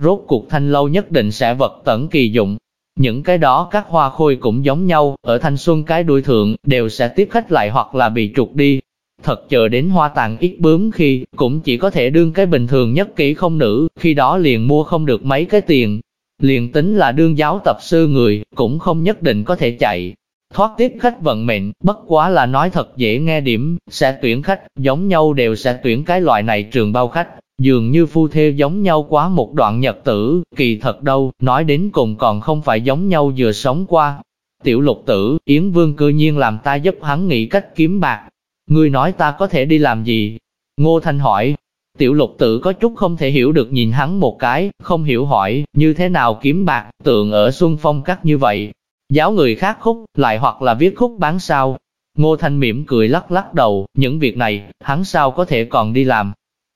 Speaker 1: Rốt cuộc thanh lâu nhất định sẽ vật tẩn kỳ dụng. Những cái đó các hoa khôi cũng giống nhau, ở thanh xuân cái đuôi thượng, đều sẽ tiếp khách lại hoặc là bị trục đi. Thật chờ đến hoa tàn ít bướm khi, cũng chỉ có thể đương cái bình thường nhất kỹ không nữ, khi đó liền mua không được mấy cái tiền. Liền tính là đương giáo tập sư người, cũng không nhất định có thể chạy, Thoát tiếp khách vận mệnh, bất quá là nói thật dễ nghe điểm, sẽ tuyển khách, giống nhau đều sẽ tuyển cái loại này trường bao khách, dường như phu thê giống nhau quá một đoạn nhật tử, kỳ thật đâu, nói đến cùng còn không phải giống nhau vừa sống qua. Tiểu lục tử, Yến Vương cư nhiên làm ta giúp hắn nghĩ cách kiếm bạc. Ngươi nói ta có thể đi làm gì? Ngô Thanh hỏi. Tiểu lục tử có chút không thể hiểu được nhìn hắn một cái, không hiểu hỏi, như thế nào kiếm bạc, tượng ở Xuân Phong cắt như vậy, Giáo người khác khúc, lại hoặc là viết khúc bán sao. Ngô Thanh mỉm cười lắc lắc đầu, những việc này, hắn sao có thể còn đi làm.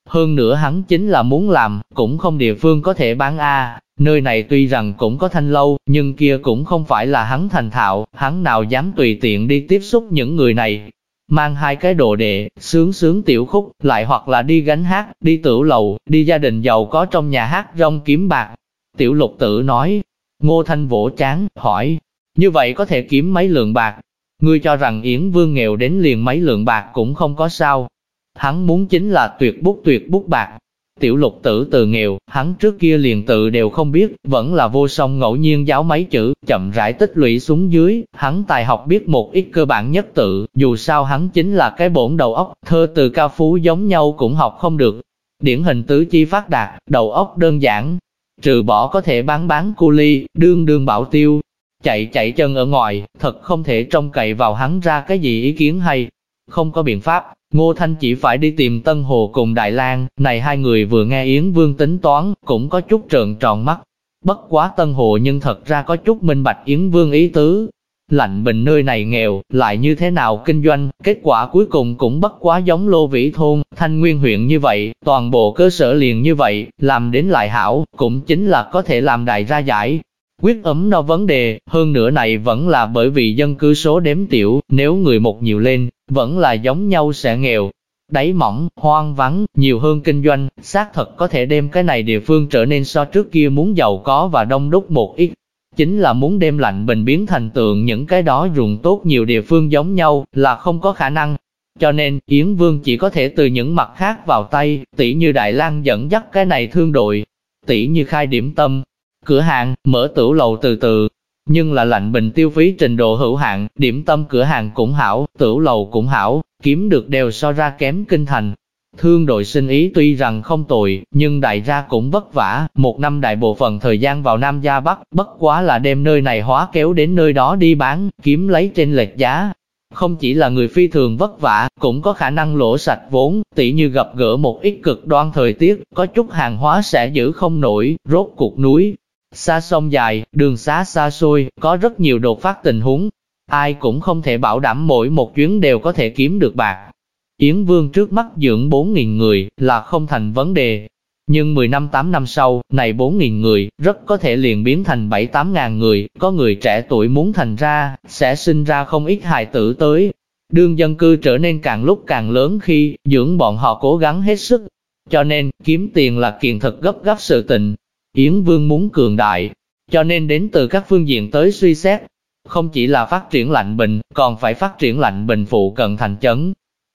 Speaker 1: Hơn nữa hắn chính là muốn làm, cũng không địa phương có thể bán A. Nơi này tuy rằng cũng có thanh lâu, nhưng kia cũng không phải là hắn thành thạo, hắn nào dám tùy tiện đi tiếp xúc những người này. Mang hai cái đồ đệ, sướng sướng tiểu khúc, lại hoặc là đi gánh hát, đi tửu lầu, đi gia đình giàu có trong nhà hát rong kiếm bạc. Tiểu lục tử nói, Ngô Thanh vỗ chán, hỏi, như vậy có thể kiếm mấy lượng bạc. Ngươi cho rằng Yến Vương nghèo đến liền mấy lượng bạc cũng không có sao. Hắn muốn chính là tuyệt bút tuyệt bút bạc. Tiểu lục tử từ nghèo, hắn trước kia liền tự đều không biết, vẫn là vô song ngẫu nhiên giáo mấy chữ, chậm rãi tích lũy xuống dưới, hắn tài học biết một ít cơ bản nhất tự, dù sao hắn chính là cái bổn đầu óc, thơ từ ca phú giống nhau cũng học không được. Điển hình tứ chi phát đạt, đầu óc đơn giản, trừ bỏ có thể bán bán cu ly, đương đương bảo tiêu, chạy chạy chân ở ngoài, thật không thể trông cậy vào hắn ra cái gì ý kiến hay. Không có biện pháp, Ngô Thanh chỉ phải đi tìm Tân Hồ cùng Đại lang này hai người vừa nghe Yến Vương tính toán, cũng có chút trợn tròn mắt. Bất quá Tân Hồ nhưng thật ra có chút minh bạch Yến Vương ý tứ. Lạnh bình nơi này nghèo, lại như thế nào kinh doanh, kết quả cuối cùng cũng bất quá giống lô vĩ thôn, thanh nguyên huyện như vậy, toàn bộ cơ sở liền như vậy, làm đến lại hảo, cũng chính là có thể làm đại ra giải, Quyết ấm no vấn đề, hơn nữa này vẫn là bởi vì dân cư số đếm tiểu, nếu người một nhiều lên, vẫn là giống nhau sẽ nghèo. Đáy mỏng, hoang vắng, nhiều hơn kinh doanh, xác thật có thể đem cái này địa phương trở nên so trước kia muốn giàu có và đông đúc một ít. Chính là muốn đem lạnh bình biến thành tượng những cái đó ruộng tốt nhiều địa phương giống nhau, là không có khả năng. Cho nên, Yến Vương chỉ có thể từ những mặt khác vào tay, tỷ như Đại lang dẫn dắt cái này thương đội, tỷ như khai điểm tâm, Cửa hàng, mở tửu lầu từ từ, nhưng là lạnh bình tiêu phí trình độ hữu hạn, điểm tâm cửa hàng cũng hảo, tửu lầu cũng hảo, kiếm được đều so ra kém kinh thành. Thương đội sinh ý tuy rằng không tồi, nhưng đại gia cũng vất vả, một năm đại bộ phận thời gian vào Nam Gia Bắc, bất quá là đem nơi này hóa kéo đến nơi đó đi bán, kiếm lấy trên lệch giá. Không chỉ là người phi thường vất vả, cũng có khả năng lỗ sạch vốn, tỉ như gặp gỡ một ít cực đoan thời tiết, có chút hàng hóa sẽ giữ không nổi, rốt cuộc núi, Xa sông dài, đường xá xa xôi, có rất nhiều đột phát tình huống. Ai cũng không thể bảo đảm mỗi một chuyến đều có thể kiếm được bạc. Yến Vương trước mắt dưỡng 4.000 người là không thành vấn đề. Nhưng 10 năm 8 năm sau, này 4.000 người, rất có thể liền biến thành 7-8 ngàn người, có người trẻ tuổi muốn thành ra, sẽ sinh ra không ít hài tử tới. Đương dân cư trở nên càng lúc càng lớn khi, dưỡng bọn họ cố gắng hết sức. Cho nên, kiếm tiền là kiện thật gấp gáp sự tình, Yến Vương muốn cường đại, cho nên đến từ các phương diện tới suy xét. Không chỉ là phát triển lạnh bình, còn phải phát triển lạnh bình phụ cận thành chấn.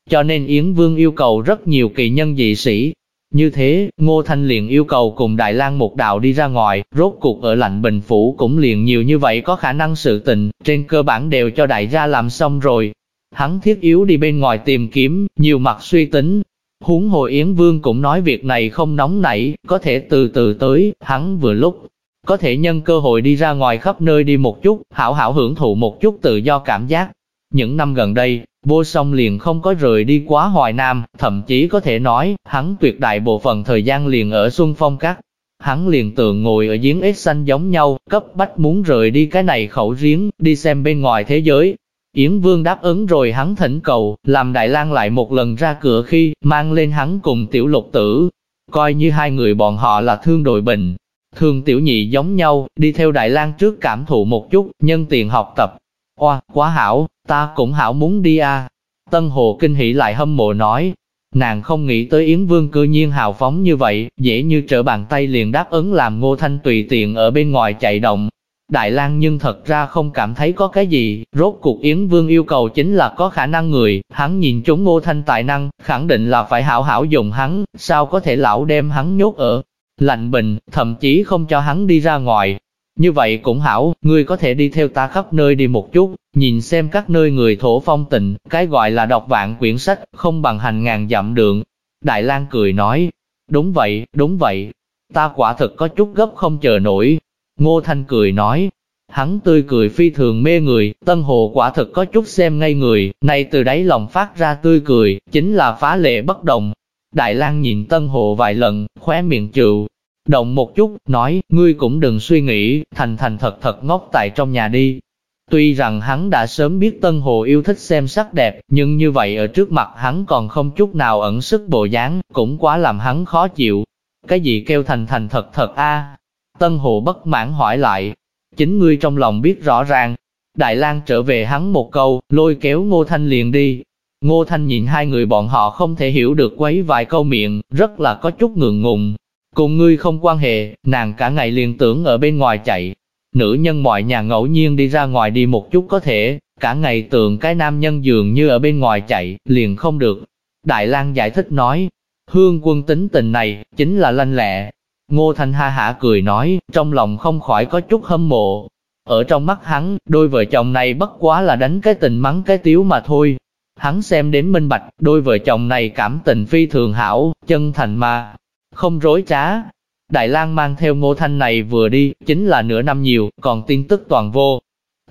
Speaker 1: Cho nên Yến Vương yêu cầu rất nhiều kỳ nhân dị sĩ. Như thế, Ngô Thanh liền yêu cầu cùng Đại lang một đạo đi ra ngoài, rốt cuộc ở lạnh bình phủ cũng liền nhiều như vậy có khả năng sự tình, trên cơ bản đều cho đại gia làm xong rồi. Hắn thiết yếu đi bên ngoài tìm kiếm, nhiều mặt suy tính, Huống hồ Yến Vương cũng nói việc này không nóng nảy, có thể từ từ tới, hắn vừa lúc, có thể nhân cơ hội đi ra ngoài khắp nơi đi một chút, hảo hảo hưởng thụ một chút tự do cảm giác. Những năm gần đây, vô song liền không có rời đi quá hoài nam, thậm chí có thể nói, hắn tuyệt đại bộ phận thời gian liền ở Xuân Phong Các. Hắn liền tượng ngồi ở giếng ếch xanh giống nhau, cấp bách muốn rời đi cái này khẩu giếng, đi xem bên ngoài thế giới, Yến Vương đáp ứng rồi hắn thỉnh cầu, làm Đại lang lại một lần ra cửa khi, mang lên hắn cùng tiểu lục tử. Coi như hai người bọn họ là thương đội bình. Thường tiểu nhị giống nhau, đi theo Đại lang trước cảm thụ một chút, nhân tiền học tập. Oa, quá hảo, ta cũng hảo muốn đi à. Tân Hồ kinh hỉ lại hâm mộ nói. Nàng không nghĩ tới Yến Vương cư nhiên hào phóng như vậy, dễ như trở bàn tay liền đáp ứng làm Ngô Thanh tùy tiện ở bên ngoài chạy động, Đại lang nhưng thật ra không cảm thấy có cái gì, rốt cuộc Yến Vương yêu cầu chính là có khả năng người, hắn nhìn chúng ngô thanh tài năng, khẳng định là phải hảo hảo dùng hắn, sao có thể lão đem hắn nhốt ở lạnh bình, thậm chí không cho hắn đi ra ngoài. Như vậy cũng hảo, ngươi có thể đi theo ta khắp nơi đi một chút, nhìn xem các nơi người thổ phong tịnh, cái gọi là đọc vạn quyển sách, không bằng hành ngàn dặm đường. Đại lang cười nói, đúng vậy, đúng vậy, ta quả thực có chút gấp không chờ nổi, Ngô Thanh cười nói, hắn tươi cười phi thường mê người, Tân Hồ quả thực có chút xem ngay người, này từ đáy lòng phát ra tươi cười, chính là phá lệ bất đồng. Đại lang nhìn Tân Hồ vài lần, khóe miệng chịu, động một chút, nói, ngươi cũng đừng suy nghĩ, thành thành thật thật ngốc tại trong nhà đi. Tuy rằng hắn đã sớm biết Tân Hồ yêu thích xem sắc đẹp, nhưng như vậy ở trước mặt hắn còn không chút nào ẩn sức bộ dáng, cũng quá làm hắn khó chịu. Cái gì kêu thành thành thật thật a Tân Hồ bất mãn hỏi lại, chính ngươi trong lòng biết rõ ràng. Đại lang trở về hắn một câu, lôi kéo Ngô Thanh liền đi. Ngô Thanh nhìn hai người bọn họ không thể hiểu được quấy vài câu miệng, rất là có chút ngượng ngùng. Cùng ngươi không quan hệ, nàng cả ngày liền tưởng ở bên ngoài chạy. Nữ nhân mọi nhà ngẫu nhiên đi ra ngoài đi một chút có thể, cả ngày tưởng cái nam nhân dường như ở bên ngoài chạy, liền không được. Đại lang giải thích nói, hương quân tính tình này, chính là lanh lẹ, Ngô Thanh ha hả cười nói, trong lòng không khỏi có chút hâm mộ. Ở trong mắt hắn, đôi vợ chồng này bất quá là đánh cái tình mắng cái tiếu mà thôi. Hắn xem đến minh bạch, đôi vợ chồng này cảm tình phi thường hảo, chân thành mà, không rối trá. Đại lang mang theo ngô thanh này vừa đi, chính là nửa năm nhiều, còn tin tức toàn vô.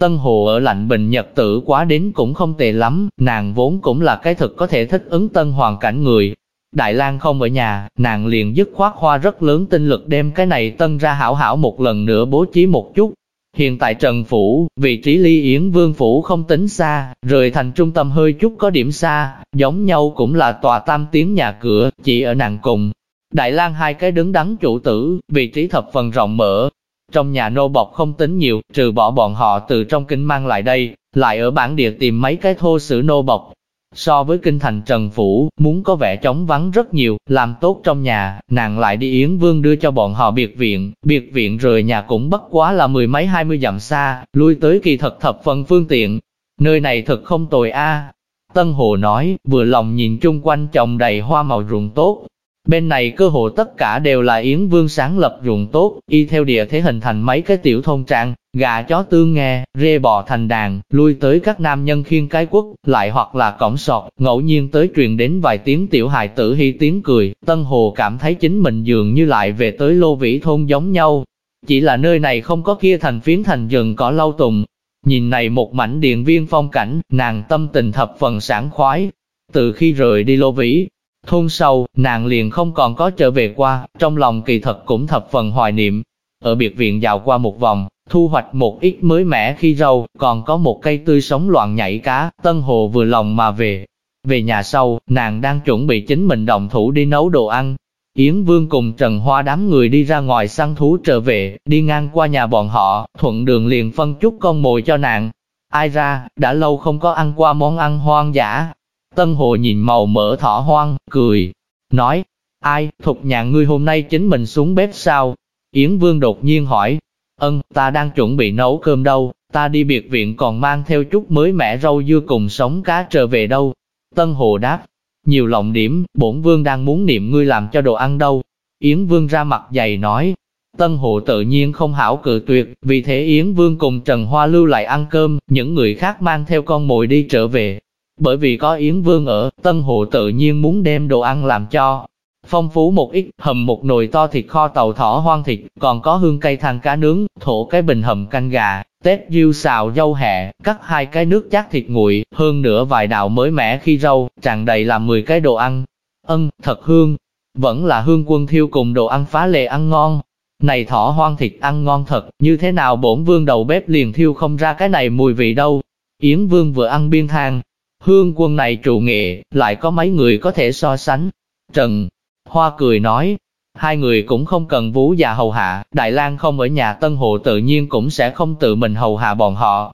Speaker 1: Tân Hồ ở lạnh bình nhật tử quá đến cũng không tệ lắm, nàng vốn cũng là cái thực có thể thích ứng tân hoàn cảnh người. Đại lang không ở nhà, nàng liền dứt khoát hoa rất lớn tinh lực đem cái này tân ra hảo hảo một lần nữa bố trí một chút, Hiện tại Trần Phủ, vị trí ly Yến Vương Phủ không tính xa, rời thành trung tâm hơi chút có điểm xa, giống nhau cũng là tòa tam tiếng nhà cửa, chỉ ở nàng cùng. Đại lang hai cái đứng đắn chủ tử, vị trí thập phần rộng mở. Trong nhà nô bọc không tính nhiều, trừ bỏ bọn họ từ trong kinh mang lại đây, lại ở bản địa tìm mấy cái thô sử nô bọc, So với kinh thành Trần Phủ, muốn có vẻ trống vắng rất nhiều, làm tốt trong nhà, nàng lại đi Yến Vương đưa cho bọn họ biệt viện, biệt viện rời nhà cũng bất quá là mười mấy hai mươi dặm xa, lui tới kỳ thật thập phần phương tiện. Nơi này thật không tồi a. Tân Hồ nói, vừa lòng nhìn chung quanh trồng đầy hoa màu ruộng tốt, Bên này cơ hồ tất cả đều là Yến Vương sáng lập ruộng tốt, y theo địa thế hình thành mấy cái tiểu thôn trang, gà chó tương nghe, rê bò thành đàn, lui tới các nam nhân khiên cái quốc, lại hoặc là cổng sọt, ngẫu nhiên tới truyền đến vài tiếng tiểu hài tử hy tiếng cười, Tân Hồ cảm thấy chính mình dường như lại về tới lô vĩ thôn giống nhau. Chỉ là nơi này không có kia thành phiến thành rừng cỏ lâu tùng. Nhìn này một mảnh điện viên phong cảnh, nàng tâm tình thập phần sảng khoái. Từ khi rời đi lô vĩ, Thôn sau, nàng liền không còn có trở về qua, trong lòng kỳ thật cũng thập phần hoài niệm. Ở biệt viện dạo qua một vòng, thu hoạch một ít mới mẻ khi rau, còn có một cây tươi sống loạn nhảy cá, Tân Hồ vừa lòng mà về. Về nhà sau, nàng đang chuẩn bị chính mình đồng thủ đi nấu đồ ăn. Yến Vương cùng Trần Hoa đám người đi ra ngoài săn thú trở về, đi ngang qua nhà bọn họ, thuận đường liền phân chút con mồi cho nàng. Ai ra, đã lâu không có ăn qua món ăn hoang dã, Tân Hồ nhìn màu mỡ thỏ hoang, cười, nói, ai, thục nhà ngươi hôm nay chính mình xuống bếp sao? Yến Vương đột nhiên hỏi, ân, ta đang chuẩn bị nấu cơm đâu, ta đi biệt viện còn mang theo chút mới mẻ rau dưa cùng sống cá trở về đâu. Tân Hồ đáp, nhiều lòng điểm, bổn Vương đang muốn niệm ngươi làm cho đồ ăn đâu. Yến Vương ra mặt dày nói, Tân Hồ tự nhiên không hảo cự tuyệt, vì thế Yến Vương cùng Trần Hoa lưu lại ăn cơm, những người khác mang theo con mồi đi trở về. Bởi vì có Yến Vương ở, Tân Hồ tự nhiên muốn đem đồ ăn làm cho. Phong phú một ít, hầm một nồi to thịt kho tàu thỏ hoang thịt, còn có hương cây thang cá nướng, thổ cái bình hầm canh gà, tép diêu xào dâu hẹ, cắt hai cái nước chát thịt nguội, hơn nữa vài đạo mới mẻ khi rau, tràn đầy làm 10 cái đồ ăn. Ân, thật hương, vẫn là hương quân thiêu cùng đồ ăn phá lệ ăn ngon. Này thỏ hoang thịt ăn ngon thật, như thế nào bổn vương đầu bếp liền thiêu không ra cái này mùi vị đâu. Yến vương vừa ăn biên thang, Hương quân này trụ nghệ, lại có mấy người có thể so sánh. Trần Hoa cười nói, hai người cũng không cần vú già hầu hạ, Đại lang không ở nhà Tân Hộ tự nhiên cũng sẽ không tự mình hầu hạ bọn họ.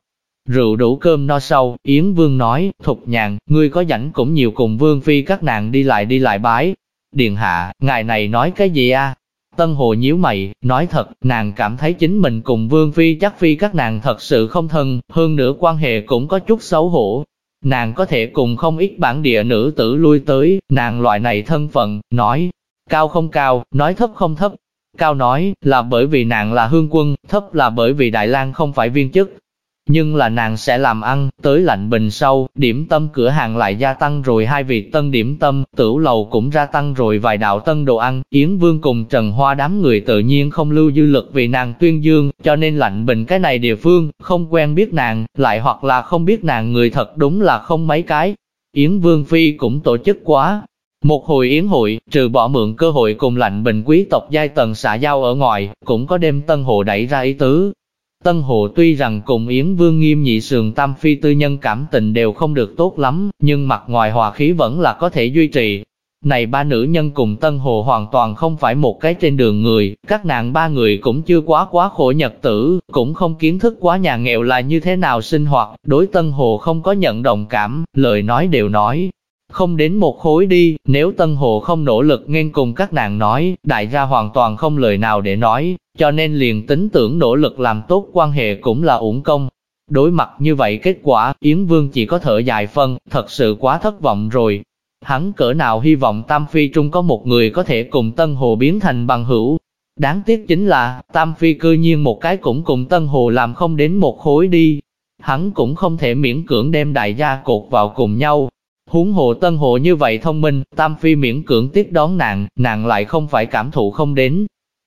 Speaker 1: Rượu đủ cơm no sâu, Yến Vương nói, thục nhàn, ngươi có rảnh cũng nhiều cùng Vương Phi các nàng đi lại đi lại bái. Điền hạ, ngài này nói cái gì a? Tân Hồ nhíu mày, nói thật, nàng cảm thấy chính mình cùng Vương Phi chắc Phi các nàng thật sự không thân, hơn nữa quan hệ cũng có chút xấu hổ, Nàng có thể cùng không ít bản địa nữ tử lui tới, nàng loại này thân phận, nói, cao không cao, nói thấp không thấp. Cao nói, là bởi vì nàng là hương quân, thấp là bởi vì Đại lang không phải viên chức, nhưng là nàng sẽ làm ăn, tới lạnh bình sau, điểm tâm cửa hàng lại gia tăng rồi hai vị tân điểm tâm, tửu lầu cũng gia tăng rồi vài đạo tân đồ ăn, Yến Vương cùng Trần Hoa đám người tự nhiên không lưu dư lực vì nàng tuyên dương, cho nên lạnh bình cái này địa phương, không quen biết nàng, lại hoặc là không biết nàng người thật đúng là không mấy cái. Yến Vương Phi cũng tổ chức quá, một hồi yến hội, trừ bỏ mượn cơ hội cùng lạnh bình quý tộc giai tầng xã giao ở ngoài, cũng có đêm tân hồ đẩy ra ý tứ, Tân Hồ tuy rằng cùng Yến Vương nghiêm nhị sườn tam phi tư nhân cảm tình đều không được tốt lắm, nhưng mặt ngoài hòa khí vẫn là có thể duy trì. Này ba nữ nhân cùng Tân Hồ hoàn toàn không phải một cái trên đường người, các nàng ba người cũng chưa quá quá khổ nhật tử, cũng không kiến thức quá nhà nghèo là như thế nào sinh hoạt, đối Tân Hồ không có nhận đồng cảm, lời nói đều nói, không đến một khối đi, nếu Tân Hồ không nỗ lực nên cùng các nàng nói, đại gia hoàn toàn không lời nào để nói, cho nên liền tính tưởng nỗ lực làm tốt quan hệ cũng là uổng công. Đối mặt như vậy kết quả, Yến Vương chỉ có thở dài phân, thật sự quá thất vọng rồi. Hắn cỡ nào hy vọng Tam Phi Trung có một người có thể cùng Tân Hồ biến thành bằng hữu. Đáng tiếc chính là, Tam Phi cư nhiên một cái cũng cùng Tân Hồ làm không đến một khối đi. Hắn cũng không thể miễn cưỡng đem đại gia cột vào cùng nhau, Huống hồ tân hộ như vậy thông minh, Tam Phi miễn cưỡng tiếp đón nàng, nàng lại không phải cảm thụ không đến.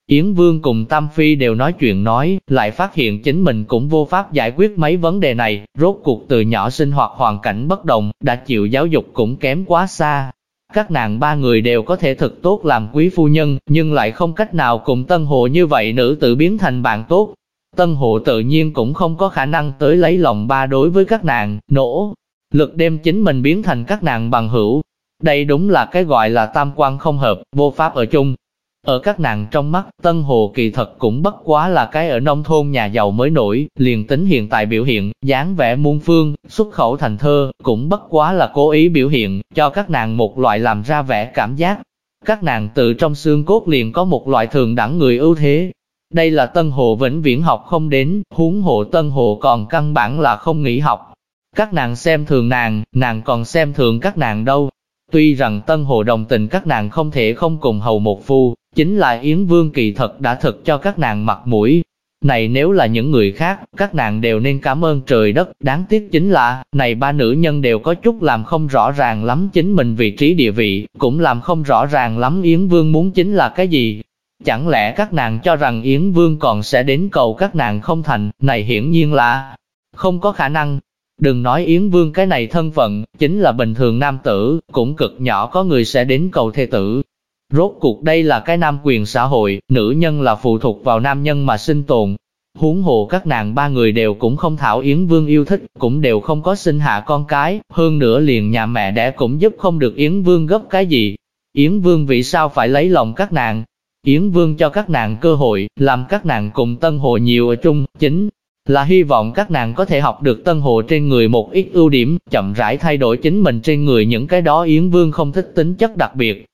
Speaker 1: Yến Vương cùng Tam Phi đều nói chuyện nói, lại phát hiện chính mình cũng vô pháp giải quyết mấy vấn đề này, rốt cuộc từ nhỏ sinh hoạt hoàn cảnh bất đồng, đã chịu giáo dục cũng kém quá xa. Các nàng ba người đều có thể thực tốt làm quý phu nhân, nhưng lại không cách nào cùng Tân Hồ như vậy nữ tự biến thành bạn tốt. Tân Hồ tự nhiên cũng không có khả năng tới lấy lòng ba đối với các nàng, nỗ lực đem chính mình biến thành các nàng bằng hữu. Đây đúng là cái gọi là tam quan không hợp, vô pháp ở chung, ở các nàng trong mắt, Tân Hồ kỳ thật cũng bất quá là cái ở nông thôn nhà giàu mới nổi, liền tính hiện tại biểu hiện, dáng vẻ muôn phương, xuất khẩu thành thơ, cũng bất quá là cố ý biểu hiện, cho các nàng một loại làm ra vẻ cảm giác. Các nàng tự trong xương cốt liền có một loại thường đẳng người ưu thế. Đây là Tân Hồ vĩnh viễn học không đến, huống hộ Tân Hồ còn căn bản là không nghĩ học. Các nàng xem thường nàng, nàng còn xem thường các nàng đâu. Tuy rằng Tân Hồ đồng tình các nàng không thể không cùng hầu một phu, chính là Yến Vương kỳ thật đã thật cho các nàng mặt mũi. Này nếu là những người khác, các nàng đều nên cảm ơn trời đất, đáng tiếc chính là, này ba nữ nhân đều có chút làm không rõ ràng lắm chính mình vị trí địa vị, cũng làm không rõ ràng lắm Yến Vương muốn chính là cái gì. Chẳng lẽ các nàng cho rằng Yến Vương còn sẽ đến cầu các nàng không thành, này hiển nhiên là không có khả năng. Đừng nói Yến Vương cái này thân phận, chính là bình thường nam tử, cũng cực nhỏ có người sẽ đến cầu thê tử, Rốt cuộc đây là cái nam quyền xã hội, nữ nhân là phụ thuộc vào nam nhân mà sinh tồn. Huống hồ các nàng ba người đều cũng không thảo Yến Vương yêu thích, cũng đều không có sinh hạ con cái, hơn nữa liền nhà mẹ đẻ cũng giúp không được Yến Vương gấp cái gì. Yến Vương vì sao phải lấy lòng các nàng? Yến Vương cho các nàng cơ hội, làm các nàng cùng Tân Hồ nhiều ở chung, chính là hy vọng các nàng có thể học được Tân Hồ trên người một ít ưu điểm, chậm rãi thay đổi chính mình trên người những cái đó Yến Vương không thích tính chất đặc biệt,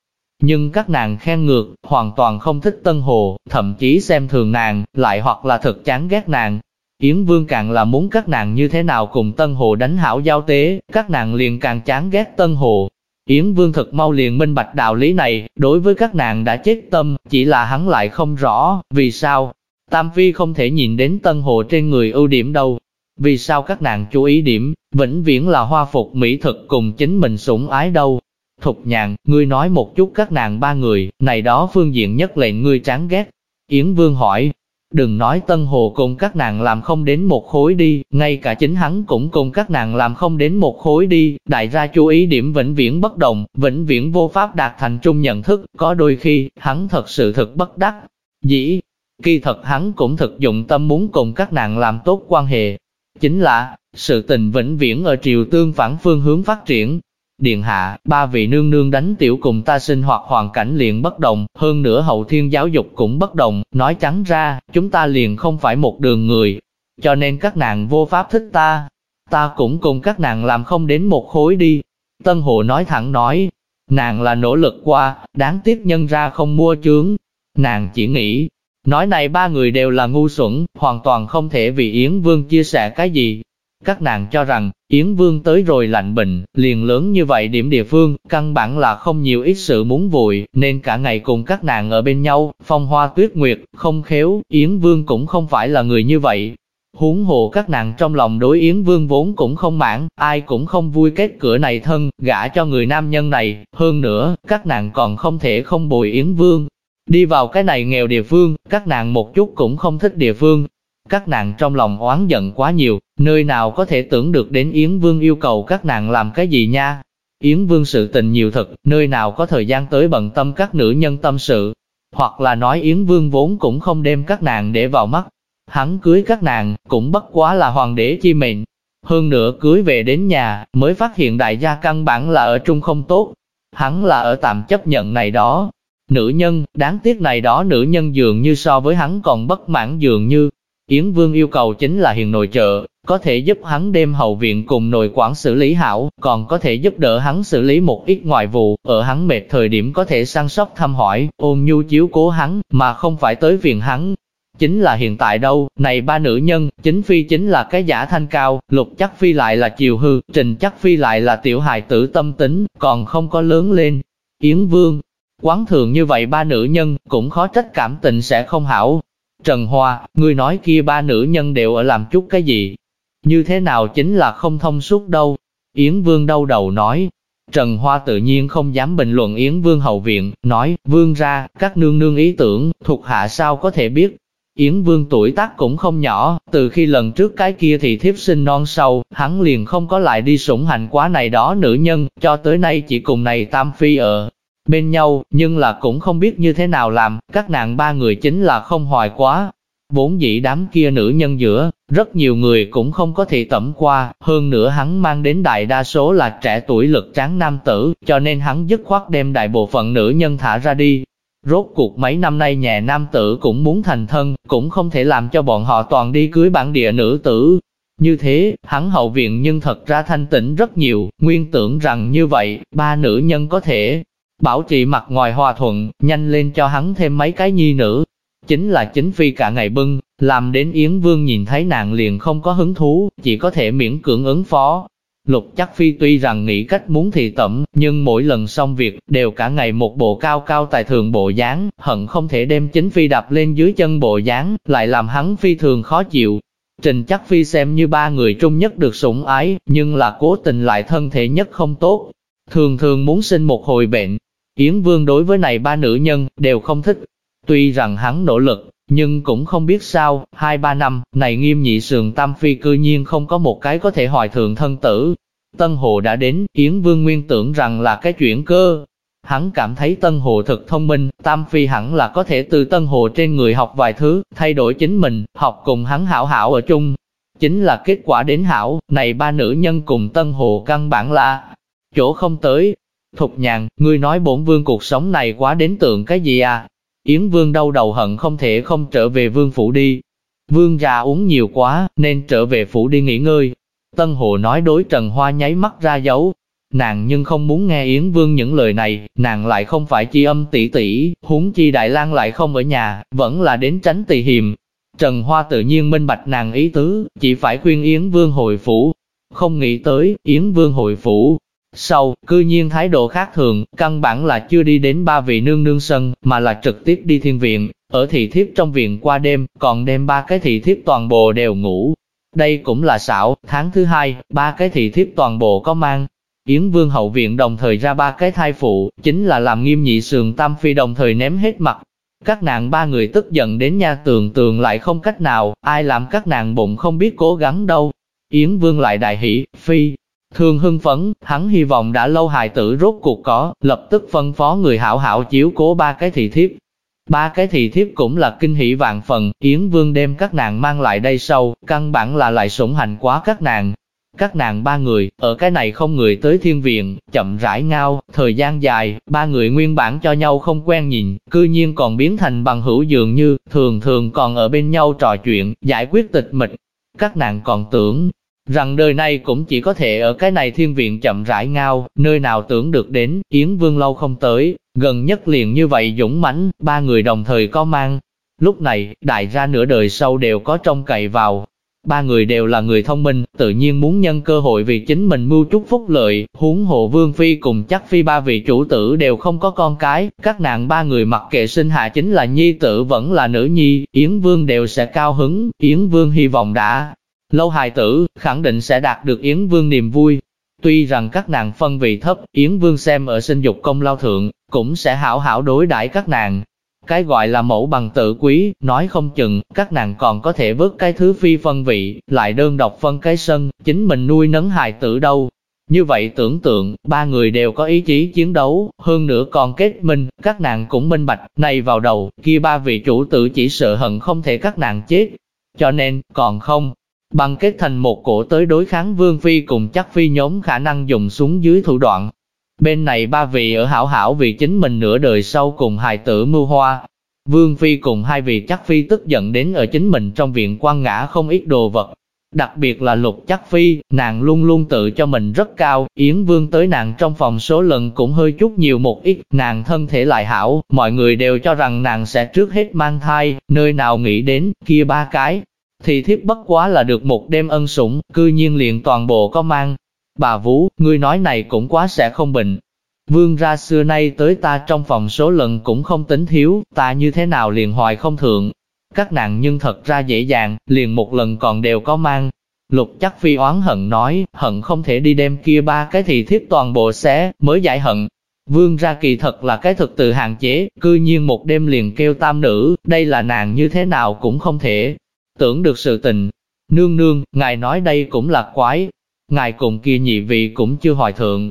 Speaker 1: nhưng các nàng khen ngược, hoàn toàn không thích Tân Hồ, thậm chí xem thường nàng, lại hoặc là thật chán ghét nàng. Yến Vương càng là muốn các nàng như thế nào cùng Tân Hồ đánh hảo giao tế, các nàng liền càng chán ghét Tân Hồ. Yến Vương thật mau liền minh bạch đạo lý này, đối với các nàng đã chết tâm, chỉ là hắn lại không rõ, vì sao? Tam vi không thể nhìn đến Tân Hồ trên người ưu điểm đâu. Vì sao các nàng chú ý điểm, vĩnh viễn là hoa phục mỹ thực cùng chính mình sủng ái đâu, Thục nhàn, ngươi nói một chút các nàng ba người, này đó phương diện nhất lệnh ngươi chán ghét. Yến Vương hỏi, đừng nói Tân Hồ cùng các nàng làm không đến một khối đi, ngay cả chính hắn cũng cùng các nàng làm không đến một khối đi, đại gia chú ý điểm vĩnh viễn bất đồng, vĩnh viễn vô pháp đạt thành chung nhận thức, có đôi khi, hắn thật sự thực bất đắc. Dĩ, kỳ thật hắn cũng thực dụng tâm muốn cùng các nàng làm tốt quan hệ. Chính là, sự tình vĩnh viễn ở triều tương phản phương hướng phát triển, Điện hạ, ba vị nương nương đánh tiểu cùng ta sinh hoạt hoàn cảnh liền bất đồng, hơn nữa hậu thiên giáo dục cũng bất đồng, nói trắng ra, chúng ta liền không phải một đường người, cho nên các nàng vô pháp thích ta, ta cũng cùng các nàng làm không đến một khối đi. Tân Hồ nói thẳng nói, nàng là nỗ lực qua, đáng tiếc nhân ra không mua chướng, nàng chỉ nghĩ, nói này ba người đều là ngu xuẩn, hoàn toàn không thể vì Yến Vương chia sẻ cái gì, các nàng cho rằng, Yến Vương tới rồi lạnh bệnh, liền lớn như vậy điểm địa phương, căn bản là không nhiều ít sự muốn vùi, nên cả ngày cùng các nàng ở bên nhau, phong hoa tuyết nguyệt, không khéo, Yến Vương cũng không phải là người như vậy. Huống hồ các nàng trong lòng đối Yến Vương vốn cũng không mãn, ai cũng không vui kết cửa này thân, gả cho người nam nhân này, hơn nữa, các nàng còn không thể không bồi Yến Vương. Đi vào cái này nghèo địa phương, các nàng một chút cũng không thích địa phương, các nàng trong lòng oán giận quá nhiều, nơi nào có thể tưởng được đến Yến Vương yêu cầu các nàng làm cái gì nha. Yến Vương sự tình nhiều thật, nơi nào có thời gian tới bận tâm các nữ nhân tâm sự. Hoặc là nói Yến Vương vốn cũng không đem các nàng để vào mắt. Hắn cưới các nàng, cũng bất quá là hoàng đế chi mệnh. Hơn nữa cưới về đến nhà, mới phát hiện đại gia căn bản là ở trung không tốt. Hắn là ở tạm chấp nhận này đó. Nữ nhân, đáng tiếc này đó nữ nhân dường như so với hắn còn bất mãn dường như, Yến Vương yêu cầu chính là hiền nội trợ, có thể giúp hắn đem hậu viện cùng nội quản xử lý hảo, còn có thể giúp đỡ hắn xử lý một ít ngoại vụ, ở hắn mệt thời điểm có thể săn sóc thăm hỏi, ôn nhu chiếu cố hắn, mà không phải tới viện hắn. Chính là hiện tại đâu, này ba nữ nhân, chính phi chính là cái giả thanh cao, lục chắc phi lại là chiều hư, trình chắc phi lại là tiểu hài tử tâm tính, còn không có lớn lên. Yến Vương, quán thường như vậy ba nữ nhân, cũng khó trách cảm tình sẽ không hảo, Trần Hoa, ngươi nói kia ba nữ nhân đều ở làm chút cái gì? Như thế nào chính là không thông suốt đâu? Yến Vương đau đầu nói, Trần Hoa tự nhiên không dám bình luận Yến Vương hậu viện, nói, Vương ra, các nương nương ý tưởng, thuộc hạ sao có thể biết. Yến Vương tuổi tác cũng không nhỏ, từ khi lần trước cái kia thì thiếp sinh non sâu, hắn liền không có lại đi sủng hành quá này đó nữ nhân, cho tới nay chỉ cùng này Tam Phi ở bên nhau, nhưng là cũng không biết như thế nào làm, các nàng ba người chính là không hoài quá, Vốn dĩ đám kia nữ nhân giữa, rất nhiều người cũng không có thị tẩm qua, hơn nữa hắn mang đến đại đa số là trẻ tuổi lực tráng nam tử, cho nên hắn dứt khoát đem đại bộ phận nữ nhân thả ra đi. Rốt cuộc mấy năm nay nhà nam tử cũng muốn thành thân, cũng không thể làm cho bọn họ toàn đi cưới bản địa nữ tử. Như thế, hắn hậu viện nhưng thật ra thanh tĩnh rất nhiều, nguyên tưởng rằng như vậy, ba nữ nhân có thể bảo trì mặt ngoài hòa thuận, nhanh lên cho hắn thêm mấy cái nhi nữ, Chính là chính phi cả ngày bưng, làm đến Yến Vương nhìn thấy nàng liền không có hứng thú, chỉ có thể miễn cưỡng ứng phó. Lục chắc phi tuy rằng nghĩ cách muốn thị tẩm, nhưng mỗi lần xong việc, đều cả ngày một bộ cao cao tài thường bộ dáng, hận không thể đem chính phi đạp lên dưới chân bộ dáng, lại làm hắn phi thường khó chịu. Trình chắc phi xem như ba người trung nhất được sủng ái, nhưng là cố tình lại thân thể nhất không tốt. Thường thường muốn sinh một hồi bệnh. Yến Vương đối với này ba nữ nhân, đều không thích, Tuy rằng hắn nỗ lực, nhưng cũng không biết sao, hai ba năm, này nghiêm nhị sườn tam phi cư nhiên không có một cái có thể hoài thượng thân tử. Tân Hồ đã đến, Yến Vương Nguyên tưởng rằng là cái chuyện cơ. Hắn cảm thấy Tân Hồ thật thông minh, Tam Phi hẳn là có thể từ Tân Hồ trên người học vài thứ, thay đổi chính mình, học cùng hắn hảo hảo ở chung. Chính là kết quả đến hảo, này ba nữ nhân cùng Tân Hồ căn bản là chỗ không tới. Thục nhàn, ngươi nói bổn vương cuộc sống này quá đến tượng cái gì à? Yến Vương đau đầu hận không thể không trở về Vương Phủ đi. Vương già uống nhiều quá, nên trở về Phủ đi nghỉ ngơi. Tân Hồ nói đối Trần Hoa nháy mắt ra dấu. Nàng nhưng không muốn nghe Yến Vương những lời này, nàng lại không phải chi âm tỷ tỷ, huống chi Đại lang lại không ở nhà, vẫn là đến tránh tỳ hiềm. Trần Hoa tự nhiên minh bạch nàng ý tứ, chỉ phải khuyên Yến Vương hồi phủ. Không nghĩ tới, Yến Vương hồi phủ, sau, cư nhiên thái độ khác thường, căn bản là chưa đi đến ba vị nương nương sân, mà là trực tiếp đi thiên viện, ở thị thiếp trong viện qua đêm, còn đem ba cái thị thiếp toàn bộ đều ngủ. Đây cũng là xảo, tháng thứ hai, ba cái thị thiếp toàn bộ có mang. Yến Vương hậu viện đồng thời ra ba cái thai phụ, chính là làm nghiêm nhị sườn tam phi đồng thời ném hết mặt. Các nàng ba người tức giận đến nha tường tường lại không cách nào, ai làm các nàng bụng không biết cố gắng đâu. Yến Vương lại đại hỷ, phi, Thương hưng phấn, hắn hy vọng đã lâu hài tử rốt cuộc có, lập tức phân phó người hảo hảo chiếu cố ba cái thị thiếp. Ba cái thị thiếp cũng là kinh hỷ vạn phần, Yến Vương đem các nàng mang lại đây sau căn bản là lại sủng hành quá các nàng. Các nàng ba người, ở cái này không người tới thiên viện, chậm rãi ngao, thời gian dài, ba người nguyên bản cho nhau không quen nhìn, cư nhiên còn biến thành bằng hữu dường như, thường thường còn ở bên nhau trò chuyện, giải quyết tịch mịch. Các nàng còn tưởng, rằng đời này cũng chỉ có thể ở cái này thiên viện chậm rãi ngao, nơi nào tưởng được đến, Yến Vương lâu không tới, gần nhất liền như vậy dũng mãnh, ba người đồng thời có mang. Lúc này, đại ra nửa đời sau đều có trông cậy vào. Ba người đều là người thông minh, tự nhiên muốn nhân cơ hội vì chính mình mưu chút phúc lợi, huống hộ Vương Phi cùng chắc Phi ba vị chủ tử đều không có con cái, các nàng ba người mặc kệ sinh hạ chính là nhi tử vẫn là nữ nhi, Yến Vương đều sẽ cao hứng, Yến Vương hy vọng đã Lâu hài tử, khẳng định sẽ đạt được Yến Vương niềm vui. Tuy rằng các nàng phân vị thấp, Yến Vương xem ở sinh dục công lao thượng, cũng sẽ hảo hảo đối đãi các nàng. Cái gọi là mẫu bằng tự quý, nói không chừng, các nàng còn có thể vớt cái thứ phi phân vị, lại đơn độc phân cái sân, chính mình nuôi nấng hài tử đâu. Như vậy tưởng tượng, ba người đều có ý chí chiến đấu, hơn nữa còn kết minh, các nàng cũng minh bạch, này vào đầu, kia ba vị chủ tử chỉ sợ hận không thể các nàng chết. Cho nên, còn không, bằng kết thành một cổ tới đối kháng Vương Phi cùng chắc Phi nhóm khả năng dùng xuống dưới thủ đoạn. Bên này ba vị ở hảo hảo vì chính mình nửa đời sau cùng hài tử mưu hoa. Vương Phi cùng hai vị chắc Phi tức giận đến ở chính mình trong viện quan ngã không ít đồ vật. Đặc biệt là lục chắc Phi, nàng luôn luôn tự cho mình rất cao, Yến Vương tới nàng trong phòng số lần cũng hơi chút nhiều một ít, nàng thân thể lại hảo, mọi người đều cho rằng nàng sẽ trước hết mang thai, nơi nào nghĩ đến, kia ba cái, thì thiếp bất quá là được một đêm ân sủng, cư nhiên liền toàn bộ có mang. Bà Vũ, ngươi nói này cũng quá sẽ không bệnh. Vương ra xưa nay tới ta trong phòng số lần cũng không tính thiếu, ta như thế nào liền hoài không thượng. Các nàng nhưng thật ra dễ dàng, liền một lần còn đều có mang. Lục chắc phi oán hận nói, hận không thể đi đem kia ba cái thì thiết toàn bộ xé, mới giải hận. Vương ra kỳ thật là cái thực tự hạn chế, cư nhiên một đêm liền kêu tam nữ, đây là nàng như thế nào cũng không thể. Tưởng được sự tình, nương nương, ngài nói đây cũng là quái, ngài cùng kia nhị vị cũng chưa hoài thượng.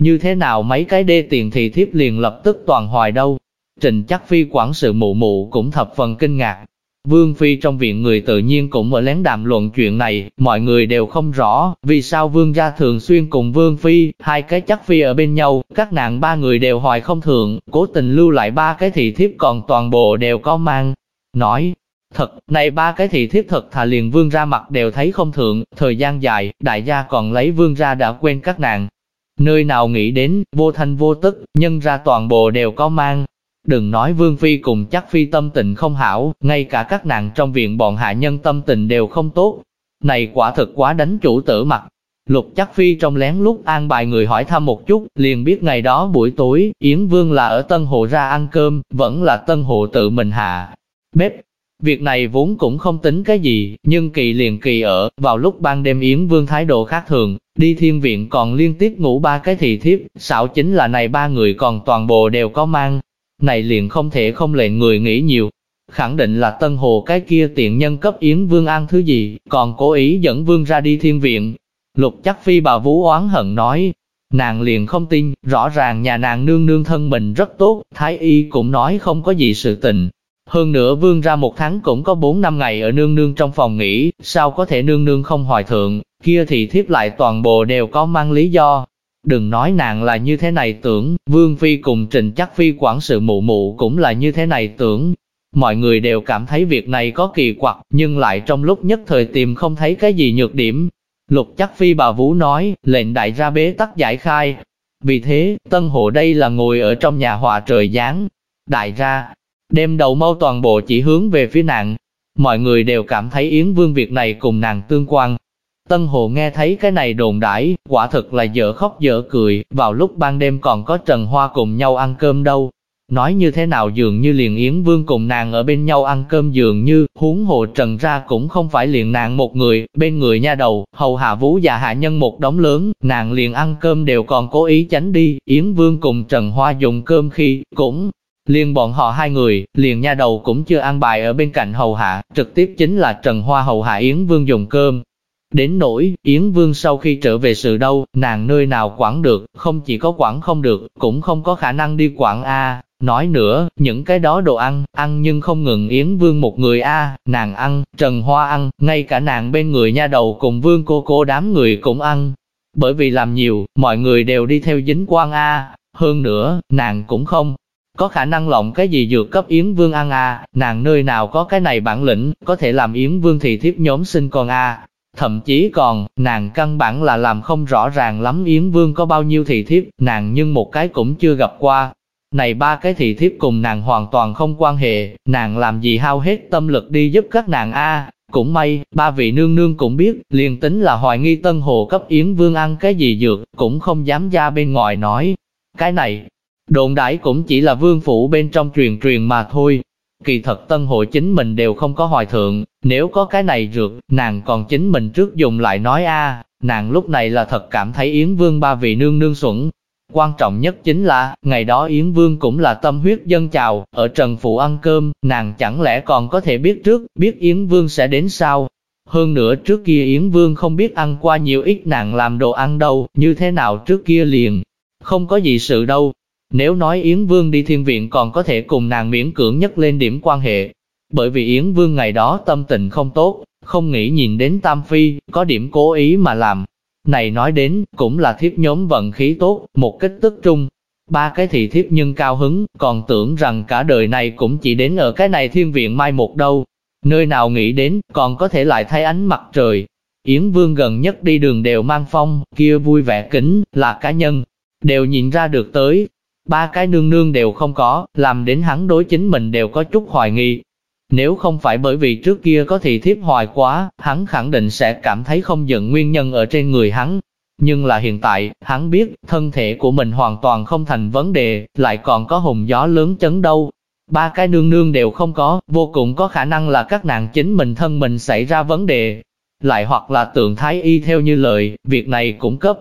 Speaker 1: Như thế nào mấy cái đê tiền thì thiếp liền lập tức toàn hoài đâu. Trình chắc phi quản sự mụ mụ cũng thập phần kinh ngạc, Vương Phi trong viện người tự nhiên cũng ở lén đàm luận chuyện này, mọi người đều không rõ, vì sao Vương gia thường xuyên cùng Vương Phi, hai cái chắc Phi ở bên nhau, các nàng ba người đều hoài không thường, cố tình lưu lại ba cái thị thiếp còn toàn bộ đều có mang. Nói, thật, này ba cái thị thiếp thật thà liền Vương ra mặt đều thấy không thượng, thời gian dài, đại gia còn lấy Vương ra đã quên các nàng. Nơi nào nghĩ đến, vô thanh vô tức, nhân ra toàn bộ đều có mang, Đừng nói Vương Phi cùng chắc Phi tâm tình không hảo, ngay cả các nàng trong viện bọn hạ nhân tâm tình đều không tốt. Này quả thực quá đánh chủ tử mặt. Lục chắc Phi trong lén lúc an bài người hỏi thăm một chút, liền biết ngày đó buổi tối, Yến Vương là ở Tân Hồ ra ăn cơm, vẫn là Tân Hồ tự mình hạ. Bếp, Việc này vốn cũng không tính cái gì, nhưng kỳ liền kỳ ở, vào lúc ban đêm Yến Vương thái độ khác thường, đi thiên viện còn liên tiếp ngủ ba cái thị thiếp, xảo chính là này ba người còn toàn bộ đều có mang, này liền không thể không lệnh người nghĩ nhiều. Khẳng định là Tân Hồ cái kia tiện nhân cấp Yến Vương ăn thứ gì, còn cố ý dẫn Vương ra đi thiên viện. Lục chắc phi bà Vũ oán hận nói, nàng liền không tin, rõ ràng nhà nàng nương nương thân mình rất tốt, Thái Y cũng nói không có gì sự tình. Hơn nữa vương ra một tháng cũng có 4 năm ngày ở nương nương trong phòng nghỉ, sao có thể nương nương không hoài thượng, kia thì thiếp lại toàn bộ đều có mang lý do, Đừng nói nàng là như thế này tưởng, Vương Phi cùng Trình Chắc Phi quản sự mụ mụ cũng là như thế này tưởng. Mọi người đều cảm thấy việc này có kỳ quặc, nhưng lại trong lúc nhất thời tìm không thấy cái gì nhược điểm. Lục Chắc Phi bà Vũ nói, lệnh đại ra bế tắc giải khai. Vì thế, Tân Hộ đây là ngồi ở trong nhà hòa trời giáng. Đại ra, đem đầu mau toàn bộ chỉ hướng về phía nàng. Mọi người đều cảm thấy Yến Vương việc này cùng nàng tương quan, Tân Hồ nghe thấy cái này đồn đãi, quả thực là dở khóc dở cười, vào lúc ban đêm còn có Trần Hoa cùng nhau ăn cơm đâu. Nói như thế nào dường như liền Yến Vương cùng nàng ở bên nhau ăn cơm dường như, huống hồ Trần ra cũng không phải liền nàng một người, bên người nha đầu, hầu hạ vũ và hạ nhân một đống lớn, nàng liền ăn cơm đều còn cố ý tránh đi, Yến Vương cùng Trần Hoa dùng cơm khi, cũng liền bọn họ hai người, liền nha đầu cũng chưa ăn bài ở bên cạnh hầu hạ, trực tiếp chính là Trần Hoa hầu hạ Yến Vương dùng cơm, Đến nỗi, Yến Vương sau khi trở về sự đâu, nàng nơi nào quản được, không chỉ có quản không được, cũng không có khả năng đi quản A. Nói nữa, những cái đó đồ ăn, ăn nhưng không ngừng Yến Vương một người A, nàng ăn, Trần Hoa ăn, ngay cả nàng bên người nha đầu cùng Vương cô cô đám người cũng ăn. Bởi vì làm nhiều, mọi người đều đi theo dính quan A, hơn nữa, nàng cũng không có khả năng lộng cái gì dược cấp Yến Vương ăn a, nàng nơi nào có cái này bản lĩnh, có thể làm Yến Vương thì thiếp nhóm sinh con a. Thậm chí còn, nàng căn bản là làm không rõ ràng lắm Yến Vương có bao nhiêu thị thiếp, nàng nhưng một cái cũng chưa gặp qua. Này ba cái thị thiếp cùng nàng hoàn toàn không quan hệ, nàng làm gì hao hết tâm lực đi giúp các nàng a Cũng may, ba vị nương nương cũng biết, liền tính là hoài nghi Tân Hồ cấp Yến Vương ăn cái gì dược, cũng không dám ra bên ngoài nói. Cái này, đồn đãi cũng chỉ là vương phủ bên trong truyền truyền mà thôi, Kỳ thật tân hội chính mình đều không có hoài thượng, nếu có cái này rượt, nàng còn chính mình trước dùng lại nói a. Nàng lúc này là thật cảm thấy Yến Vương ba vị nương nương xuẩn. Quan trọng nhất chính là, ngày đó Yến Vương cũng là tâm huyết dân chào, ở Trần Phụ ăn cơm, nàng chẳng lẽ còn có thể biết trước, biết Yến Vương sẽ đến sao? Hơn nữa trước kia Yến Vương không biết ăn qua nhiều ít nàng làm đồ ăn đâu, như thế nào trước kia liền, không có gì sự đâu, nếu nói Yến Vương đi thiên viện còn có thể cùng nàng miễn cưỡng nhất lên điểm quan hệ, bởi vì Yến Vương ngày đó tâm tình không tốt, không nghĩ nhìn đến Tam Phi, có điểm cố ý mà làm. Này nói đến, cũng là thiếp nhóm vận khí tốt, một kích tức trung. Ba cái thị thiếp nhân cao hứng, còn tưởng rằng cả đời này cũng chỉ đến ở cái này thiên viện mai một đâu. Nơi nào nghĩ đến, còn có thể lại thay ánh mặt trời. Yến Vương gần nhất đi đường đều mang phong, kia vui vẻ kính, là cá nhân. Đều nhìn ra được tới, ba cái nương nương đều không có, làm đến hắn đối chính mình đều có chút hoài nghi. Nếu không phải bởi vì trước kia có thị thiếp hoài quá, hắn khẳng định sẽ cảm thấy không giận nguyên nhân ở trên người hắn. Nhưng là hiện tại, hắn biết, thân thể của mình hoàn toàn không thành vấn đề, lại còn có hùng gió lớn chấn đâu. Ba cái nương nương đều không có, vô cùng có khả năng là các nàng chính mình thân mình xảy ra vấn đề. lại hoặc là tượng thái y theo như lời, việc này cũng cấp.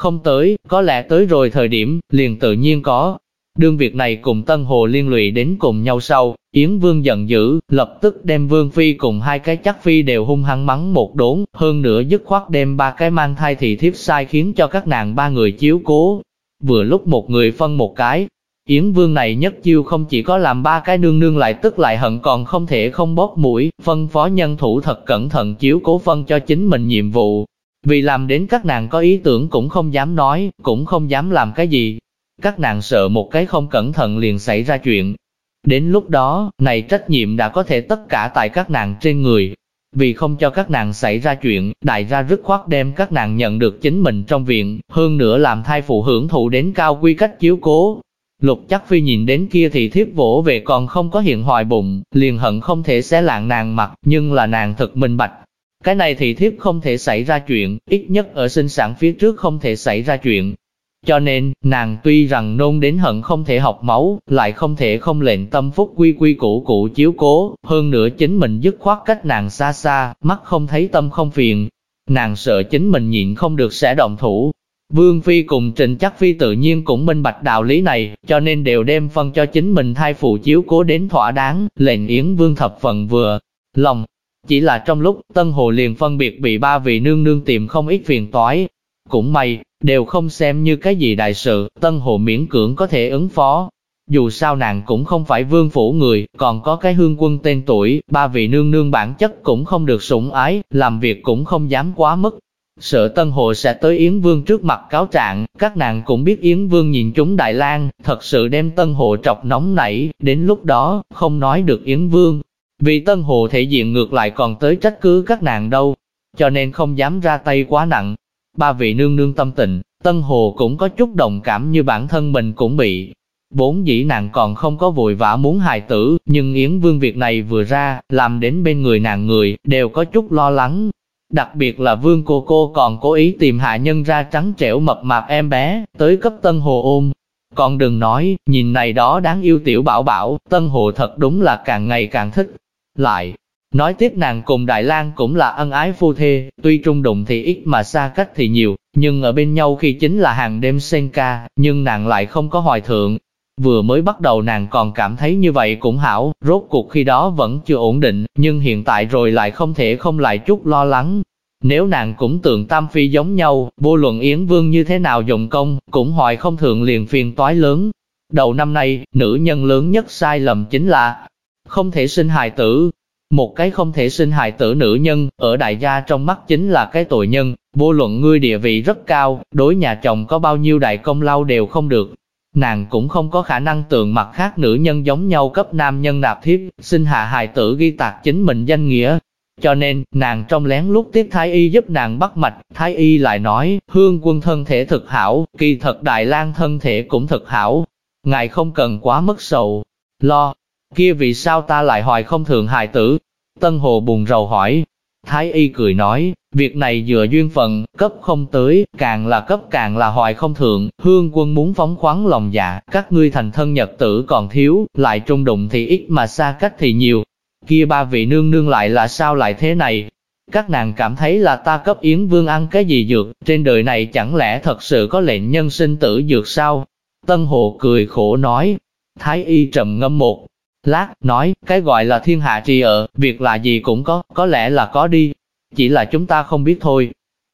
Speaker 1: Không tới, có lẽ tới rồi thời điểm, liền tự nhiên có. Đương việc này cùng Tân Hồ liên lụy đến cùng nhau sau, Yến Vương giận dữ, lập tức đem Vương Phi cùng hai cái chắc Phi đều hung hăng mắng một đốn, hơn nữa dứt khoát đem ba cái mang thai thị thiếp sai khiến cho các nàng ba người chiếu cố. Vừa lúc một người phân một cái, Yến Vương này nhất chiêu không chỉ có làm ba cái nương nương lại tức lại hận còn không thể không bóp mũi, phân phó nhân thủ thật cẩn thận chiếu cố phân cho chính mình nhiệm vụ. Vì làm đến các nàng có ý tưởng cũng không dám nói, cũng không dám làm cái gì. Các nàng sợ một cái không cẩn thận liền xảy ra chuyện. Đến lúc đó, này trách nhiệm đã có thể tất cả tại các nàng trên người. Vì không cho các nàng xảy ra chuyện, đại gia rất khoát đem các nàng nhận được chính mình trong viện, hơn nữa làm thai phụ hưởng thụ đến cao quy cách chiếu cố, Lục chắc phi nhìn đến kia thì thiếp vỗ về còn không có hiện hoài bụng, liền hận không thể xé lạng nàng mặt, nhưng là nàng thật minh bạch. Cái này thì thiếp không thể xảy ra chuyện, ít nhất ở sinh sản phía trước không thể xảy ra chuyện. Cho nên, nàng tuy rằng nôn đến hận không thể học máu, lại không thể không lệnh tâm phúc quy quy củ cụ chiếu cố, hơn nữa chính mình dứt khoát cách nàng xa xa, mắt không thấy tâm không phiền. Nàng sợ chính mình nhịn không được sẽ động thủ, Vương Phi cùng Trịnh Chắc Phi tự nhiên cũng minh bạch đạo lý này, cho nên đều đem phân cho chính mình thai phụ chiếu cố đến thỏa đáng, lệnh Yến Vương thập phần vừa lòng. Chỉ là trong lúc Tân Hồ liền phân biệt bị ba vị nương nương tìm không ít phiền toái. Cũng may, đều không xem như cái gì đại sự, Tân Hồ miễn cưỡng có thể ứng phó. Dù sao nàng cũng không phải vương phủ người, còn có cái hương quân tên tuổi, ba vị nương nương bản chất cũng không được sủng ái, làm việc cũng không dám quá mức, Sợ Tân Hồ sẽ tới Yến Vương trước mặt cáo trạng, các nàng cũng biết Yến Vương nhìn chúng Đại lang thật sự đem Tân Hồ trọc nóng nảy, đến lúc đó, không nói được Yến Vương. Vì Tân Hồ thể diện ngược lại còn tới trách cứ các nàng đâu, cho nên không dám ra tay quá nặng. Ba vị nương nương tâm tình, Tân Hồ cũng có chút đồng cảm như bản thân mình cũng bị. Bốn dĩ nàng còn không có vội vã muốn hài tử, nhưng Yến Vương việc này vừa ra, làm đến bên người nàng người, đều có chút lo lắng, Đặc biệt là vương cô cô còn cố ý tìm hạ nhân ra trắng trẻo mập mạp em bé, tới cấp tân hồ ôm. Còn đừng nói, nhìn này đó đáng yêu tiểu bảo bảo, tân hồ thật đúng là càng ngày càng thích. Lại, nói tiếp nàng cùng Đại lang cũng là ân ái phu thê, tuy trung đụng thì ít mà xa cách thì nhiều, nhưng ở bên nhau khi chính là hàng đêm sen ca, nhưng nàng lại không có hoài thượng, Vừa mới bắt đầu nàng còn cảm thấy như vậy cũng hảo, rốt cuộc khi đó vẫn chưa ổn định, nhưng hiện tại rồi lại không thể không lại chút lo lắng. Nếu nàng cũng tượng Tam Phi giống nhau, vô luận Yến Vương như thế nào dụng công, cũng hoài không thượng liền phiền toái lớn. Đầu năm nay, nữ nhân lớn nhất sai lầm chính là không thể sinh hài tử. Một cái không thể sinh hài tử nữ nhân, ở đại gia trong mắt chính là cái tội nhân, vô luận ngươi địa vị rất cao, đối nhà chồng có bao nhiêu đại công lao đều không được, Nàng cũng không có khả năng tượng mặt khác nữ nhân giống nhau cấp nam nhân nạp thiếp, sinh hạ hài tử ghi tạc chính mình danh nghĩa. Cho nên, nàng trong lén lúc tiếp Thái Y giúp nàng bắt mạch, Thái Y lại nói, hương quân thân thể thực hảo, kỳ thật Đại lang thân thể cũng thực hảo. Ngài không cần quá mất sầu, lo, kia vì sao ta lại hoài không thường hài tử? Tân Hồ buồn rầu hỏi, Thái y cười nói, việc này dựa duyên phận, cấp không tới, càng là cấp càng là hoài không thượng, hương quân muốn phóng khoáng lòng dạ, các ngươi thành thân nhật tử còn thiếu, lại trung đụng thì ít mà xa cách thì nhiều. Kia ba vị nương nương lại là sao lại thế này? Các nàng cảm thấy là ta cấp Yến Vương ăn cái gì dược, trên đời này chẳng lẽ thật sự có lệnh nhân sinh tử dược sao? Tân Hồ cười khổ nói, Thái y trầm ngâm một Lát, nói, cái gọi là thiên hạ trì ở, việc là gì cũng có, có lẽ là có đi. Chỉ là chúng ta không biết thôi.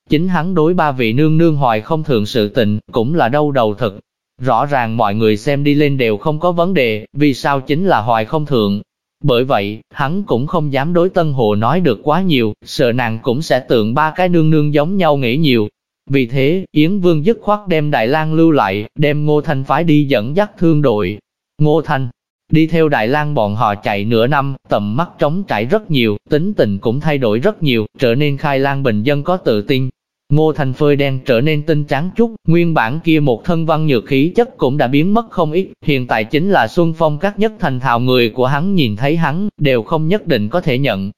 Speaker 1: Chính hắn đối ba vị nương nương hoài không thường sự tình, cũng là đâu đầu thật. Rõ ràng mọi người xem đi lên đều không có vấn đề, vì sao chính là hoài không thượng. Bởi vậy, hắn cũng không dám đối Tân Hồ nói được quá nhiều, sợ nàng cũng sẽ tượng ba cái nương nương giống nhau nghĩ nhiều. Vì thế, Yến Vương dứt khoát đem Đại lang lưu lại, đem Ngô Thanh phái đi dẫn dắt thương đội. Ngô Thanh, Đi theo Đại lang bọn họ chạy nửa năm, tầm mắt trống trải rất nhiều, tính tình cũng thay đổi rất nhiều, trở nên khai lang bình dân có tự tin. Ngô Thành phơi đen trở nên tinh trắng chút, nguyên bản kia một thân văn nhược khí chất cũng đã biến mất không ít, hiện tại chính là Xuân Phong các nhất thành thạo người của hắn nhìn thấy hắn, đều không nhất định có thể nhận